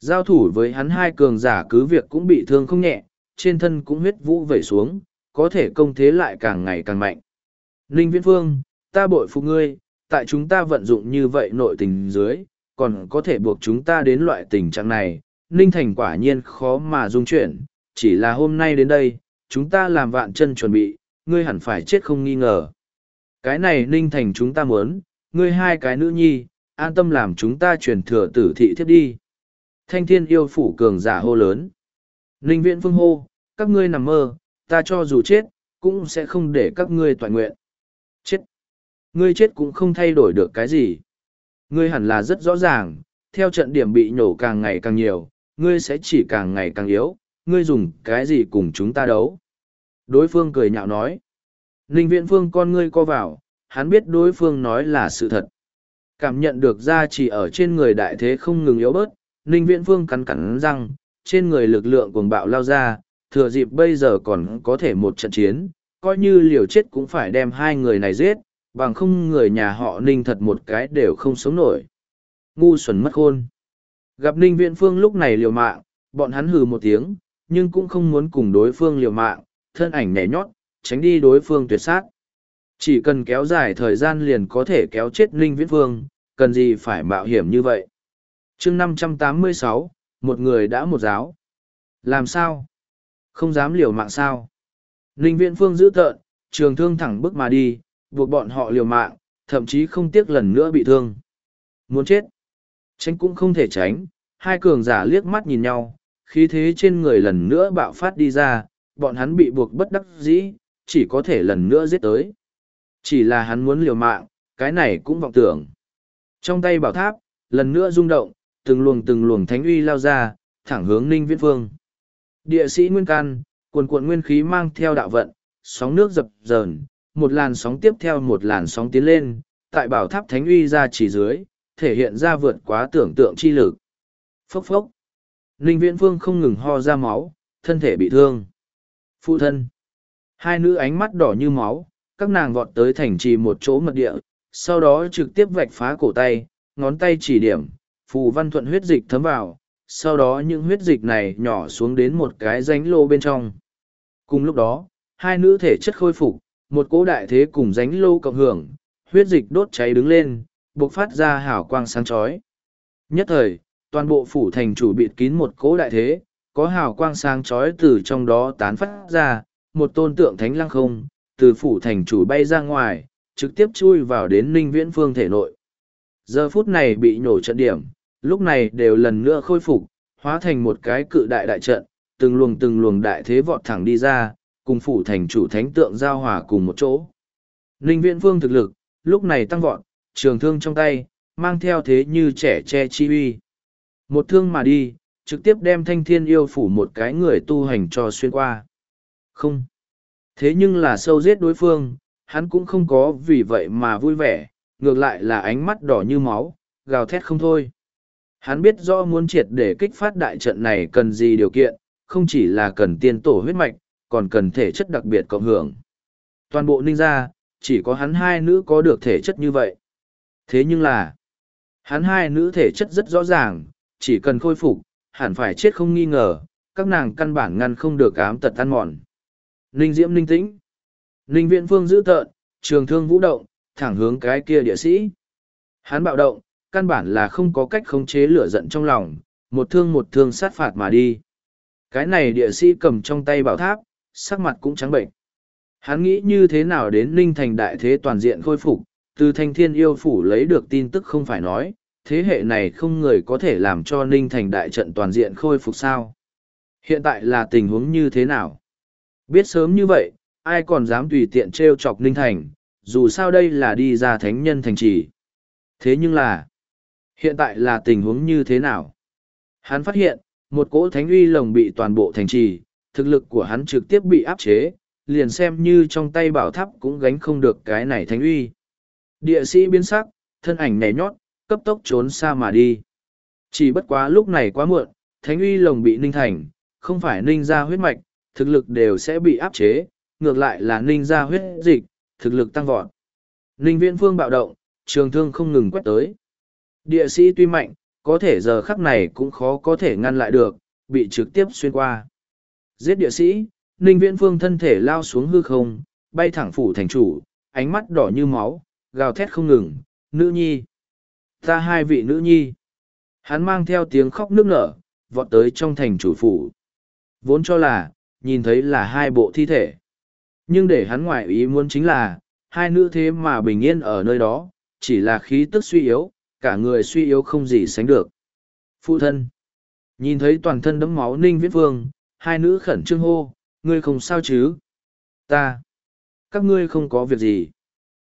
Giao thủ với hắn hai cường giả cứ việc cũng bị thương không nhẹ, trên thân cũng huyết vũ vẩy xuống, có thể công thế lại càng ngày càng mạnh. Ninh Viễn Phương, ta bội phục ngươi, tại chúng ta vận dụng như vậy nội tình dưới, còn có thể buộc chúng ta đến loại tình trạng này. Ninh Thành quả nhiên khó mà dung chuyển, chỉ là hôm nay đến đây, chúng ta làm vạn chân chuẩn bị, ngươi hẳn phải chết không nghi ngờ. Cái này Ninh Thành chúng ta muốn, ngươi hai cái nữ nhi, an tâm làm chúng ta truyền thừa tử thị thiết đi. Thanh thiên yêu phủ cường giả hô lớn. Ninh Viễn Phương hô, các ngươi nằm mơ, ta cho dù chết, cũng sẽ không để các ngươi toàn nguyện. Chết. Ngươi chết cũng không thay đổi được cái gì. Ngươi hẳn là rất rõ ràng, theo trận điểm bị nhổ càng ngày càng nhiều, ngươi sẽ chỉ càng ngày càng yếu, ngươi dùng cái gì cùng chúng ta đấu. Đối phương cười nhạo nói. Ninh viện phương con ngươi co vào, hắn biết đối phương nói là sự thật. Cảm nhận được ra chỉ ở trên người đại thế không ngừng yếu bớt, Ninh viện phương cắn cắn răng, trên người lực lượng cuồng bạo lao ra, thừa dịp bây giờ còn có thể một trận chiến, coi như liều chết cũng phải đem hai người này giết, bằng không người nhà họ ninh thật một cái đều không sống nổi. Ngu xuẩn mất khôn. Gặp ninh viện phương lúc này liều mạng, bọn hắn hừ một tiếng, nhưng cũng không muốn cùng đối phương liều mạng, thân ảnh nhảy nhót, tránh đi đối phương tuyệt sát. Chỉ cần kéo dài thời gian liền có thể kéo chết ninh viễn phương, cần gì phải mạo hiểm như vậy. chương năm trăm tám mươi sáu một người đã một giáo. Làm sao? Không dám liều mạng sao. Ninh Viễn Phương giữ tợn, trường thương thẳng bước mà đi, buộc bọn họ liều mạng, thậm chí không tiếc lần nữa bị thương. Muốn chết. Tránh cũng không thể tránh, hai cường giả liếc mắt nhìn nhau, khí thế trên người lần nữa bạo phát đi ra, bọn hắn bị buộc bất đắc dĩ, chỉ có thể lần nữa giết tới. Chỉ là hắn muốn liều mạng, cái này cũng vọng tưởng. Trong tay bảo tháp, lần nữa rung động, từng luồng từng luồng thánh uy lao ra, thẳng hướng Ninh Viễn Phương. Địa sĩ Nguyên Can, cuồn cuộn nguyên khí mang theo đạo vận, sóng nước dập dờn, một làn sóng tiếp theo một làn sóng tiến lên, tại bảo tháp thánh uy ra chỉ dưới, thể hiện ra vượt quá tưởng tượng chi lực. Phốc phốc. Ninh Viễn Phương không ngừng ho ra máu, thân thể bị thương. Phụ thân. Hai nữ ánh mắt đỏ như máu, các nàng vọt tới thành trì một chỗ mật địa, sau đó trực tiếp vạch phá cổ tay, ngón tay chỉ điểm, phù văn thuận huyết dịch thấm vào, sau đó những huyết dịch này nhỏ xuống đến một cái ránh lô bên trong. Cùng lúc đó, hai nữ thể chất khôi phục, một cỗ đại thế cùng ránh lô cộng hưởng, huyết dịch đốt cháy đứng lên, bộc phát ra hào quang sáng chói. Nhất thời, toàn bộ phủ thành chủ bịt kín một cỗ đại thế, có hào quang sáng chói từ trong đó tán phát ra, một tôn tượng thánh lăng không, từ phủ thành chủ bay ra ngoài, trực tiếp chui vào đến ninh viễn phương thể nội. Giờ phút này bị nhổ trận điểm, lúc này đều lần nữa khôi phục, hóa thành một cái cự đại đại trận, từng luồng từng luồng đại thế vọt thẳng đi ra, cùng phủ thành chủ thánh tượng giao hòa cùng một chỗ. Ninh viễn phương thực lực, lúc này tăng vọt, trường thương trong tay, mang theo thế như trẻ che chi uy. Một thương mà đi, trực tiếp đem thanh thiên yêu phủ một cái người tu hành cho xuyên qua. Không. Thế nhưng là sâu giết đối phương, hắn cũng không có vì vậy mà vui vẻ, ngược lại là ánh mắt đỏ như máu, gào thét không thôi. Hắn biết rõ muốn triệt để kích phát đại trận này cần gì điều kiện, không chỉ là cần tiên tổ huyết mạch, còn cần thể chất đặc biệt cộng hưởng. Toàn bộ ninh gia, chỉ có hắn hai nữ có được thể chất như vậy. Thế nhưng là, hắn hai nữ thể chất rất rõ ràng, chỉ cần khôi phục, hẳn phải chết không nghi ngờ, các nàng căn bản ngăn không được ám tật ăn mòn. Ninh Diễm ninh tĩnh. Ninh Viễn Phương giữ tợn, trường thương vũ động, thẳng hướng cái kia địa sĩ. Hắn bạo động, căn bản là không có cách khống chế lửa giận trong lòng, một thương một thương sát phạt mà đi. Cái này địa sĩ cầm trong tay bảo tháp, sắc mặt cũng trắng bệnh. Hắn nghĩ như thế nào đến Ninh Thành đại thế toàn diện khôi phục, từ thanh thiên yêu phủ lấy được tin tức không phải nói, thế hệ này không người có thể làm cho Ninh Thành đại trận toàn diện khôi phục sao. Hiện tại là tình huống như thế nào? Biết sớm như vậy, ai còn dám tùy tiện trêu chọc Ninh Thành, dù sao đây là đi ra thánh nhân thành trì. Thế nhưng là, hiện tại là tình huống như thế nào? Hắn phát hiện, một cỗ thánh uy lồng bị toàn bộ thành trì, thực lực của hắn trực tiếp bị áp chế, liền xem như trong tay bảo tháp cũng gánh không được cái này thánh uy. Địa sĩ biến sắc, thân ảnh nhảy nhót, cấp tốc trốn xa mà đi. Chỉ bất quá lúc này quá muộn, thánh uy lồng bị ninh thành, không phải ninh ra huyết mạch, thực lực đều sẽ bị áp chế, ngược lại là ninh ra huyết dịch, thực lực tăng vọt. Ninh viễn phương bạo động, trường thương không ngừng quét tới. Địa sĩ tuy mạnh, có thể giờ khắc này cũng khó có thể ngăn lại được, bị trực tiếp xuyên qua. Giết địa sĩ, Ninh Viễn Phương thân thể lao xuống hư không, bay thẳng phủ thành chủ, ánh mắt đỏ như máu, gào thét không ngừng, nữ nhi. Ta hai vị nữ nhi. Hắn mang theo tiếng khóc nước nở, vọt tới trong thành chủ phủ. Vốn cho là, nhìn thấy là hai bộ thi thể. Nhưng để hắn ngoại ý muốn chính là, hai nữ thế mà bình yên ở nơi đó, chỉ là khí tức suy yếu, cả người suy yếu không gì sánh được. Phụ thân. Nhìn thấy toàn thân đấm máu ninh viễn vương, hai nữ khẩn trương hô, ngươi không sao chứ? Ta. Các ngươi không có việc gì.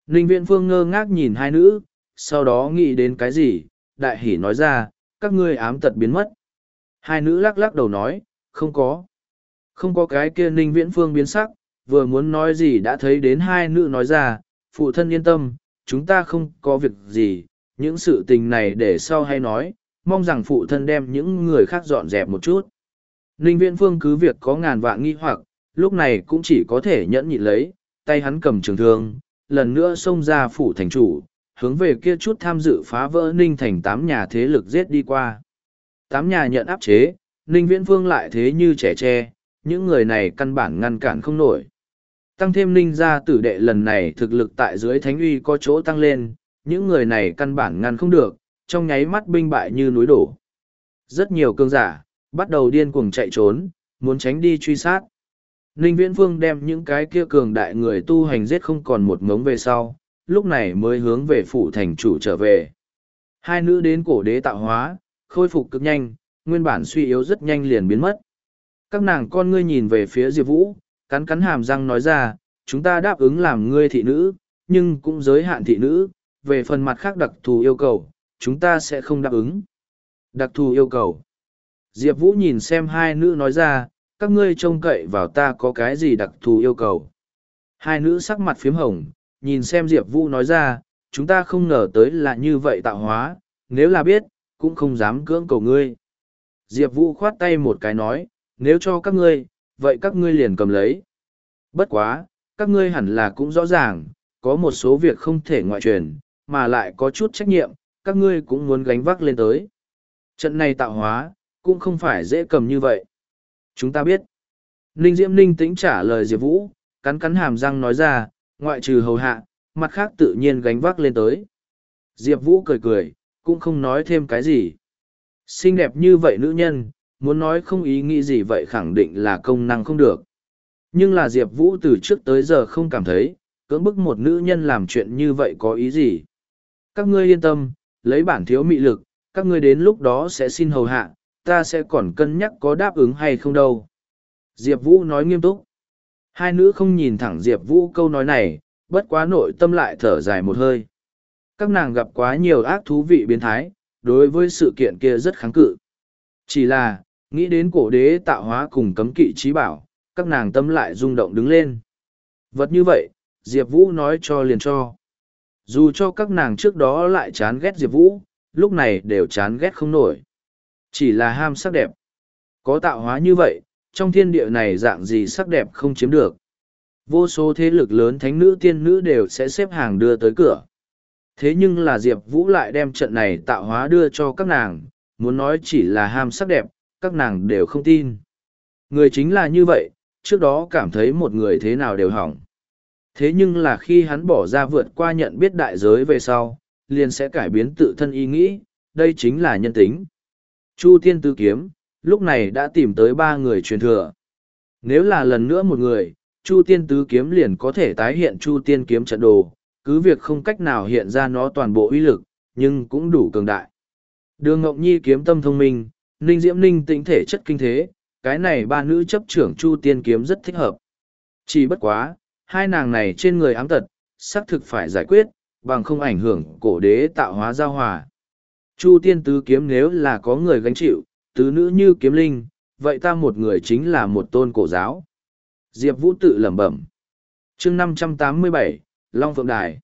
Ninh viễn vương ngơ ngác nhìn hai nữ, sau đó nghĩ đến cái gì, đại hỉ nói ra, các ngươi ám tật biến mất. Hai nữ lắc lắc đầu nói, không có. Không có cái kia ninh viễn phương biến sắc, vừa muốn nói gì đã thấy đến hai nữ nói ra, phụ thân yên tâm, chúng ta không có việc gì, những sự tình này để sau hay nói, mong rằng phụ thân đem những người khác dọn dẹp một chút. Ninh viễn phương cứ việc có ngàn vạn nghi hoặc, lúc này cũng chỉ có thể nhẫn nhịn lấy, tay hắn cầm trường thương, lần nữa xông ra phủ thành chủ, hướng về kia chút tham dự phá vỡ Ninh thành tám nhà thế lực giết đi qua. Tám nhà nhận áp chế, Ninh viễn phương lại thế như trẻ tre, những người này căn bản ngăn cản không nổi. Tăng thêm Ninh gia tử đệ lần này thực lực tại dưới thánh uy có chỗ tăng lên, những người này căn bản ngăn không được, trong nháy mắt binh bại như núi đổ. Rất nhiều cương giả, bắt đầu điên cuồng chạy trốn, muốn tránh đi truy sát. Ninh Viễn Phương đem những cái kia cường đại người tu hành giết không còn một ngống về sau, lúc này mới hướng về phủ thành chủ trở về. Hai nữ đến cổ đế tạo hóa, khôi phục cực nhanh, nguyên bản suy yếu rất nhanh liền biến mất. Các nàng con ngươi nhìn về phía Diệp Vũ, cắn cắn hàm răng nói ra, chúng ta đáp ứng làm ngươi thị nữ, nhưng cũng giới hạn thị nữ, về phần mặt khác đặc thù yêu cầu, chúng ta sẽ không đáp ứng. Đặc thù yêu cầu. Diệp Vũ nhìn xem hai nữ nói ra, các ngươi trông cậy vào ta có cái gì đặc thù yêu cầu. Hai nữ sắc mặt phiếm hồng, nhìn xem Diệp Vũ nói ra, chúng ta không ngờ tới là như vậy tạo hóa, nếu là biết, cũng không dám cưỡng cầu ngươi. Diệp Vũ khoát tay một cái nói, nếu cho các ngươi, vậy các ngươi liền cầm lấy. Bất quá, các ngươi hẳn là cũng rõ ràng, có một số việc không thể ngoại truyền, mà lại có chút trách nhiệm, các ngươi cũng muốn gánh vác lên tới. Trận này tạo hóa, cũng không phải dễ cầm như vậy. Chúng ta biết. Ninh Diễm Ninh tĩnh trả lời Diệp Vũ, cắn cắn hàm răng nói ra, ngoại trừ hầu hạ, mặt khác tự nhiên gánh vác lên tới. Diệp Vũ cười cười, cũng không nói thêm cái gì. Xinh đẹp như vậy nữ nhân, muốn nói không ý nghĩ gì vậy khẳng định là công năng không được. Nhưng là Diệp Vũ từ trước tới giờ không cảm thấy, cưỡng bức một nữ nhân làm chuyện như vậy có ý gì. Các ngươi yên tâm, lấy bản thiếu mị lực, các ngươi đến lúc đó sẽ xin hầu hạ, ta sẽ còn cân nhắc có đáp ứng hay không đâu. Diệp Vũ nói nghiêm túc. Hai nữ không nhìn thẳng Diệp Vũ câu nói này, bất quá nội tâm lại thở dài một hơi. Các nàng gặp quá nhiều ác thú vị biến thái, đối với sự kiện kia rất kháng cự. Chỉ là, nghĩ đến cổ đế tạo hóa cùng cấm kỵ trí bảo, các nàng tâm lại rung động đứng lên. Vật như vậy, Diệp Vũ nói cho liền cho. Dù cho các nàng trước đó lại chán ghét Diệp Vũ, lúc này đều chán ghét không nổi. Chỉ là ham sắc đẹp. Có tạo hóa như vậy, trong thiên địa này dạng gì sắc đẹp không chiếm được. Vô số thế lực lớn thánh nữ tiên nữ đều sẽ xếp hàng đưa tới cửa. Thế nhưng là Diệp Vũ lại đem trận này tạo hóa đưa cho các nàng, muốn nói chỉ là ham sắc đẹp, các nàng đều không tin. Người chính là như vậy, trước đó cảm thấy một người thế nào đều hỏng. Thế nhưng là khi hắn bỏ ra vượt qua nhận biết đại giới về sau, liền sẽ cải biến tự thân ý nghĩ, đây chính là nhân tính. Chu tiên tư kiếm, lúc này đã tìm tới ba người truyền thừa. Nếu là lần nữa một người, Chu tiên tứ kiếm liền có thể tái hiện Chu tiên kiếm trận đồ, cứ việc không cách nào hiện ra nó toàn bộ uy lực, nhưng cũng đủ cường đại. Đường Ngọc Nhi kiếm tâm thông minh, Ninh Diễm Ninh tĩnh thể chất kinh thế, cái này ba nữ chấp trưởng Chu tiên kiếm rất thích hợp. Chỉ bất quá, hai nàng này trên người ám tật, xác thực phải giải quyết, bằng không ảnh hưởng cổ đế tạo hóa giao hòa. Chu tiên tứ kiếm nếu là có người gánh chịu, tứ nữ như kiếm linh, vậy ta một người chính là một tôn cổ giáo. Diệp Vũ tự lẩm bẩm. chương năm trăm tám mươi bảy Long Phượng Đài.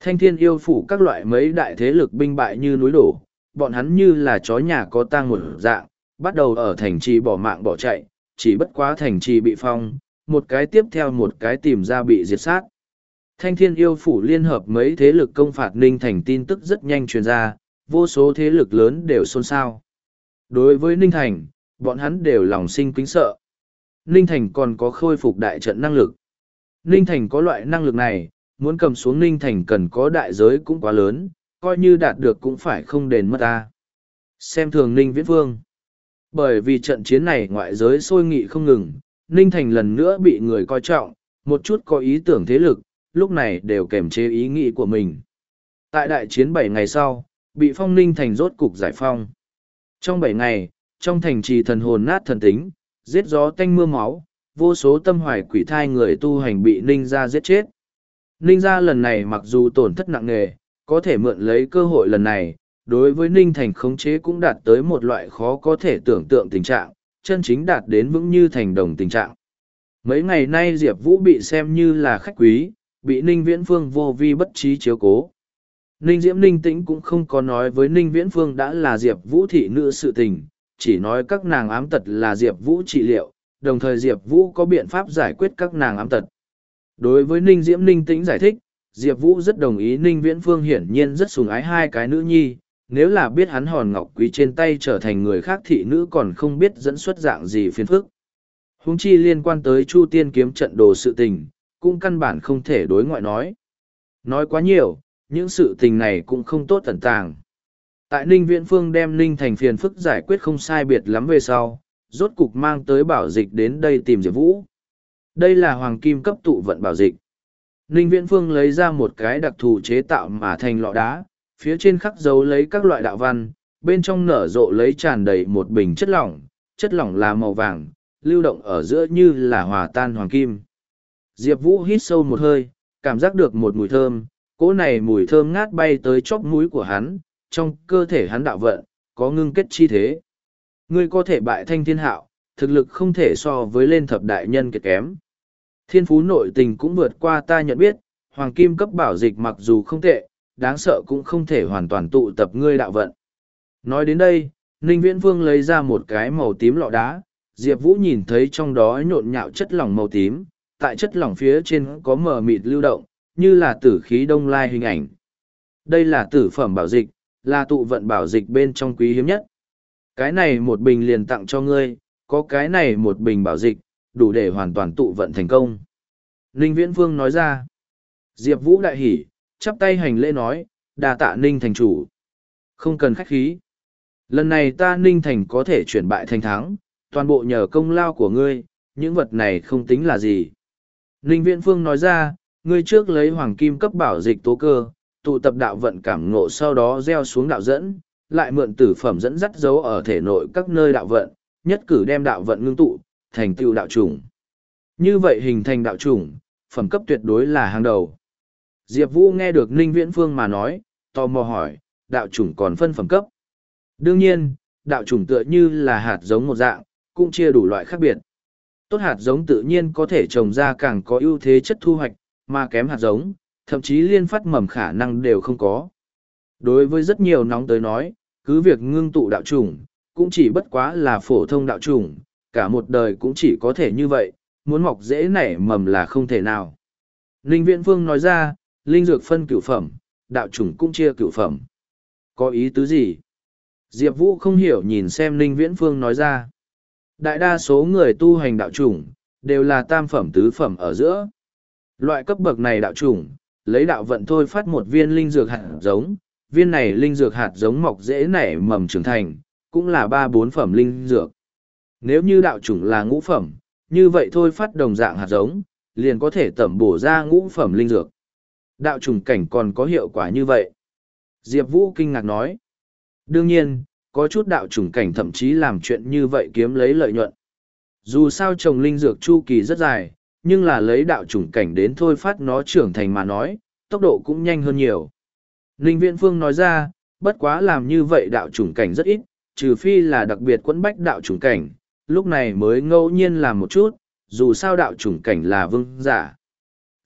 Thanh thiên yêu phủ các loại mấy đại thế lực binh bại như núi đổ, bọn hắn như là chó nhà có tang một dạng, bắt đầu ở thành trì bỏ mạng bỏ chạy, chỉ bất quá thành trì bị phong, một cái tiếp theo một cái tìm ra bị diệt sát. Thanh thiên yêu phủ liên hợp mấy thế lực công phạt ninh thành tin tức rất nhanh truyền ra, vô số thế lực lớn đều xôn xao. Đối với ninh thành, bọn hắn đều lòng sinh kính sợ. Ninh thành còn có khôi phục đại trận năng lực. Ninh thành có loại năng lực này, muốn cầm xuống Ninh thành cần có đại giới cũng quá lớn, coi như đạt được cũng phải không đền mất ta. Xem thường Ninh Viễn Vương. Bởi vì trận chiến này ngoại giới sôi nghị không ngừng, Ninh Thành lần nữa bị người coi trọng, một chút có ý tưởng thế lực, lúc này đều kềm chế ý nghĩ của mình. Tại đại chiến bảy ngày sau, bị phong Ninh Thành rốt cục giải phong. Trong bảy ngày, trong thành trì thần hồn nát thần tính, giết gió tanh mưa máu, vô số tâm hoài quỷ thai người tu hành bị Ninh gia giết chết. Ninh gia lần này mặc dù tổn thất nặng nề, có thể mượn lấy cơ hội lần này, đối với Ninh Thành khống chế cũng đạt tới một loại khó có thể tưởng tượng tình trạng, chân chính đạt đến vững như thành đồng tình trạng. Mấy ngày nay Diệp Vũ bị xem như là khách quý, bị Ninh Viễn Phương vô vi bất trí chiếu cố. Ninh Diễm Ninh Tĩnh cũng không có nói với Ninh Viễn Phương đã là Diệp Vũ thị nữ sự tình, chỉ nói các nàng ám tật là Diệp Vũ trị liệu, đồng thời Diệp Vũ có biện pháp giải quyết các nàng ám tật. Đối với Ninh Diễm Ninh Tĩnh giải thích, Diệp Vũ rất đồng ý Ninh Viễn Phương hiển nhiên rất sùng ái hai cái nữ nhi, nếu là biết hắn hòn ngọc quý trên tay trở thành người khác thị nữ còn không biết dẫn xuất dạng gì phiền phức. Húng chi liên quan tới Chu Tiên kiếm trận đồ sự tình, cũng căn bản không thể đối ngoại nói. Nói quá nhiều, những sự tình này cũng không tốt tẩn tàng. Tại Ninh Viễn Phương đem Ninh thành phiền phức giải quyết không sai biệt lắm về sau, rốt cục mang tới bảo dịch đến đây tìm Diệp Vũ. Đây là hoàng kim cấp tụ vận bảo dịch. Ninh Viễn Phương lấy ra một cái đặc thù chế tạo mà thành lọ đá, phía trên khắc dấu lấy các loại đạo văn, bên trong nở rộ lấy tràn đầy một bình chất lỏng, chất lỏng là màu vàng, lưu động ở giữa như là hòa tan hoàng kim. Diệp Vũ hít sâu một hơi, cảm giác được một mùi thơm, cỗ này mùi thơm ngát bay tới chóp mũi của hắn, trong cơ thể hắn đạo vận, có ngưng kết chi thế. Ngươi có thể bại thanh thiên hạo, thực lực không thể so với lên thập đại nhân kiệt kém. Thiên phú nội tình cũng vượt qua ta nhận biết, hoàng kim cấp bảo dịch mặc dù không tệ, đáng sợ cũng không thể hoàn toàn tụ tập ngươi đạo vận. Nói đến đây, Ninh Viễn Vương lấy ra một cái màu tím lọ đá, Diệp Vũ nhìn thấy trong đó nhộn nhạo chất lỏng màu tím, tại chất lỏng phía trên có mờ mịt lưu động, như là tử khí đông lai hình ảnh. Đây là tử phẩm bảo dịch, là tụ vận bảo dịch bên trong quý hiếm nhất. Cái này một bình liền tặng cho ngươi, có cái này một bình bảo dịch, đủ để hoàn toàn tụ vận thành công. Ninh Viễn vương nói ra. Diệp Vũ đại hỉ, chắp tay hành lễ nói, đà tạ Ninh thành chủ. Không cần khách khí. Lần này ta Ninh thành có thể chuyển bại thành thắng, toàn bộ nhờ công lao của ngươi, những vật này không tính là gì. Ninh Viễn Phương nói ra, ngươi trước lấy hoàng kim cấp bảo dịch tố cơ, tụ tập đạo vận cảm ngộ sau đó gieo xuống đạo dẫn, lại mượn tử phẩm dẫn dắt dấu ở thể nội các nơi đạo vận, nhất cử đem đạo vận ngưng tụ, thành tựu đạo chủng. Như vậy hình thành đạo chủng, phẩm cấp tuyệt đối là hàng đầu. Diệp Vũ nghe được Ninh Viễn Phương mà nói, tò mò hỏi, đạo chủng còn phân phẩm cấp. Đương nhiên, đạo chủng tựa như là hạt giống một dạng, cũng chia đủ loại khác biệt. Tốt hạt giống tự nhiên có thể trồng ra càng có ưu thế chất thu hoạch, mà kém hạt giống, thậm chí liên phát mầm khả năng đều không có. Đối với rất nhiều nóng tới nói, cứ việc ngưng tụ đạo chủng, cũng chỉ bất quá là phổ thông đạo chủng, cả một đời cũng chỉ có thể như vậy, muốn mọc dễ nảy mầm là không thể nào. Linh Viễn Phương nói ra, linh dược phân cửu phẩm, đạo chủng cũng chia cửu phẩm. Có ý tứ gì? Diệp Vũ không hiểu nhìn xem Linh Viễn Phương nói ra. Đại đa số người tu hành đạo chủng, đều là tam phẩm tứ phẩm ở giữa. Loại cấp bậc này đạo chủng, lấy đạo vận thôi phát một viên linh dược hạt giống, viên này linh dược hạt giống mọc dễ nảy mầm trưởng thành, cũng là ba bốn phẩm linh dược. Nếu như đạo chủng là ngũ phẩm, như vậy thôi phát đồng dạng hạt giống, liền có thể tẩm bổ ra ngũ phẩm linh dược. Đạo chủng cảnh còn có hiệu quả như vậy. Diệp Vũ kinh ngạc nói. Đương nhiên, có chút đạo chủng cảnh thậm chí làm chuyện như vậy kiếm lấy lợi nhuận. Dù sao trồng linh dược chu kỳ rất dài, nhưng là lấy đạo chủng cảnh đến thôi phát nó trưởng thành mà nói, tốc độ cũng nhanh hơn nhiều. Ninh Viễn Phương nói ra, bất quá làm như vậy đạo chủng cảnh rất ít, trừ phi là đặc biệt quẫn bách đạo chủng cảnh, lúc này mới ngẫu nhiên làm một chút, dù sao đạo chủng cảnh là vương giả.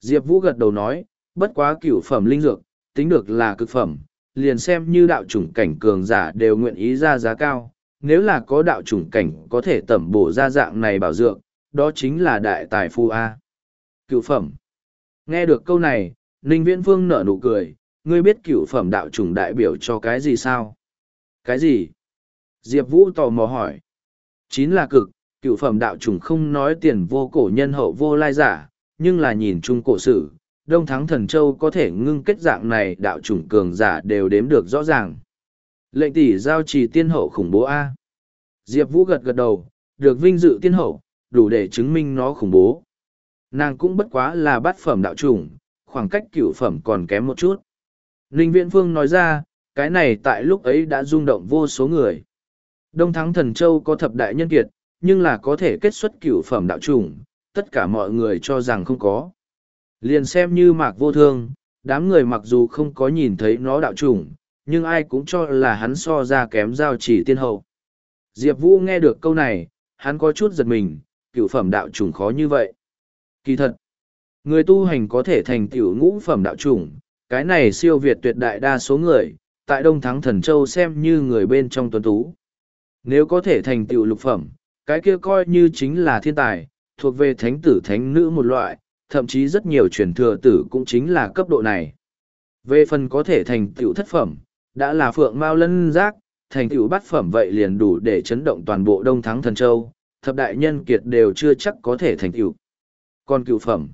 Diệp Vũ gật đầu nói, bất quá cửu phẩm linh dược, tính được là cực phẩm, liền xem như đạo chủng cảnh cường giả đều nguyện ý ra giá cao. Nếu là có đạo chủng cảnh có thể tẩm bổ ra dạng này bảo dược, đó chính là đại tài phu A. Cựu phẩm. Nghe được câu này, Ninh Viễn vương nở nụ cười, ngươi biết cựu phẩm đạo chủng đại biểu cho cái gì sao? Cái gì? Diệp Vũ tò mò hỏi. Chín là cực, cựu phẩm đạo chủng không nói tiền vô cổ nhân hậu vô lai giả, nhưng là nhìn chung cổ sử, Đông Thắng Thần Châu có thể ngưng kết dạng này đạo chủng cường giả đều đếm được rõ ràng. Lệnh tỷ giao trì tiên hậu khủng bố A. Diệp Vũ gật gật đầu, được vinh dự tiên hậu, đủ để chứng minh nó khủng bố. Nàng cũng bất quá là bát phẩm đạo chủng, khoảng cách cửu phẩm còn kém một chút. Ninh Viễn Phương nói ra, cái này tại lúc ấy đã rung động vô số người. Đông Thắng Thần Châu có thập đại nhân kiệt, nhưng là có thể kết xuất cửu phẩm đạo chủng, tất cả mọi người cho rằng không có. Liền xem như mạc vô thương, đám người mặc dù không có nhìn thấy nó đạo chủng, nhưng ai cũng cho là hắn so ra kém giao chỉ tiên hậu. Diệp Vũ nghe được câu này, hắn có chút giật mình, cựu phẩm đạo chủng khó như vậy. Kỳ thật, người tu hành có thể thành tiểu ngũ phẩm đạo chủng, cái này siêu việt tuyệt đại đa số người, tại Đông Thắng Thần Châu xem như người bên trong tuấn tú. Nếu có thể thành tiểu lục phẩm, cái kia coi như chính là thiên tài, thuộc về thánh tử thánh nữ một loại, thậm chí rất nhiều truyền thừa tử cũng chính là cấp độ này. Về phần có thể thành tiểu thất phẩm, đã là phượng mao lân giác, thành tiểu bát phẩm vậy liền đủ để chấn động toàn bộ Đông Thắng Thần Châu, thập đại nhân kiệt đều chưa chắc có thể thành tựu. Còn cựu phẩm,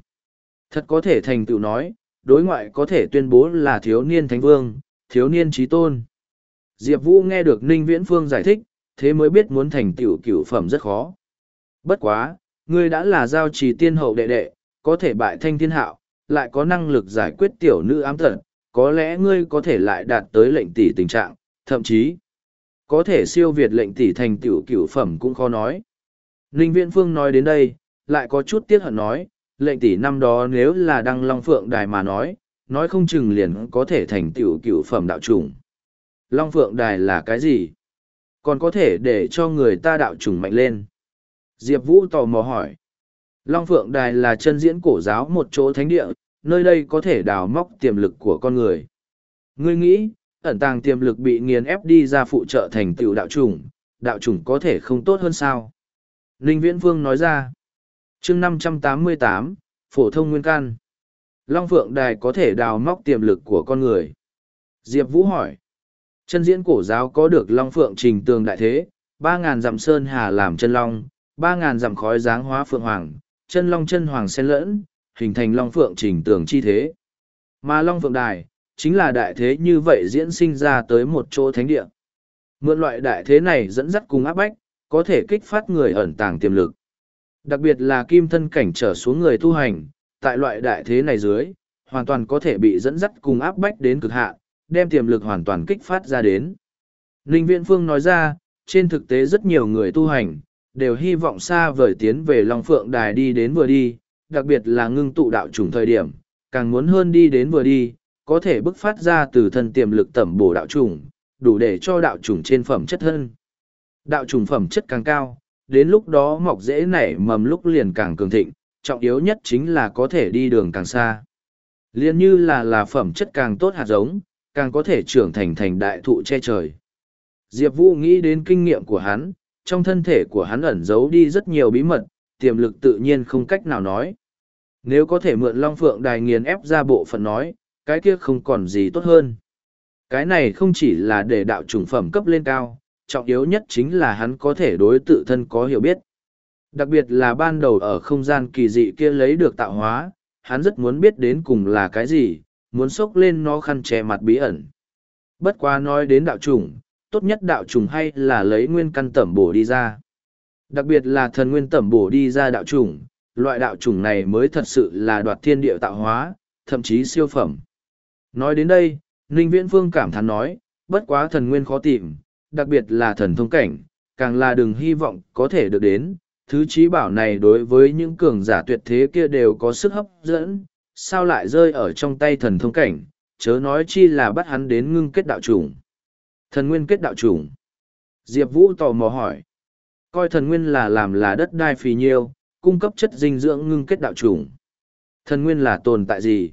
thật có thể thành tựu nói, đối ngoại có thể tuyên bố là thiếu niên thánh vương, thiếu niên trí tôn. Diệp Vũ nghe được Ninh Viễn Phương giải thích, thế mới biết muốn thành tựu cửu phẩm rất khó. Bất quá, ngươi đã là giao trì tiên hậu đệ đệ, có thể bại thanh thiên hạo, lại có năng lực giải quyết tiểu nữ ám tật, có lẽ ngươi có thể lại đạt tới lệnh tỷ tình trạng, thậm chí có thể siêu việt lệnh tỷ thành tiểu cửu phẩm cũng khó nói. Ninh Viễn Phương nói đến đây, lại có chút tiếc hận nói, lệnh tỷ năm đó nếu là đăng long phượng đài mà nói, nói không chừng liền có thể thành tiểu cửu phẩm đạo trùng. Long phượng đài là cái gì? Còn có thể để cho người ta đạo trùng mạnh lên. Diệp Vũ tò mò hỏi. Long phượng đài là chân diễn cổ giáo một chỗ thánh địa, nơi đây có thể đào móc tiềm lực của con người. Ngươi nghĩ, ẩn tàng tiềm lực bị nghiền ép đi ra phụ trợ thành tựu đạo trùng, đạo trùng có thể không tốt hơn sao? Ninh Viễn Vương nói ra. chương năm trăm tám mươi tám Phổ thông Nguyên Can. Long Phượng Đài có thể đào móc tiềm lực của con người. Diệp Vũ hỏi. Chân diễn cổ giáo có được Long Phượng trình tường đại thế, ba ngàn dặm sơn hà làm chân long, ba ngàn dặm khói dáng hóa phượng hoàng, chân long chân hoàng xen lẫn, hình thành Long Phượng trình tường chi thế. Mà Long Phượng Đài, chính là đại thế như vậy diễn sinh ra tới một chỗ thánh địa. Mượn loại đại thế này dẫn dắt cùng áp bách, có thể kích phát người ẩn tàng tiềm lực. Đặc biệt là kim thân cảnh trở xuống người tu hành, tại loại đại thế này dưới, hoàn toàn có thể bị dẫn dắt cùng áp bách đến cực hạn, đem tiềm lực hoàn toàn kích phát ra đến. Ninh Viễn Phương nói ra, trên thực tế rất nhiều người tu hành, đều hy vọng xa vời tiến về Long Phượng Đài đi đến vừa đi, đặc biệt là ngưng tụ đạo chủng thời điểm, càng muốn hơn đi đến vừa đi, có thể bức phát ra từ thân tiềm lực tẩm bổ đạo chủng, đủ để cho đạo chủng trên phẩm chất hơn. Đạo trùng phẩm chất càng cao, đến lúc đó mọc dễ nảy mầm lúc liền càng cường thịnh, trọng yếu nhất chính là có thể đi đường càng xa. Liên như là là phẩm chất càng tốt hạt giống, càng có thể trưởng thành thành đại thụ che trời. Diệp Vũ nghĩ đến kinh nghiệm của hắn, trong thân thể của hắn ẩn giấu đi rất nhiều bí mật, tiềm lực tự nhiên không cách nào nói. Nếu có thể mượn Long Phượng Đài nghiền ép ra bộ phận nói, cái kia không còn gì tốt hơn. Cái này không chỉ là để đạo trùng phẩm cấp lên cao, trọng yếu nhất chính là hắn có thể đối tự thân có hiểu biết. Đặc biệt là ban đầu ở không gian kỳ dị kia lấy được tạo hóa, hắn rất muốn biết đến cùng là cái gì, muốn xốc lên nó khăn che mặt bí ẩn. Bất quá nói đến đạo trùng, tốt nhất đạo trùng hay là lấy nguyên căn tẩm bổ đi ra. Đặc biệt là thần nguyên tẩm bổ đi ra đạo trùng, loại đạo trùng này mới thật sự là đoạt thiên địa tạo hóa, thậm chí siêu phẩm. Nói đến đây, Ninh Viễn Phương cảm thán nói, bất quá thần nguyên khó tìm, đặc biệt là thần thông cảnh, càng là đừng hy vọng có thể được đến. Thứ trí bảo này đối với những cường giả tuyệt thế kia đều có sức hấp dẫn, sao lại rơi ở trong tay thần thông cảnh, chớ nói chi là bắt hắn đến ngưng kết đạo chủng. Thần nguyên kết đạo chủng. Diệp Vũ tò mò hỏi. Coi thần nguyên là làm là đất đai phì nhiêu, cung cấp chất dinh dưỡng ngưng kết đạo chủng. Thần nguyên là tồn tại gì?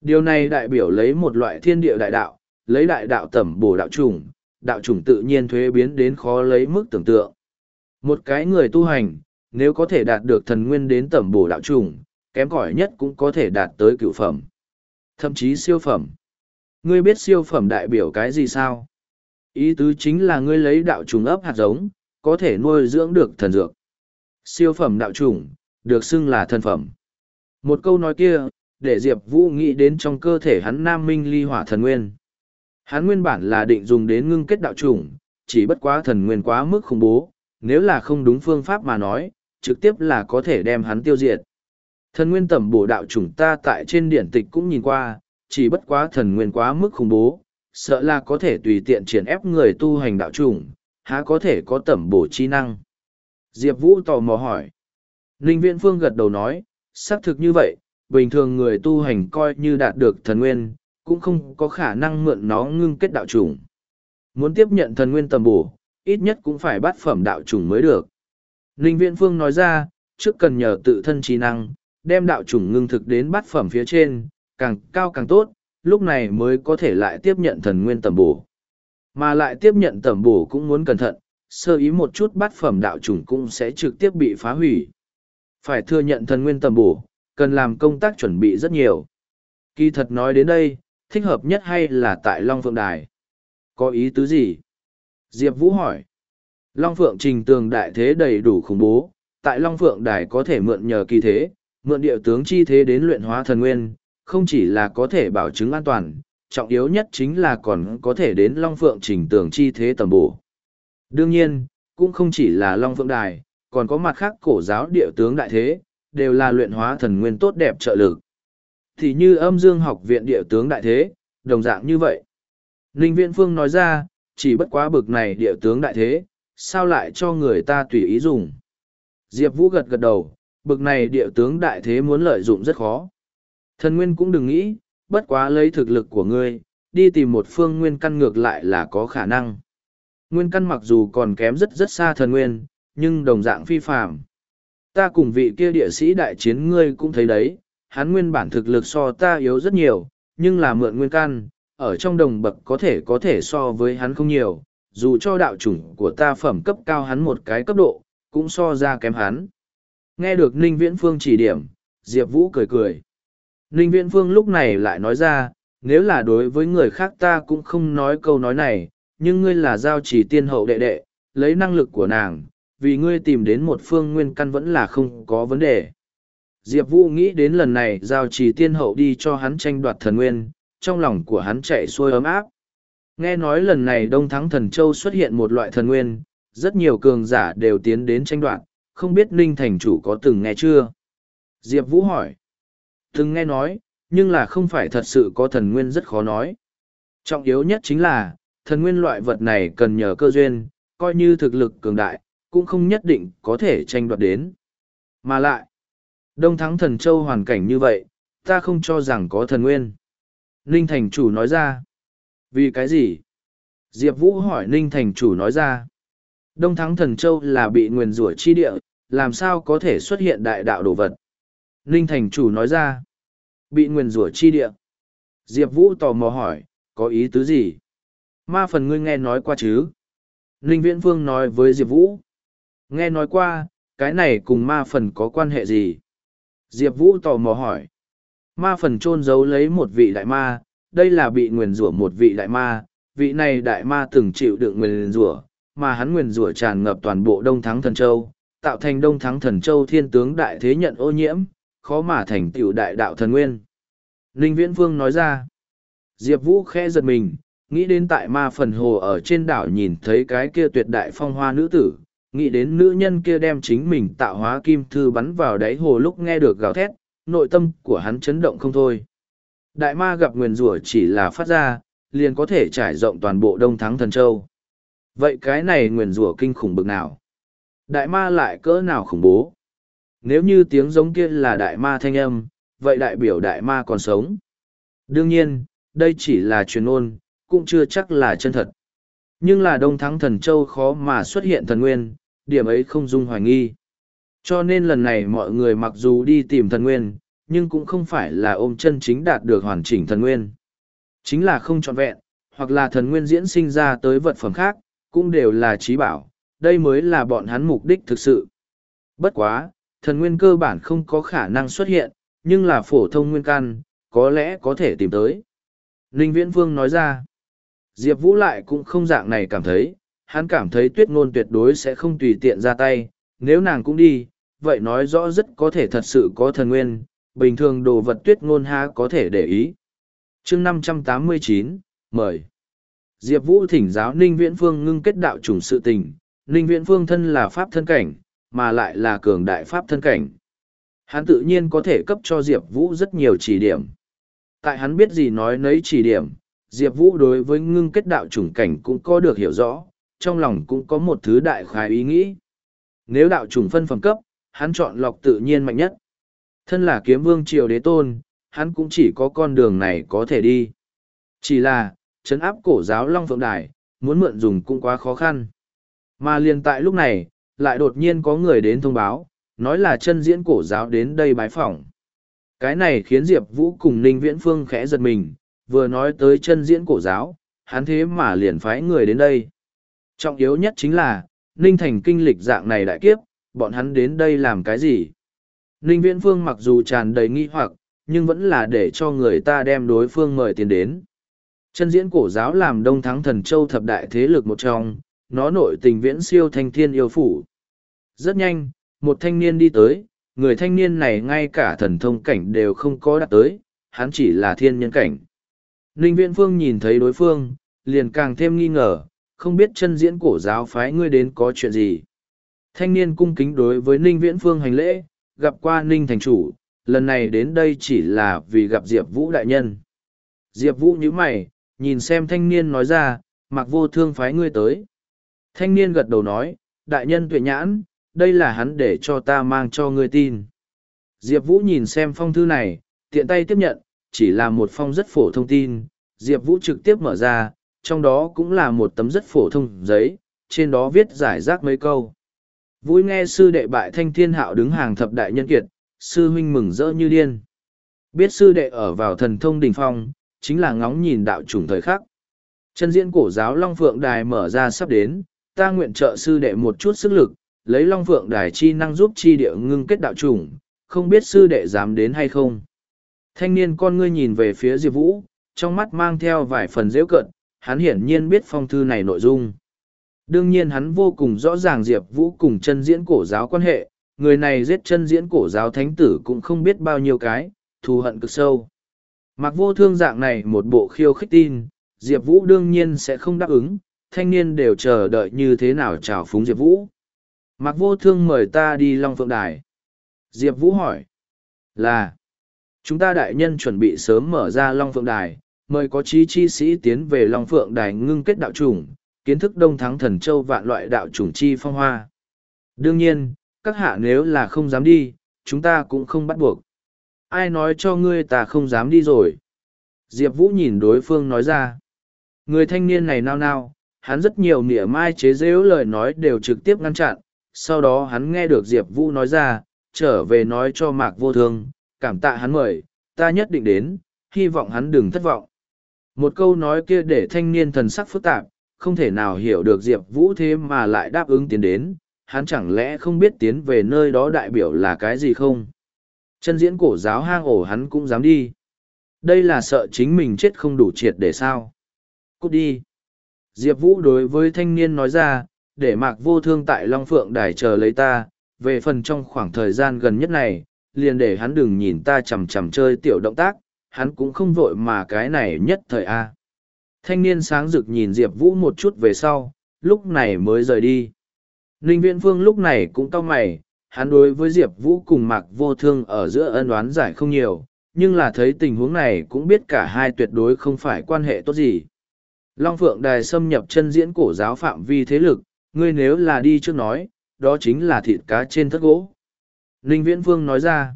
Điều này đại biểu lấy một loại thiên địa đại đạo, lấy đại đạo tẩm bổ đạo chủng, đạo chủng tự nhiên thuế biến đến khó lấy mức tưởng tượng. Một cái người tu hành, nếu có thể đạt được thần nguyên đến tẩm bổ đạo chủng, kém cỏi nhất cũng có thể đạt tới cựu phẩm. Thậm chí siêu phẩm. Ngươi biết siêu phẩm đại biểu cái gì sao? Ý tứ chính là ngươi lấy đạo trùng ấp hạt giống, có thể nuôi dưỡng được thần dược. Siêu phẩm đạo trùng, được xưng là thần phẩm. Một câu nói kia, để Diệp Vũ nghĩ đến trong cơ thể hắn nam minh ly hỏa thần nguyên. Hắn nguyên bản là định dùng đến ngưng kết đạo chủng, chỉ bất quá thần nguyên quá mức khủng bố, nếu là không đúng phương pháp mà nói, trực tiếp là có thể đem hắn tiêu diệt. Thần nguyên tẩm bổ đạo chủng ta tại trên điển tịch cũng nhìn qua, chỉ bất quá thần nguyên quá mức khủng bố, sợ là có thể tùy tiện triển ép người tu hành đạo chủng, há có thể có tẩm bổ chi năng. Diệp Vũ tò mò hỏi. Ninh Viễn Phương gật đầu nói, xác thực như vậy, bình thường người tu hành coi như đạt được thần nguyên, cũng không có khả năng mượn nó ngưng kết đạo chủng. Muốn tiếp nhận thần nguyên tầm bổ, ít nhất cũng phải bắt phẩm đạo chủng mới được. Ninh Viễn Phương nói ra, trước cần nhờ tự thân trí năng, đem đạo chủng ngưng thực đến bắt phẩm phía trên, càng cao càng tốt, lúc này mới có thể lại tiếp nhận thần nguyên tầm bổ. Mà lại tiếp nhận tầm bổ cũng muốn cẩn thận, sơ ý một chút bắt phẩm đạo chủng cũng sẽ trực tiếp bị phá hủy. Phải thừa nhận thần nguyên tầm bổ, cần làm công tác chuẩn bị rất nhiều. Kỳ thật nói đến đây, thích hợp nhất hay là tại Long Phượng Đài? Có ý tứ gì? Diệp Vũ hỏi. Long Phượng trình tường đại thế đầy đủ khủng bố, tại Long Phượng Đài có thể mượn nhờ kỳ thế, mượn địa tướng chi thế đến luyện hóa thần nguyên, không chỉ là có thể bảo chứng an toàn, trọng yếu nhất chính là còn có thể đến Long Phượng trình tường chi thế tầm bổ. Đương nhiên, cũng không chỉ là Long Phượng Đài, còn có mặt khác cổ giáo địa tướng đại thế, đều là luyện hóa thần nguyên tốt đẹp trợ lực. Thì như âm dương học viện địa tướng đại thế, đồng dạng như vậy. Ninh Viễn Phương nói ra, chỉ bất quá bực này địa tướng đại thế, sao lại cho người ta tùy ý dùng. Diệp Vũ gật gật đầu, bực này địa tướng đại thế muốn lợi dụng rất khó. Thần nguyên cũng đừng nghĩ, bất quá lấy thực lực của ngươi, đi tìm một phương nguyên căn ngược lại là có khả năng. Nguyên căn mặc dù còn kém rất rất xa thần nguyên, nhưng đồng dạng phi phạm. Ta cùng vị kia địa sĩ đại chiến ngươi cũng thấy đấy, hắn nguyên bản thực lực so ta yếu rất nhiều, nhưng là mượn nguyên căn, ở trong đồng bậc có thể có thể so với hắn không nhiều, dù cho đạo chủng của ta phẩm cấp cao hắn một cái cấp độ, cũng so ra kém hắn. Nghe được Ninh Viễn Phương chỉ điểm, Diệp Vũ cười cười. Ninh Viễn Phương lúc này lại nói ra, nếu là đối với người khác ta cũng không nói câu nói này, nhưng ngươi là giao chỉ tiên hậu đệ đệ, lấy năng lực của nàng, vì ngươi tìm đến một phương nguyên căn vẫn là không có vấn đề. Diệp Vũ nghĩ đến lần này giao chỉ tiên hậu đi cho hắn tranh đoạt thần nguyên, trong lòng của hắn chạy xuôi ấm áp. Nghe nói lần này Đông Thắng Thần Châu xuất hiện một loại thần nguyên, rất nhiều cường giả đều tiến đến tranh đoạt, không biết Ninh Thành Chủ có từng nghe chưa? Diệp Vũ hỏi. Từng nghe nói, nhưng là không phải thật sự có thần nguyên rất khó nói. Trọng yếu nhất chính là, thần nguyên loại vật này cần nhờ cơ duyên, coi như thực lực cường đại, cũng không nhất định có thể tranh đoạt đến. Mà lại, Đông Thắng Thần Châu hoàn cảnh như vậy, ta không cho rằng có thần nguyên. Ninh Thành Chủ nói ra. Vì cái gì? Diệp Vũ hỏi Ninh Thành Chủ nói ra. Đông Thắng Thần Châu là bị nguyền rủa chi địa, làm sao có thể xuất hiện đại đạo đồ vật? Ninh Thành Chủ nói ra. Bị nguyền rủa chi địa. Diệp Vũ tò mò hỏi, có ý tứ gì? Ma phần ngươi nghe nói qua chứ? Ninh Viễn Phương nói với Diệp Vũ. Nghe nói qua, cái này cùng ma phần có quan hệ gì? Diệp Vũ tò mò hỏi. Ma phần chôn giấu lấy một vị đại ma, đây là bị nguyền rủa một vị đại ma, vị này đại ma từng chịu đựng nguyền rủa, mà hắn nguyền rủa tràn ngập toàn bộ Đông Thắng Thần Châu, tạo thành Đông Thắng Thần Châu thiên tướng đại thế nhận ô nhiễm, khó mà thành tựu đại đạo thần nguyên. Ninh Viễn Vương nói ra, Diệp Vũ khẽ giật mình, nghĩ đến tại ma phần hồ ở trên đảo nhìn thấy cái kia tuyệt đại phong hoa nữ tử, nghĩ đến nữ nhân kia đem chính mình tạo hóa kim thư bắn vào đáy hồ lúc nghe được gào thét, nội tâm của hắn chấn động không thôi. Đại ma gặp nguyền rủa chỉ là phát ra, liền có thể trải rộng toàn bộ đông thắng thần châu. Vậy cái này nguyền rủa kinh khủng bực nào? Đại ma lại cỡ nào khủng bố? Nếu như tiếng giống kia là đại ma thanh âm, vậy đại biểu đại ma còn sống. Đương nhiên, đây chỉ là truyền ôn, cũng chưa chắc là chân thật. Nhưng là Đông Thắng Thần Châu khó mà xuất hiện thần nguyên, điểm ấy không dung hoài nghi. Cho nên lần này mọi người mặc dù đi tìm thần nguyên, nhưng cũng không phải là ôm chân chính đạt được hoàn chỉnh thần nguyên. Chính là không trọn vẹn, hoặc là thần nguyên diễn sinh ra tới vật phẩm khác, cũng đều là trí bảo, đây mới là bọn hắn mục đích thực sự. Bất quá, thần nguyên cơ bản không có khả năng xuất hiện, nhưng là phổ thông nguyên căn, có lẽ có thể tìm tới. Ninh Viễn vương nói ra, Diệp Vũ lại cũng không dạng này cảm thấy, hắn cảm thấy tuyết ngôn tuyệt đối sẽ không tùy tiện ra tay, nếu nàng cũng đi, vậy nói rõ rất có thể thật sự có thần nguyên, bình thường đồ vật tuyết ngôn ha có thể để ý. chương 589, mời. Diệp Vũ thỉnh giáo Ninh Viễn Phương ngưng kết đạo chủng sự tình, Ninh Viễn Phương thân là pháp thân cảnh, mà lại là cường đại pháp thân cảnh. Hắn tự nhiên có thể cấp cho Diệp Vũ rất nhiều chỉ điểm. Tại hắn biết gì nói nấy chỉ điểm, Diệp Vũ đối với ngưng kết đạo chủng cảnh cũng có được hiểu rõ, trong lòng cũng có một thứ đại khái ý nghĩ. Nếu đạo chủng phân phẩm cấp, hắn chọn lọc tự nhiên mạnh nhất. Thân là kiếm vương triều đế tôn, hắn cũng chỉ có con đường này có thể đi. Chỉ là, chấn áp cổ giáo Long Phượng Đài, muốn mượn dùng cũng quá khó khăn. Mà liền tại lúc này, lại đột nhiên có người đến thông báo, nói là chân diễn cổ giáo đến đây bái phỏng. Cái này khiến Diệp Vũ cùng Ninh Viễn Phương khẽ giật mình, vừa nói tới chân diễn cổ giáo, hắn thế mà liền phái người đến đây. Trọng yếu nhất chính là, Ninh Thành kinh lịch dạng này đại kiếp, bọn hắn đến đây làm cái gì? Ninh Viễn Phương mặc dù tràn đầy nghi hoặc, nhưng vẫn là để cho người ta đem đối phương mời tiền đến. Chân diễn cổ giáo làm đông thắng thần châu thập đại thế lực một trong, nó nội tình viễn siêu thanh thiên yêu phủ. Rất nhanh, một thanh niên đi tới, người thanh niên này ngay cả thần thông cảnh đều không có đạt tới, hắn chỉ là thiên nhân cảnh. Ninh Viễn Phương nhìn thấy đối phương, liền càng thêm nghi ngờ, không biết chân diễn cổ giáo phái ngươi đến có chuyện gì. Thanh niên cung kính đối với Ninh Viễn Phương hành lễ, gặp qua Ninh Thành Chủ, lần này đến đây chỉ là vì gặp Diệp Vũ Đại Nhân. Diệp Vũ nhíu mày, nhìn xem thanh niên nói ra, mặc vô thương phái ngươi tới. Thanh niên gật đầu nói, Đại Nhân tuệ nhãn, đây là hắn để cho ta mang cho ngươi tin. Diệp Vũ nhìn xem phong thư này, tiện tay tiếp nhận, chỉ là một phong rất phổ thông tin, Diệp Vũ trực tiếp mở ra, trong đó cũng là một tấm rất phổ thông giấy, trên đó viết giải rác mấy câu. Vui nghe sư đệ bại thanh thiên hạo đứng hàng thập đại nhân kiệt, sư huynh mừng rỡ như điên. Biết sư đệ ở vào thần thông đỉnh phong, chính là ngóng nhìn đạo chủng thời khắc. Chân diễn cổ giáo Long Phượng Đài mở ra sắp đến, ta nguyện trợ sư đệ một chút sức lực, lấy Long Phượng Đài chi năng giúp chi địa ngưng kết đạo chủng, không biết sư đệ dám đến hay không. Thanh niên con ngươi nhìn về phía Diệp Vũ, trong mắt mang theo vài phần dễ cận, hắn hiển nhiên biết phong thư này nội dung. Đương nhiên hắn vô cùng rõ ràng Diệp Vũ cùng chân diễn cổ giáo quan hệ, người này giết chân diễn cổ giáo thánh tử cũng không biết bao nhiêu cái, thù hận cực sâu. Mặc vô thương dạng này một bộ khiêu khích tin, Diệp Vũ đương nhiên sẽ không đáp ứng, thanh niên đều chờ đợi như thế nào chào phúng Diệp Vũ. Mặc vô thương mời ta đi Long Phượng Đài. Diệp Vũ hỏi. Là. Chúng ta đại nhân chuẩn bị sớm mở ra Long Phượng Đài, mời có chí chi sĩ tiến về Long Phượng Đài ngưng kết đạo chủng, kiến thức đông thắng thần châu vạn loại đạo chủng chi phong hoa. Đương nhiên, các hạ nếu là không dám đi, chúng ta cũng không bắt buộc. Ai nói cho ngươi ta không dám đi rồi? Diệp Vũ nhìn đối phương nói ra. Người thanh niên này nao nao, hắn rất nhiều nỉa mai chế rêu lời nói đều trực tiếp ngăn chặn. Sau đó hắn nghe được Diệp Vũ nói ra, trở về nói cho Mạc Vô Thương, cảm tạ hắn mời, ta nhất định đến, hy vọng hắn đừng thất vọng. Một câu nói kia để thanh niên thần sắc phức tạp, không thể nào hiểu được Diệp Vũ thế mà lại đáp ứng tiến đến, hắn chẳng lẽ không biết tiến về nơi đó đại biểu là cái gì không? Chân diễn cổ giáo hang ổ hắn cũng dám đi. Đây là sợ chính mình chết không đủ triệt để sao? Cút đi. Diệp Vũ đối với thanh niên nói ra, để mạc vô thương tại Long Phượng Đài chờ lấy ta, về phần trong khoảng thời gian gần nhất này, liền để hắn đừng nhìn ta chầm chầm chơi tiểu động tác, hắn cũng không vội mà cái này nhất thời A. Thanh niên sáng rực nhìn Diệp Vũ một chút về sau, lúc này mới rời đi. Ninh Viễn Phương lúc này cũng cau mày, hắn đối với Diệp Vũ cùng Mạc Vô Thương ở giữa ân oán giải không nhiều, nhưng là thấy tình huống này cũng biết cả hai tuyệt đối không phải quan hệ tốt gì. Long Phượng Đài xâm nhập chân diễn cổ giáo phạm vi thế lực, ngươi nếu là đi trước nói, đó chính là thịt cá trên thất gỗ. Ninh Viễn Phương nói ra.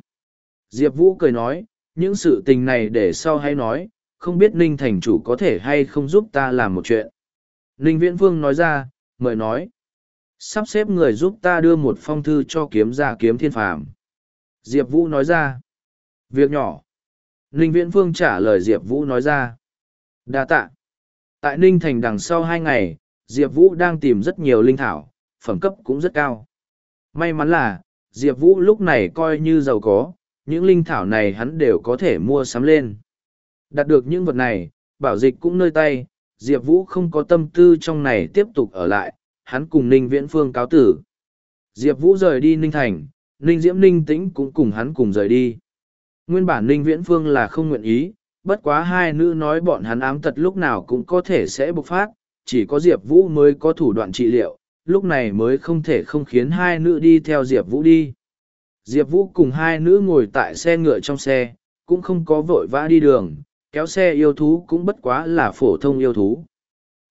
Diệp Vũ cười nói, những sự tình này để sau hay nói, không biết Ninh Thành Chủ có thể hay không giúp ta làm một chuyện. Ninh Viễn Vương nói ra, mời nói. Sắp xếp người giúp ta đưa một phong thư cho kiếm gia kiếm thiên phàm. Diệp Vũ nói ra. Việc nhỏ. Ninh Viễn Vương trả lời Diệp Vũ nói ra. Đa tạ. Tại Ninh Thành đằng sau hai ngày, Diệp Vũ đang tìm rất nhiều linh thảo, phẩm cấp cũng rất cao. May mắn là, Diệp Vũ lúc này coi như giàu có, những linh thảo này hắn đều có thể mua sắm lên. Đạt được những vật này, bảo dịch cũng nơi tay, Diệp Vũ không có tâm tư trong này tiếp tục ở lại, hắn cùng Ninh Viễn Phương cáo tử. Diệp Vũ rời đi Ninh Thành, Ninh Diễm Ninh Tĩnh cũng cùng hắn cùng rời đi. Nguyên bản Ninh Viễn Phương là không nguyện ý, bất quá hai nữ nói bọn hắn ám tật lúc nào cũng có thể sẽ bộc phát, chỉ có Diệp Vũ mới có thủ đoạn trị liệu, lúc này mới không thể không khiến hai nữ đi theo Diệp Vũ đi. Diệp Vũ cùng hai nữ ngồi tại xe ngựa trong xe, cũng không có vội vã đi đường, kéo xe yêu thú cũng bất quá là phổ thông yêu thú.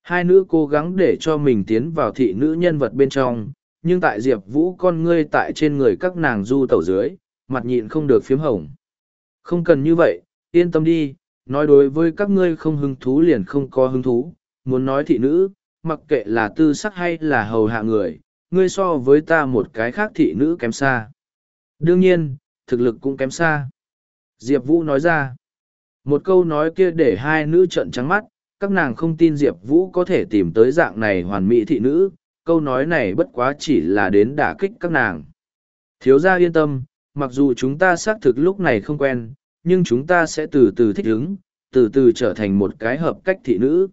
Hai nữ cố gắng để cho mình tiến vào thị nữ nhân vật bên trong, nhưng tại Diệp Vũ con ngươi tại trên người các nàng du tẩu dưới, mặt nhịn không được phiếm hồng. Không cần như vậy, yên tâm đi, nói đối với các ngươi không hứng thú liền không có hứng thú, muốn nói thị nữ, mặc kệ là tư sắc hay là hầu hạ người, ngươi so với ta một cái khác thị nữ kém xa. Đương nhiên, thực lực cũng kém xa. Diệp Vũ nói ra. Một câu nói kia để hai nữ trận trắng mắt, các nàng không tin Diệp Vũ có thể tìm tới dạng này hoàn mỹ thị nữ, câu nói này bất quá chỉ là đến đả kích các nàng. Thiếu gia yên tâm, mặc dù chúng ta xác thực lúc này không quen, nhưng chúng ta sẽ từ từ thích ứng, từ từ trở thành một cái hợp cách thị nữ.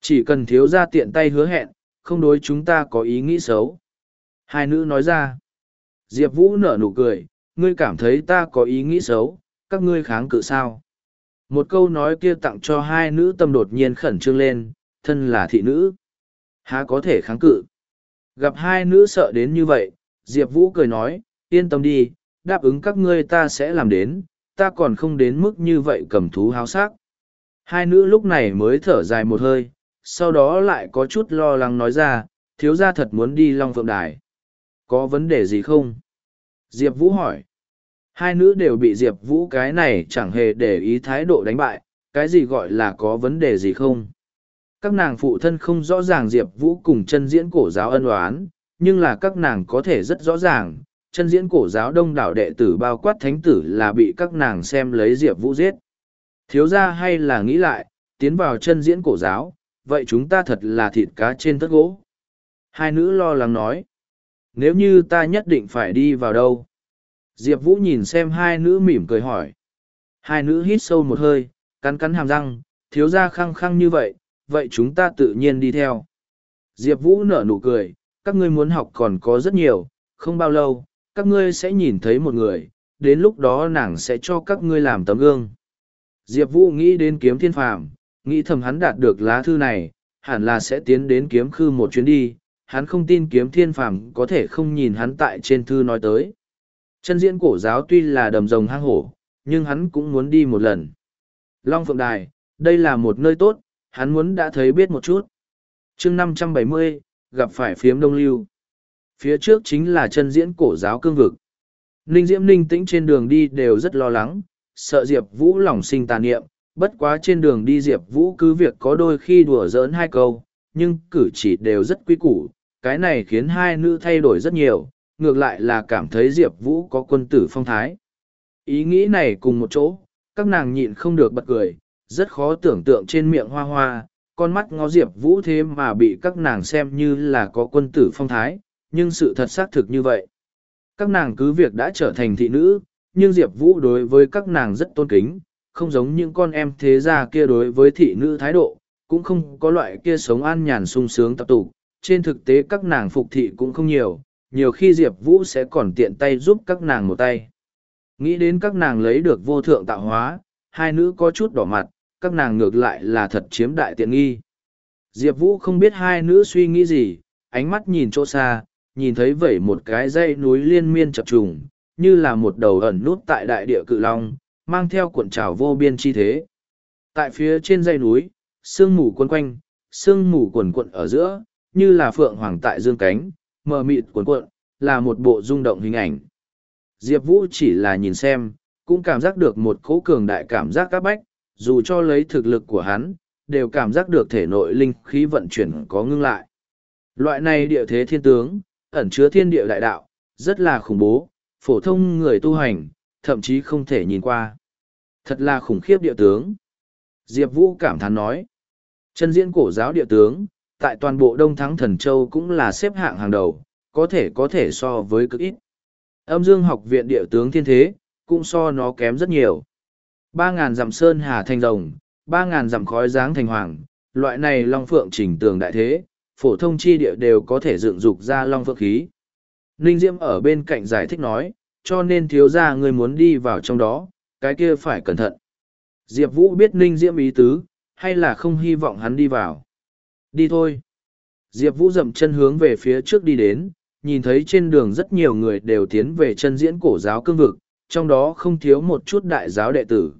Chỉ cần thiếu gia tiện tay hứa hẹn, không đối chúng ta có ý nghĩ xấu. Hai nữ nói ra. Diệp Vũ nở nụ cười, ngươi cảm thấy ta có ý nghĩ xấu, các ngươi kháng cự sao? Một câu nói kia tặng cho hai nữ tâm đột nhiên khẩn trương lên, thân là thị nữ. Há có thể kháng cự. Gặp hai nữ sợ đến như vậy, Diệp Vũ cười nói, yên tâm đi, đáp ứng các ngươi ta sẽ làm đến, ta còn không đến mức như vậy cầm thú háo sắc. Hai nữ lúc này mới thở dài một hơi, sau đó lại có chút lo lắng nói ra, thiếu gia thật muốn đi Long Phượng Đài. Có vấn đề gì không? Diệp Vũ hỏi. Hai nữ đều bị Diệp Vũ cái này chẳng hề để ý thái độ đánh bại, cái gì gọi là có vấn đề gì không? Các nàng phụ thân không rõ ràng Diệp Vũ cùng chân diễn cổ giáo ân oán, nhưng là các nàng có thể rất rõ ràng, chân diễn cổ giáo đông đảo đệ tử bao quát thánh tử là bị các nàng xem lấy Diệp Vũ giết. Thiếu ra hay là nghĩ lại, tiến vào chân diễn cổ giáo, vậy chúng ta thật là thịt cá trên tất gỗ. Hai nữ lo lắng nói, nếu như ta nhất định phải đi vào đâu? Diệp Vũ nhìn xem hai nữ mỉm cười hỏi. Hai nữ hít sâu một hơi, cắn cắn hàm răng, thiếu ra khăng khăng như vậy, vậy chúng ta tự nhiên đi theo. Diệp Vũ nở nụ cười, các ngươi muốn học còn có rất nhiều, không bao lâu, các ngươi sẽ nhìn thấy một người, đến lúc đó nàng sẽ cho các ngươi làm tấm gương. Diệp Vũ nghĩ đến kiếm thiên phàm, nghĩ thầm hắn đạt được lá thư này, hẳn là sẽ tiến đến kiếm khư một chuyến đi, hắn không tin kiếm thiên phàm có thể không nhìn hắn tại trên thư nói tới. Chân diễn cổ giáo tuy là đầm rồng hang hổ, nhưng hắn cũng muốn đi một lần. Long Phượng Đài, đây là một nơi tốt, hắn muốn đã thấy biết một chút. chương năm trăm bảy mươi gặp phải phiếm đông lưu. Phía trước chính là chân diễn cổ giáo cương vực. Ninh Diễm Ninh tĩnh trên đường đi đều rất lo lắng, sợ Diệp Vũ lòng sinh tà niệm, bất quá trên đường đi Diệp Vũ cứ việc có đôi khi đùa giỡn hai câu, nhưng cử chỉ đều rất quý củ, cái này khiến hai nữ thay đổi rất nhiều, ngược lại là cảm thấy Diệp Vũ có quân tử phong thái. Ý nghĩ này cùng một chỗ, các nàng nhịn không được bật cười, rất khó tưởng tượng trên miệng hoa hoa, con mắt ngó Diệp Vũ thế mà bị các nàng xem như là có quân tử phong thái, nhưng sự thật xác thực như vậy. Các nàng cứ việc đã trở thành thị nữ, nhưng Diệp Vũ đối với các nàng rất tôn kính, không giống những con em thế gia kia đối với thị nữ thái độ, cũng không có loại kia sống an nhàn sung sướng tập tụ. Trên thực tế các nàng phục thị cũng không nhiều, nhiều khi Diệp Vũ sẽ còn tiện tay giúp các nàng một tay. Nghĩ đến các nàng lấy được vô thượng tạo hóa, hai nữ có chút đỏ mặt, các nàng ngược lại là thật chiếm đại tiện nghi. Diệp Vũ không biết hai nữ suy nghĩ gì, ánh mắt nhìn chỗ xa, nhìn thấy vẩy một cái dây núi liên miên chập trùng, như là một đầu ẩn nút tại đại địa cự long, mang theo cuộn trào vô biên chi thế. Tại phía trên dây núi, sương mù quấn quanh, sương mù quần quận ở giữa, như là phượng hoàng tại dương cánh, mờ mịt cuốn cuộn, là một bộ rung động hình ảnh. Diệp Vũ chỉ là nhìn xem, cũng cảm giác được một cỗ cường đại cảm giác các bách, dù cho lấy thực lực của hắn, đều cảm giác được thể nội linh khí vận chuyển có ngưng lại. Loại này địa thế thiên tướng, ẩn chứa thiên địa đại đạo, rất là khủng bố, phổ thông người tu hành, thậm chí không thể nhìn qua. Thật là khủng khiếp địa tướng. Diệp Vũ cảm thán nói. Chân diễn cổ giáo địa tướng, tại toàn bộ Đông Thắng Thần Châu cũng là xếp hạng hàng đầu, có thể có thể so với cực ít. Âm dương học viện địa tướng thiên thế, cũng so nó kém rất nhiều. Ba ngàn dặm sơn hà thành rồng, ba ngàn dặm khói dáng thành hoàng, loại này long phượng chỉnh tường đại thế, phổ thông chi địa đều có thể dựng dục ra long phượng khí. Ninh Diễm ở bên cạnh giải thích nói, cho nên thiếu ra người muốn đi vào trong đó, cái kia phải cẩn thận. Diệp Vũ biết Ninh Diễm ý tứ, hay là không hy vọng hắn đi vào. Đi thôi. Diệp Vũ dậm chân hướng về phía trước đi đến, nhìn thấy trên đường rất nhiều người đều tiến về chân diễn cổ giáo cương vực, trong đó không thiếu một chút đại giáo đệ tử.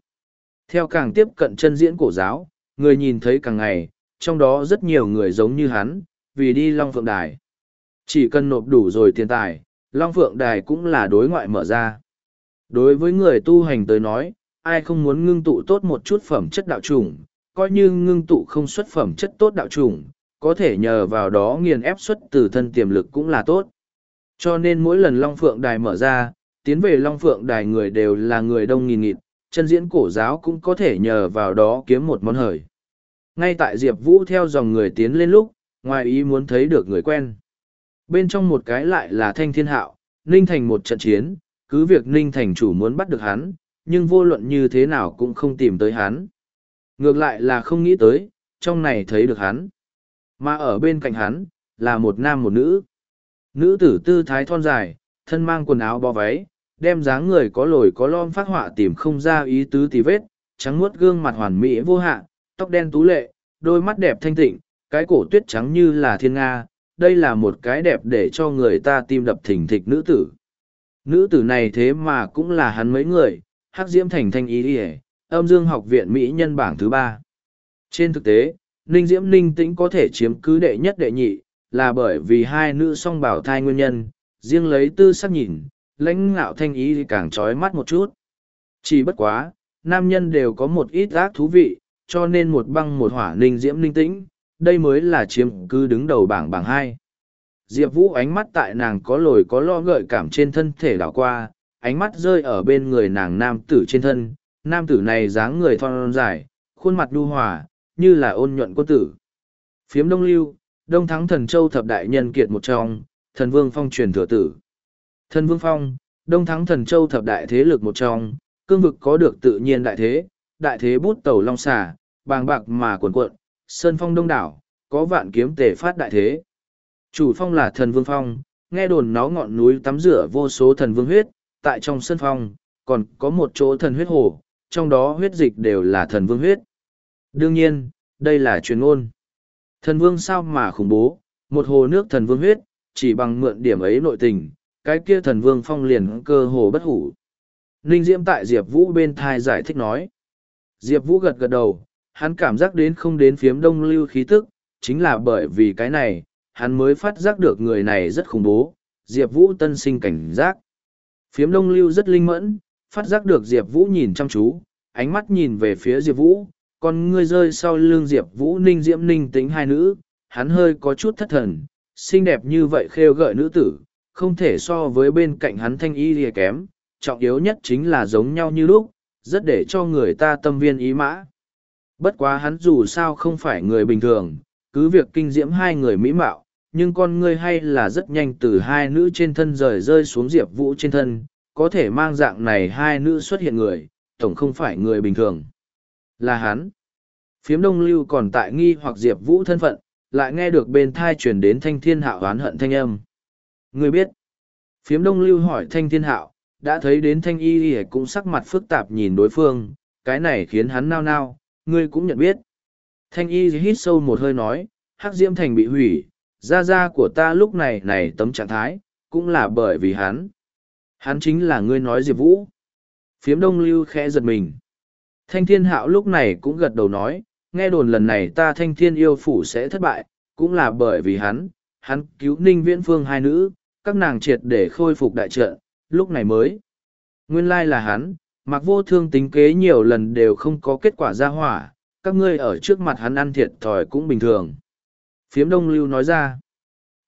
Theo càng tiếp cận chân diễn cổ giáo, người nhìn thấy càng ngày, trong đó rất nhiều người giống như hắn, vì đi Long Phượng Đài. Chỉ cần nộp đủ rồi tiền tài, Long Phượng Đài cũng là đối ngoại mở ra. Đối với người tu hành tới nói, ai không muốn ngưng tụ tốt một chút phẩm chất đạo chủng, coi như ngưng tụ không xuất phẩm chất tốt đạo chủng, có thể nhờ vào đó nghiền ép xuất từ thân tiềm lực cũng là tốt. Cho nên mỗi lần Long Phượng Đài mở ra, tiến về Long Phượng Đài người đều là người đông nghìn nghịt, chân diễn cổ giáo cũng có thể nhờ vào đó kiếm một món hời. Ngay tại Diệp Vũ theo dòng người tiến lên lúc, ngoài ý muốn thấy được người quen. Bên trong một cái lại là Thanh Thiên Hạo, Ninh Thành một trận chiến, cứ việc Ninh Thành chủ muốn bắt được hắn, nhưng vô luận như thế nào cũng không tìm tới hắn. Ngược lại là không nghĩ tới, trong này thấy được hắn. Mà ở bên cạnh hắn, là một nam một nữ. Nữ tử tư thái thon dài, thân mang quần áo bó váy, đem dáng người có lồi có lom phát họa tìm không ra ý tứ tì vết, trắng muốt gương mặt hoàn mỹ vô hạ, tóc đen tú lệ, đôi mắt đẹp thanh tịnh, cái cổ tuyết trắng như là thiên nga đây là một cái đẹp để cho người ta tim đập thình thịch nữ tử nữ tử này thế mà cũng là hắn mấy người hắc diễm thành thanh ý ỉa âm dương học viện mỹ nhân bảng thứ ba. Trên thực tế, ninh diễm ninh tĩnh có thể chiếm cứ đệ nhất, đệ nhị, là bởi vì hai nữ song bảo thai nguyên nhân, riêng lấy tư sắc nhìn, lãnh ngạo thanh ý thì càng trói mắt một chút. Chỉ bất quá, nam nhân đều có một ít ác thú vị, cho nên một băng một hỏa ninh diễm ninh tĩnh, đây mới là chiếm cứ đứng đầu bảng bảng hai. Diệp vũ ánh mắt tại nàng có lồi có lo gợi cảm trên thân thể đảo qua, ánh mắt rơi ở bên người nàng nam tử trên thân nam tử này dáng người thon dài, khuôn mặt đu hòa, như là ôn nhuận quân tử. Phiếm đông lưu, đông thắng thần châu thập đại nhân kiệt một trong, thần vương phong truyền thừa tử. Thần vương phong, đông thắng thần châu thập đại thế lực một trong, cương vực có được tự nhiên đại thế đại thế bút tàu long xà, bàng bạc mà cuồn cuộn, sơn phong đông đảo, có vạn kiếm tề phát đại thế. Chủ phong là thần vương phong, nghe đồn nó ngọn núi tắm rửa vô số thần vương huyết, tại trong sơn phong, còn có một chỗ thần huyết hồ trong đó huyết dịch đều là thần vương huyết. Đương nhiên, đây là truyền ngôn. Thần vương sao mà khủng bố? Một hồ nước thần vương huyết, chỉ bằng mượn điểm ấy nội tình, cái kia thần vương phong liền cơ hồ bất hủ. Ninh diễm tại diệp vũ bên thai giải thích nói. Diệp vũ gật gật đầu, hắn cảm giác đến không đến phiếm đông lưu khí tức, chính là bởi vì cái này, hắn mới phát giác được người này rất khủng bố, diệp vũ tân sinh cảnh giác. Phiếm đông lưu rất linh mẫn phát giác được diệp vũ nhìn chăm chú, ánh mắt nhìn về phía diệp vũ, con ngươi rơi sau lưng diệp vũ ninh diễm ninh tính hai nữ, hắn hơi có chút thất thần, xinh đẹp như vậy khêu gợi nữ tử, không thể so với bên cạnh hắn thanh y lìa kém, trọng yếu nhất chính là giống nhau như lúc, rất để cho người ta tâm viên ý mã. Bất quá hắn dù sao không phải người bình thường, cứ việc kinh diễm hai người mỹ mạo, nhưng con ngươi hay là rất nhanh từ hai nữ trên thân rời rơi xuống diệp vũ trên thân có thể mang dạng này hai nữ xuất hiện người, tổng không phải người bình thường. Là hắn. Phiếm đông lưu còn tại nghi hoặc diệp vũ thân phận, lại nghe được bên thai truyền đến thanh thiên hạo oán hận thanh âm. Người biết? Phiếm đông lưu hỏi thanh thiên hạo, đã thấy đến thanh y y cũng sắc mặt phức tạp nhìn đối phương, cái này khiến hắn nao nao, ngươi cũng nhận biết. Thanh y hít sâu một hơi nói, hắc diễm thành bị hủy, gia gia của ta lúc này này tấm trạng thái, cũng là bởi vì hắn hắn chính là ngươi nói diệp vũ. Phiếm đông lưu khẽ giật mình. Thanh thiên hạo lúc này cũng gật đầu nói, nghe đồn lần này ta thanh thiên yêu phủ sẽ thất bại, cũng là bởi vì hắn hắn cứu ninh viễn phương hai nữ, các nàng triệt để khôi phục đại trận, lúc này mới. Nguyên lai là hắn, mặc vô thương tính kế nhiều lần đều không có kết quả ra hỏa, các ngươi ở trước mặt hắn ăn thiệt thòi cũng bình thường. Phiếm đông lưu nói ra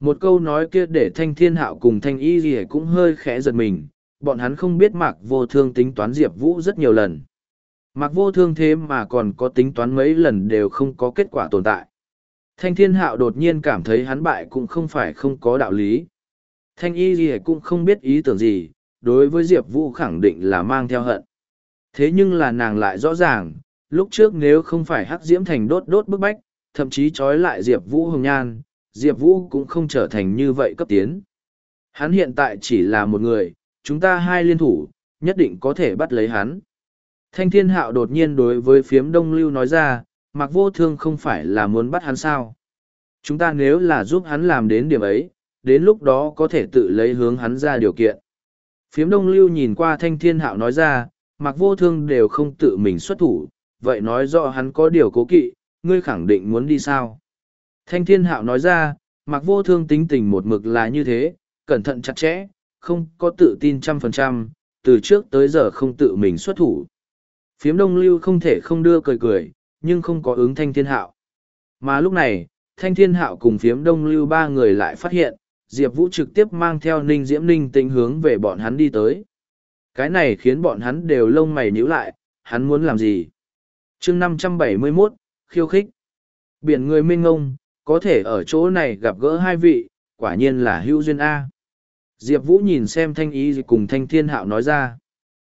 một câu nói kia để thanh thiên hạo cùng thanh y gì cũng hơi khẽ giật mình, bọn hắn không biết mạc vô thương tính toán diệp vũ rất nhiều lần. Mạc vô thương thế mà còn có tính toán mấy lần đều không có kết quả tồn tại. Thanh thiên hạo đột nhiên cảm thấy hắn bại cũng không phải không có đạo lý. Thanh y gì cũng không biết ý tưởng gì, đối với diệp vũ khẳng định là mang theo hận. Thế nhưng là nàng lại rõ ràng, lúc trước nếu không phải hắc diễm thành đốt đốt bức bách, thậm chí trói lại diệp vũ hồng nhan diệp vũ cũng không trở thành như vậy cấp tiến. Hắn hiện tại chỉ là một người, chúng ta hai liên thủ, nhất định có thể bắt lấy hắn. Thanh thiên hạo đột nhiên đối với phiếm đông lưu nói ra mặc vô thương không phải là muốn bắt hắn sao? Chúng ta nếu là giúp hắn làm đến điểm ấy, đến lúc đó có thể tự lấy hướng hắn ra điều kiện. Phiếm đông lưu nhìn qua thanh thiên hạo nói ra mặc vô thương đều không tự mình xuất thủ, vậy nói rõ hắn có điều cố kỵ, ngươi khẳng định muốn đi sao? Thanh thiên hạo nói ra, mặc vô thương tính tình một mực là như thế, cẩn thận chặt chẽ, không có tự tin trăm phần trăm, từ trước tới giờ không tự mình xuất thủ. Phiếm đông lưu không thể không đưa cười cười, nhưng không có ứng thanh thiên hạo. Mà lúc này, thanh thiên hạo cùng phiếm đông lưu ba người lại phát hiện, diệp vũ trực tiếp mang theo ninh diễm ninh tính hướng về bọn hắn đi tới. Cái này khiến bọn hắn đều lông mày nhíu lại, hắn muốn làm gì? Chương năm trăm bảy mươi mốt, khiêu khích. Biển người minh ngông có thể ở chỗ này gặp gỡ hai vị, quả nhiên là hữu duyên a. Diệp vũ nhìn xem thanh ý cùng thanh thiên hạo nói ra.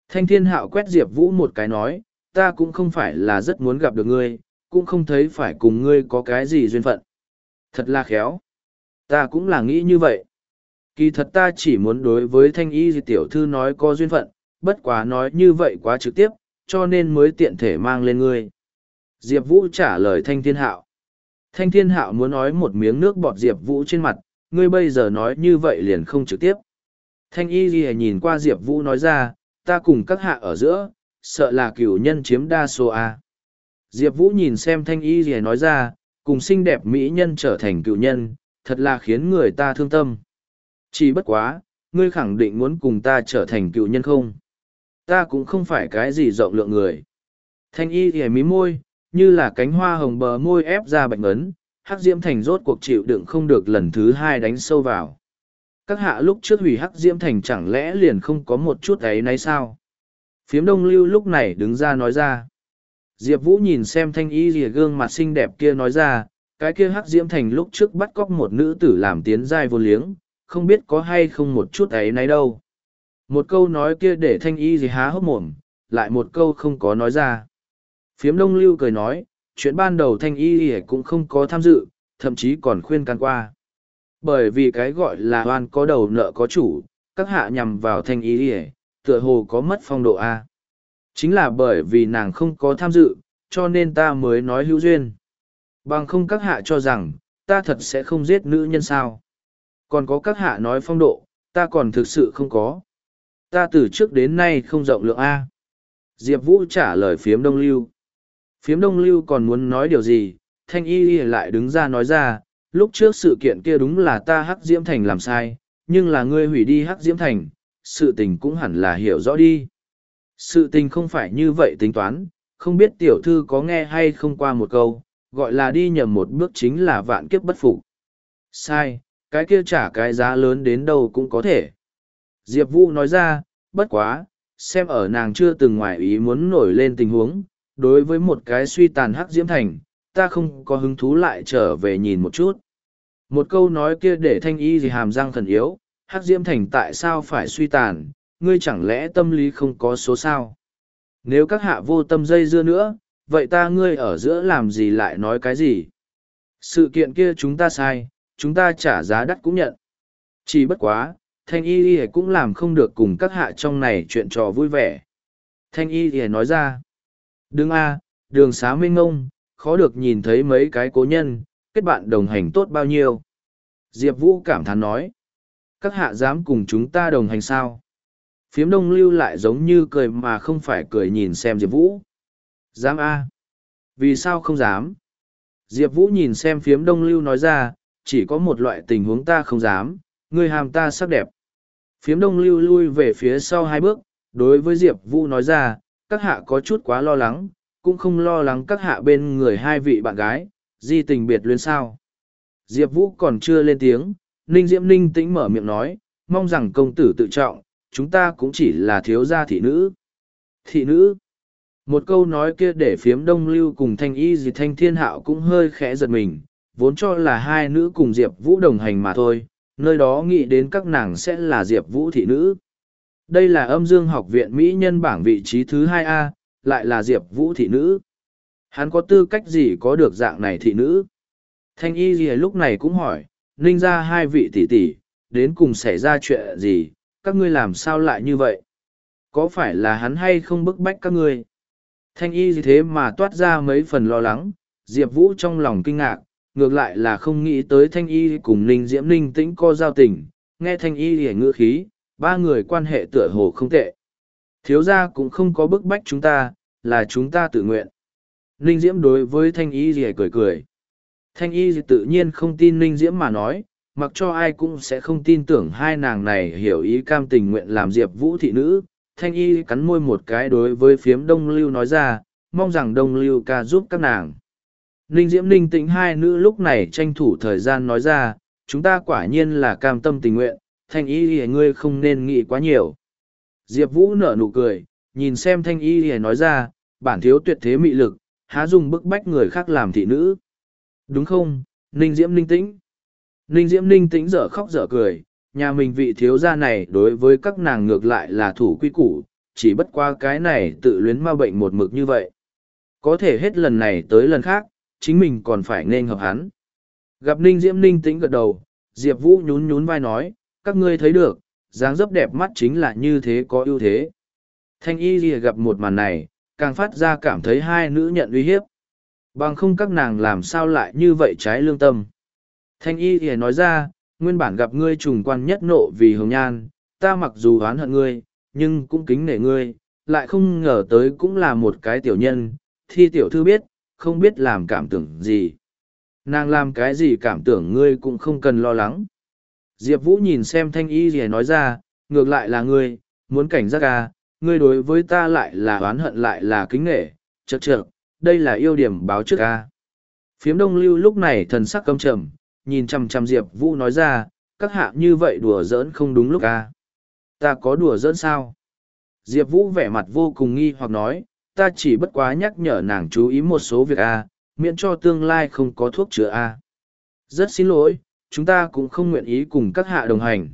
Thanh thiên hạo quét diệp vũ một cái nói, ta cũng không phải là rất muốn gặp được ngươi, cũng không thấy phải cùng ngươi có cái gì duyên phận. Thật là khéo. Ta cũng là nghĩ như vậy. Kỳ thật ta chỉ muốn đối với thanh y tiểu thư nói có duyên phận, bất quá nói như vậy quá trực tiếp, cho nên mới tiện thể mang lên ngươi. Diệp vũ trả lời thanh thiên hạo. Thanh thiên hạo muốn nói một miếng nước bọt Diệp Vũ trên mặt, ngươi bây giờ nói như vậy liền không trực tiếp. Thanh y ghi nhìn qua Diệp Vũ nói ra, ta cùng các hạ ở giữa, sợ là cửu nhân chiếm đa số A. Diệp Vũ nhìn xem thanh y ghi nói ra, cùng xinh đẹp mỹ nhân trở thành cựu nhân, thật là khiến người ta thương tâm. Chỉ bất quá, ngươi khẳng định muốn cùng ta trở thành cựu nhân không? Ta cũng không phải cái gì rộng lượng người. Thanh y thì mí môi, như là cánh hoa hồng bờ môi ép ra bệnh ấn, hắc diễm thành rốt cuộc chịu đựng không được lần thứ hai đánh sâu vào. Các hạ lúc trước hủy hắc diễm thành chẳng lẽ liền không có một chút ấy nấy sao? Phiếm đông lưu lúc này đứng ra nói ra. Diệp Vũ nhìn xem thanh y rìa gương mặt xinh đẹp kia nói ra, cái kia hắc diễm thành lúc trước bắt cóc một nữ tử làm tiến giai vô liếng, không biết có hay không một chút ấy nấy đâu. Một câu nói kia để thanh y gì há hốc mồm, lại một câu không có nói ra. Phiếm đông lưu cười nói, chuyện ban đầu thanh y y cũng không có tham dự, thậm chí còn khuyên can qua. Bởi vì cái gọi là oan có đầu nợ có chủ, các hạ nhằm vào thanh y y, tựa hồ có mất phong độ A. Chính là bởi vì nàng không có tham dự, cho nên ta mới nói hữu duyên. Bằng không các hạ cho rằng, ta thật sẽ không giết nữ nhân sao. Còn có các hạ nói phong độ, ta còn thực sự không có. Ta từ trước đến nay không rộng lượng A. Diệp Vũ trả lời phiếm đông lưu. Phiếm đông lưu còn muốn nói điều gì, thanh y lại đứng ra nói ra, lúc trước sự kiện kia đúng là ta hắc diễm thành làm sai, nhưng là ngươi hủy đi hắc diễm thành, sự tình cũng hẳn là hiểu rõ đi. Sự tình không phải như vậy tính toán, không biết tiểu thư có nghe hay không qua một câu, gọi là đi nhầm một bước chính là vạn kiếp bất phục. Sai, cái kia trả cái giá lớn đến đâu cũng có thể. Diệp Vũ nói ra, bất quá, xem ở nàng chưa từng ngoài ý muốn nổi lên tình huống, đối với một cái suy tàn hắc diễm thành, ta không có hứng thú lại trở về nhìn một chút. Một câu nói kia để thanh y gì hàm răng khẩn yếu, hắc diễm thành tại sao phải suy tàn, ngươi chẳng lẽ tâm lý không có số sao? Nếu các hạ vô tâm dây dưa nữa, vậy ta ngươi ở giữa làm gì lại nói cái gì? Sự kiện kia chúng ta sai, chúng ta trả giá đắt cũng nhận. Chỉ bất quá, thanh y y cũng làm không được cùng các hạ trong này chuyện trò vui vẻ. Thanh y y nói ra, đừng a đường xá minh ngông, khó được nhìn thấy mấy cái cố nhân, kết bạn đồng hành tốt bao nhiêu. Diệp Vũ cảm thán nói, các hạ dám cùng chúng ta đồng hành sao? Phiếm đông lưu lại giống như cười mà không phải cười nhìn xem Diệp Vũ. Dám a Vì sao không dám? Diệp Vũ nhìn xem phiếm đông lưu nói ra, chỉ có một loại tình huống ta không dám, người hàm ta sắc đẹp. Phiếm đông lưu lui về phía sau hai bước, đối với Diệp Vũ nói ra, các hạ có chút quá lo lắng, cũng không lo lắng các hạ bên người hai vị bạn gái, di tình biệt luyến sao. Diệp Vũ còn chưa lên tiếng, Ninh Diễm Ninh tĩnh mở miệng nói, mong rằng công tử tự trọng, chúng ta cũng chỉ là thiếu gia thị nữ. Thị nữ. Một câu nói kia để phiếm đông lưu cùng thanh y gì thanh thiên hạo cũng hơi khẽ giật mình, vốn cho là hai nữ cùng Diệp Vũ đồng hành mà thôi, nơi đó nghĩ đến các nàng sẽ là Diệp Vũ thị nữ. Đây là âm dương học viện Mỹ nhân bảng vị trí thứ hai a lại là Diệp Vũ thị nữ. Hắn có tư cách gì có được dạng này thị nữ? Thanh y gì lúc này cũng hỏi, ninh ra hai vị tỷ tỷ, đến cùng xảy ra chuyện gì, các ngươi làm sao lại như vậy? Có phải là hắn hay không bức bách các ngươi? Thanh y gì thế mà toát ra mấy phần lo lắng, Diệp Vũ trong lòng kinh ngạc, ngược lại là không nghĩ tới thanh y cùng ninh diễm ninh tĩnh co giao tình nghe thanh y gì ngữ khí ba người quan hệ tựa hồ không tệ. Thiếu gia cũng không có bức bách chúng ta là chúng ta tự nguyện. Ninh diễm đối với thanh y hề cười cười. Thanh y tự nhiên không tin ninh diễm mà nói mặc cho ai cũng sẽ không tin tưởng hai nàng này hiểu ý cam tình nguyện làm diệp vũ thị nữ. Thanh y cắn môi một cái đối với phiếm đông lưu nói ra mong rằng đông lưu ca giúp các nàng. Ninh Diễm Ninh tĩnh hai nữ lúc này tranh thủ thời gian nói ra, chúng ta quả nhiên là cam tâm tình nguyện, thanh y lìa ngươi không nên nghĩ quá nhiều. Diệp Vũ nở nụ cười, nhìn xem thanh y lìa nói ra, bản thiếu tuyệt thế mị lực, há dùng bức bách người khác làm thị nữ. Đúng không, Ninh Diễm Ninh tĩnh? Ninh Diễm Ninh tĩnh dở khóc dở cười, nhà mình vị thiếu gia này đối với các nàng ngược lại là thủ quy củ, chỉ bất qua cái này tự luyến ma bệnh một mực như vậy. Có thể hết lần này tới lần khác, chính mình còn phải nên hợp hắn. Gặp Ninh Diễm Ninh tĩnh gật đầu, Diệp Vũ nhún nhún vai nói, các ngươi thấy được, dáng dấp đẹp mắt chính là như thế có ưu thế. Thanh y lìa gặp một màn này, càng phát ra cảm thấy hai nữ nhận uy hiếp. Bằng không các nàng làm sao lại như vậy trái lương tâm. Thanh y thì nói ra, nguyên bản gặp ngươi trùng quan nhất nộ vì hồng nhan, ta mặc dù oán hận ngươi, nhưng cũng kính nể ngươi, lại không ngờ tới cũng là một cái tiểu nhân, thi tiểu thư biết, không biết làm cảm tưởng gì. Nàng làm cái gì cảm tưởng ngươi cũng không cần lo lắng. Diệp Vũ nhìn xem thanh y gì nói ra, ngược lại là ngươi, muốn cảnh giác à, ngươi đối với ta lại là oán hận lại là kính nghệ, chật chật, đây là yêu điểm báo trước à. Phiếm đông lưu lúc này thần sắc căm trầm, nhìn chằm chằm Diệp Vũ nói ra, các hạ như vậy đùa giỡn không đúng lúc à. Ta có đùa giỡn sao? Diệp Vũ vẻ mặt vô cùng nghi hoặc nói, ta chỉ bất quá nhắc nhở nàng chú ý một số việc a miễn cho tương lai không có thuốc chữa a rất xin lỗi chúng ta cũng không nguyện ý cùng các hạ đồng hành.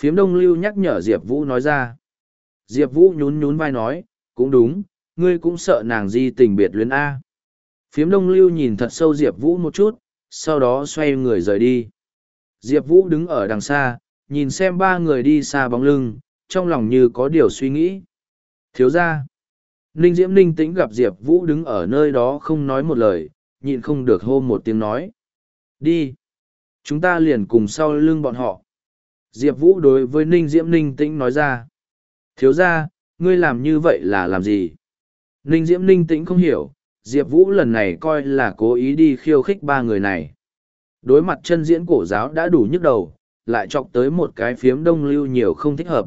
Phiếm đông lưu nhắc nhở diệp vũ nói ra. Diệp vũ nhún nhún vai nói cũng đúng ngươi cũng sợ nàng di tình biệt luyến a. Phiếm đông lưu nhìn thật sâu diệp vũ một chút sau đó xoay người rời đi. Diệp vũ đứng ở đằng xa nhìn xem ba người đi xa bóng lưng trong lòng như có điều suy nghĩ. Thiếu ra Ninh Diễm Ninh tĩnh gặp Diệp Vũ đứng ở nơi đó không nói một lời, nhịn không được hô một tiếng nói. Đi! Chúng ta liền cùng sau lưng bọn họ. Diệp Vũ đối với Ninh Diễm Ninh tĩnh nói ra. Thiếu ra, ngươi làm như vậy là làm gì? Ninh Diễm Ninh tĩnh không hiểu, Diệp Vũ lần này coi là cố ý đi khiêu khích ba người này. Đối mặt chân diễn cổ giáo đã đủ nhức đầu, lại chọc tới một cái phiếm đông lưu nhiều không thích hợp.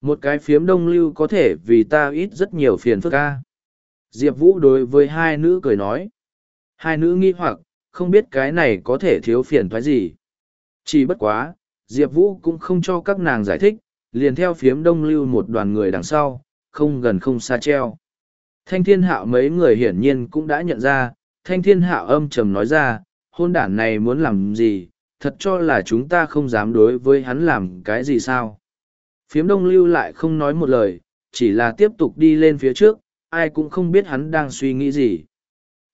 Một cái phiếm đông lưu có thể vì ta ít rất nhiều phiền phức ca. Diệp Vũ đối với hai nữ cười nói. Hai nữ nghi hoặc, không biết cái này có thể thiếu phiền thoái gì. Chỉ bất quá, Diệp Vũ cũng không cho các nàng giải thích, liền theo phiếm đông lưu một đoàn người đằng sau, không gần không xa treo. Thanh thiên hạo mấy người hiển nhiên cũng đã nhận ra, thanh thiên hạo âm trầm nói ra, hôn đản này muốn làm gì, thật cho là chúng ta không dám đối với hắn làm cái gì sao phiếm đông lưu lại không nói một lời chỉ là tiếp tục đi lên phía trước ai cũng không biết hắn đang suy nghĩ gì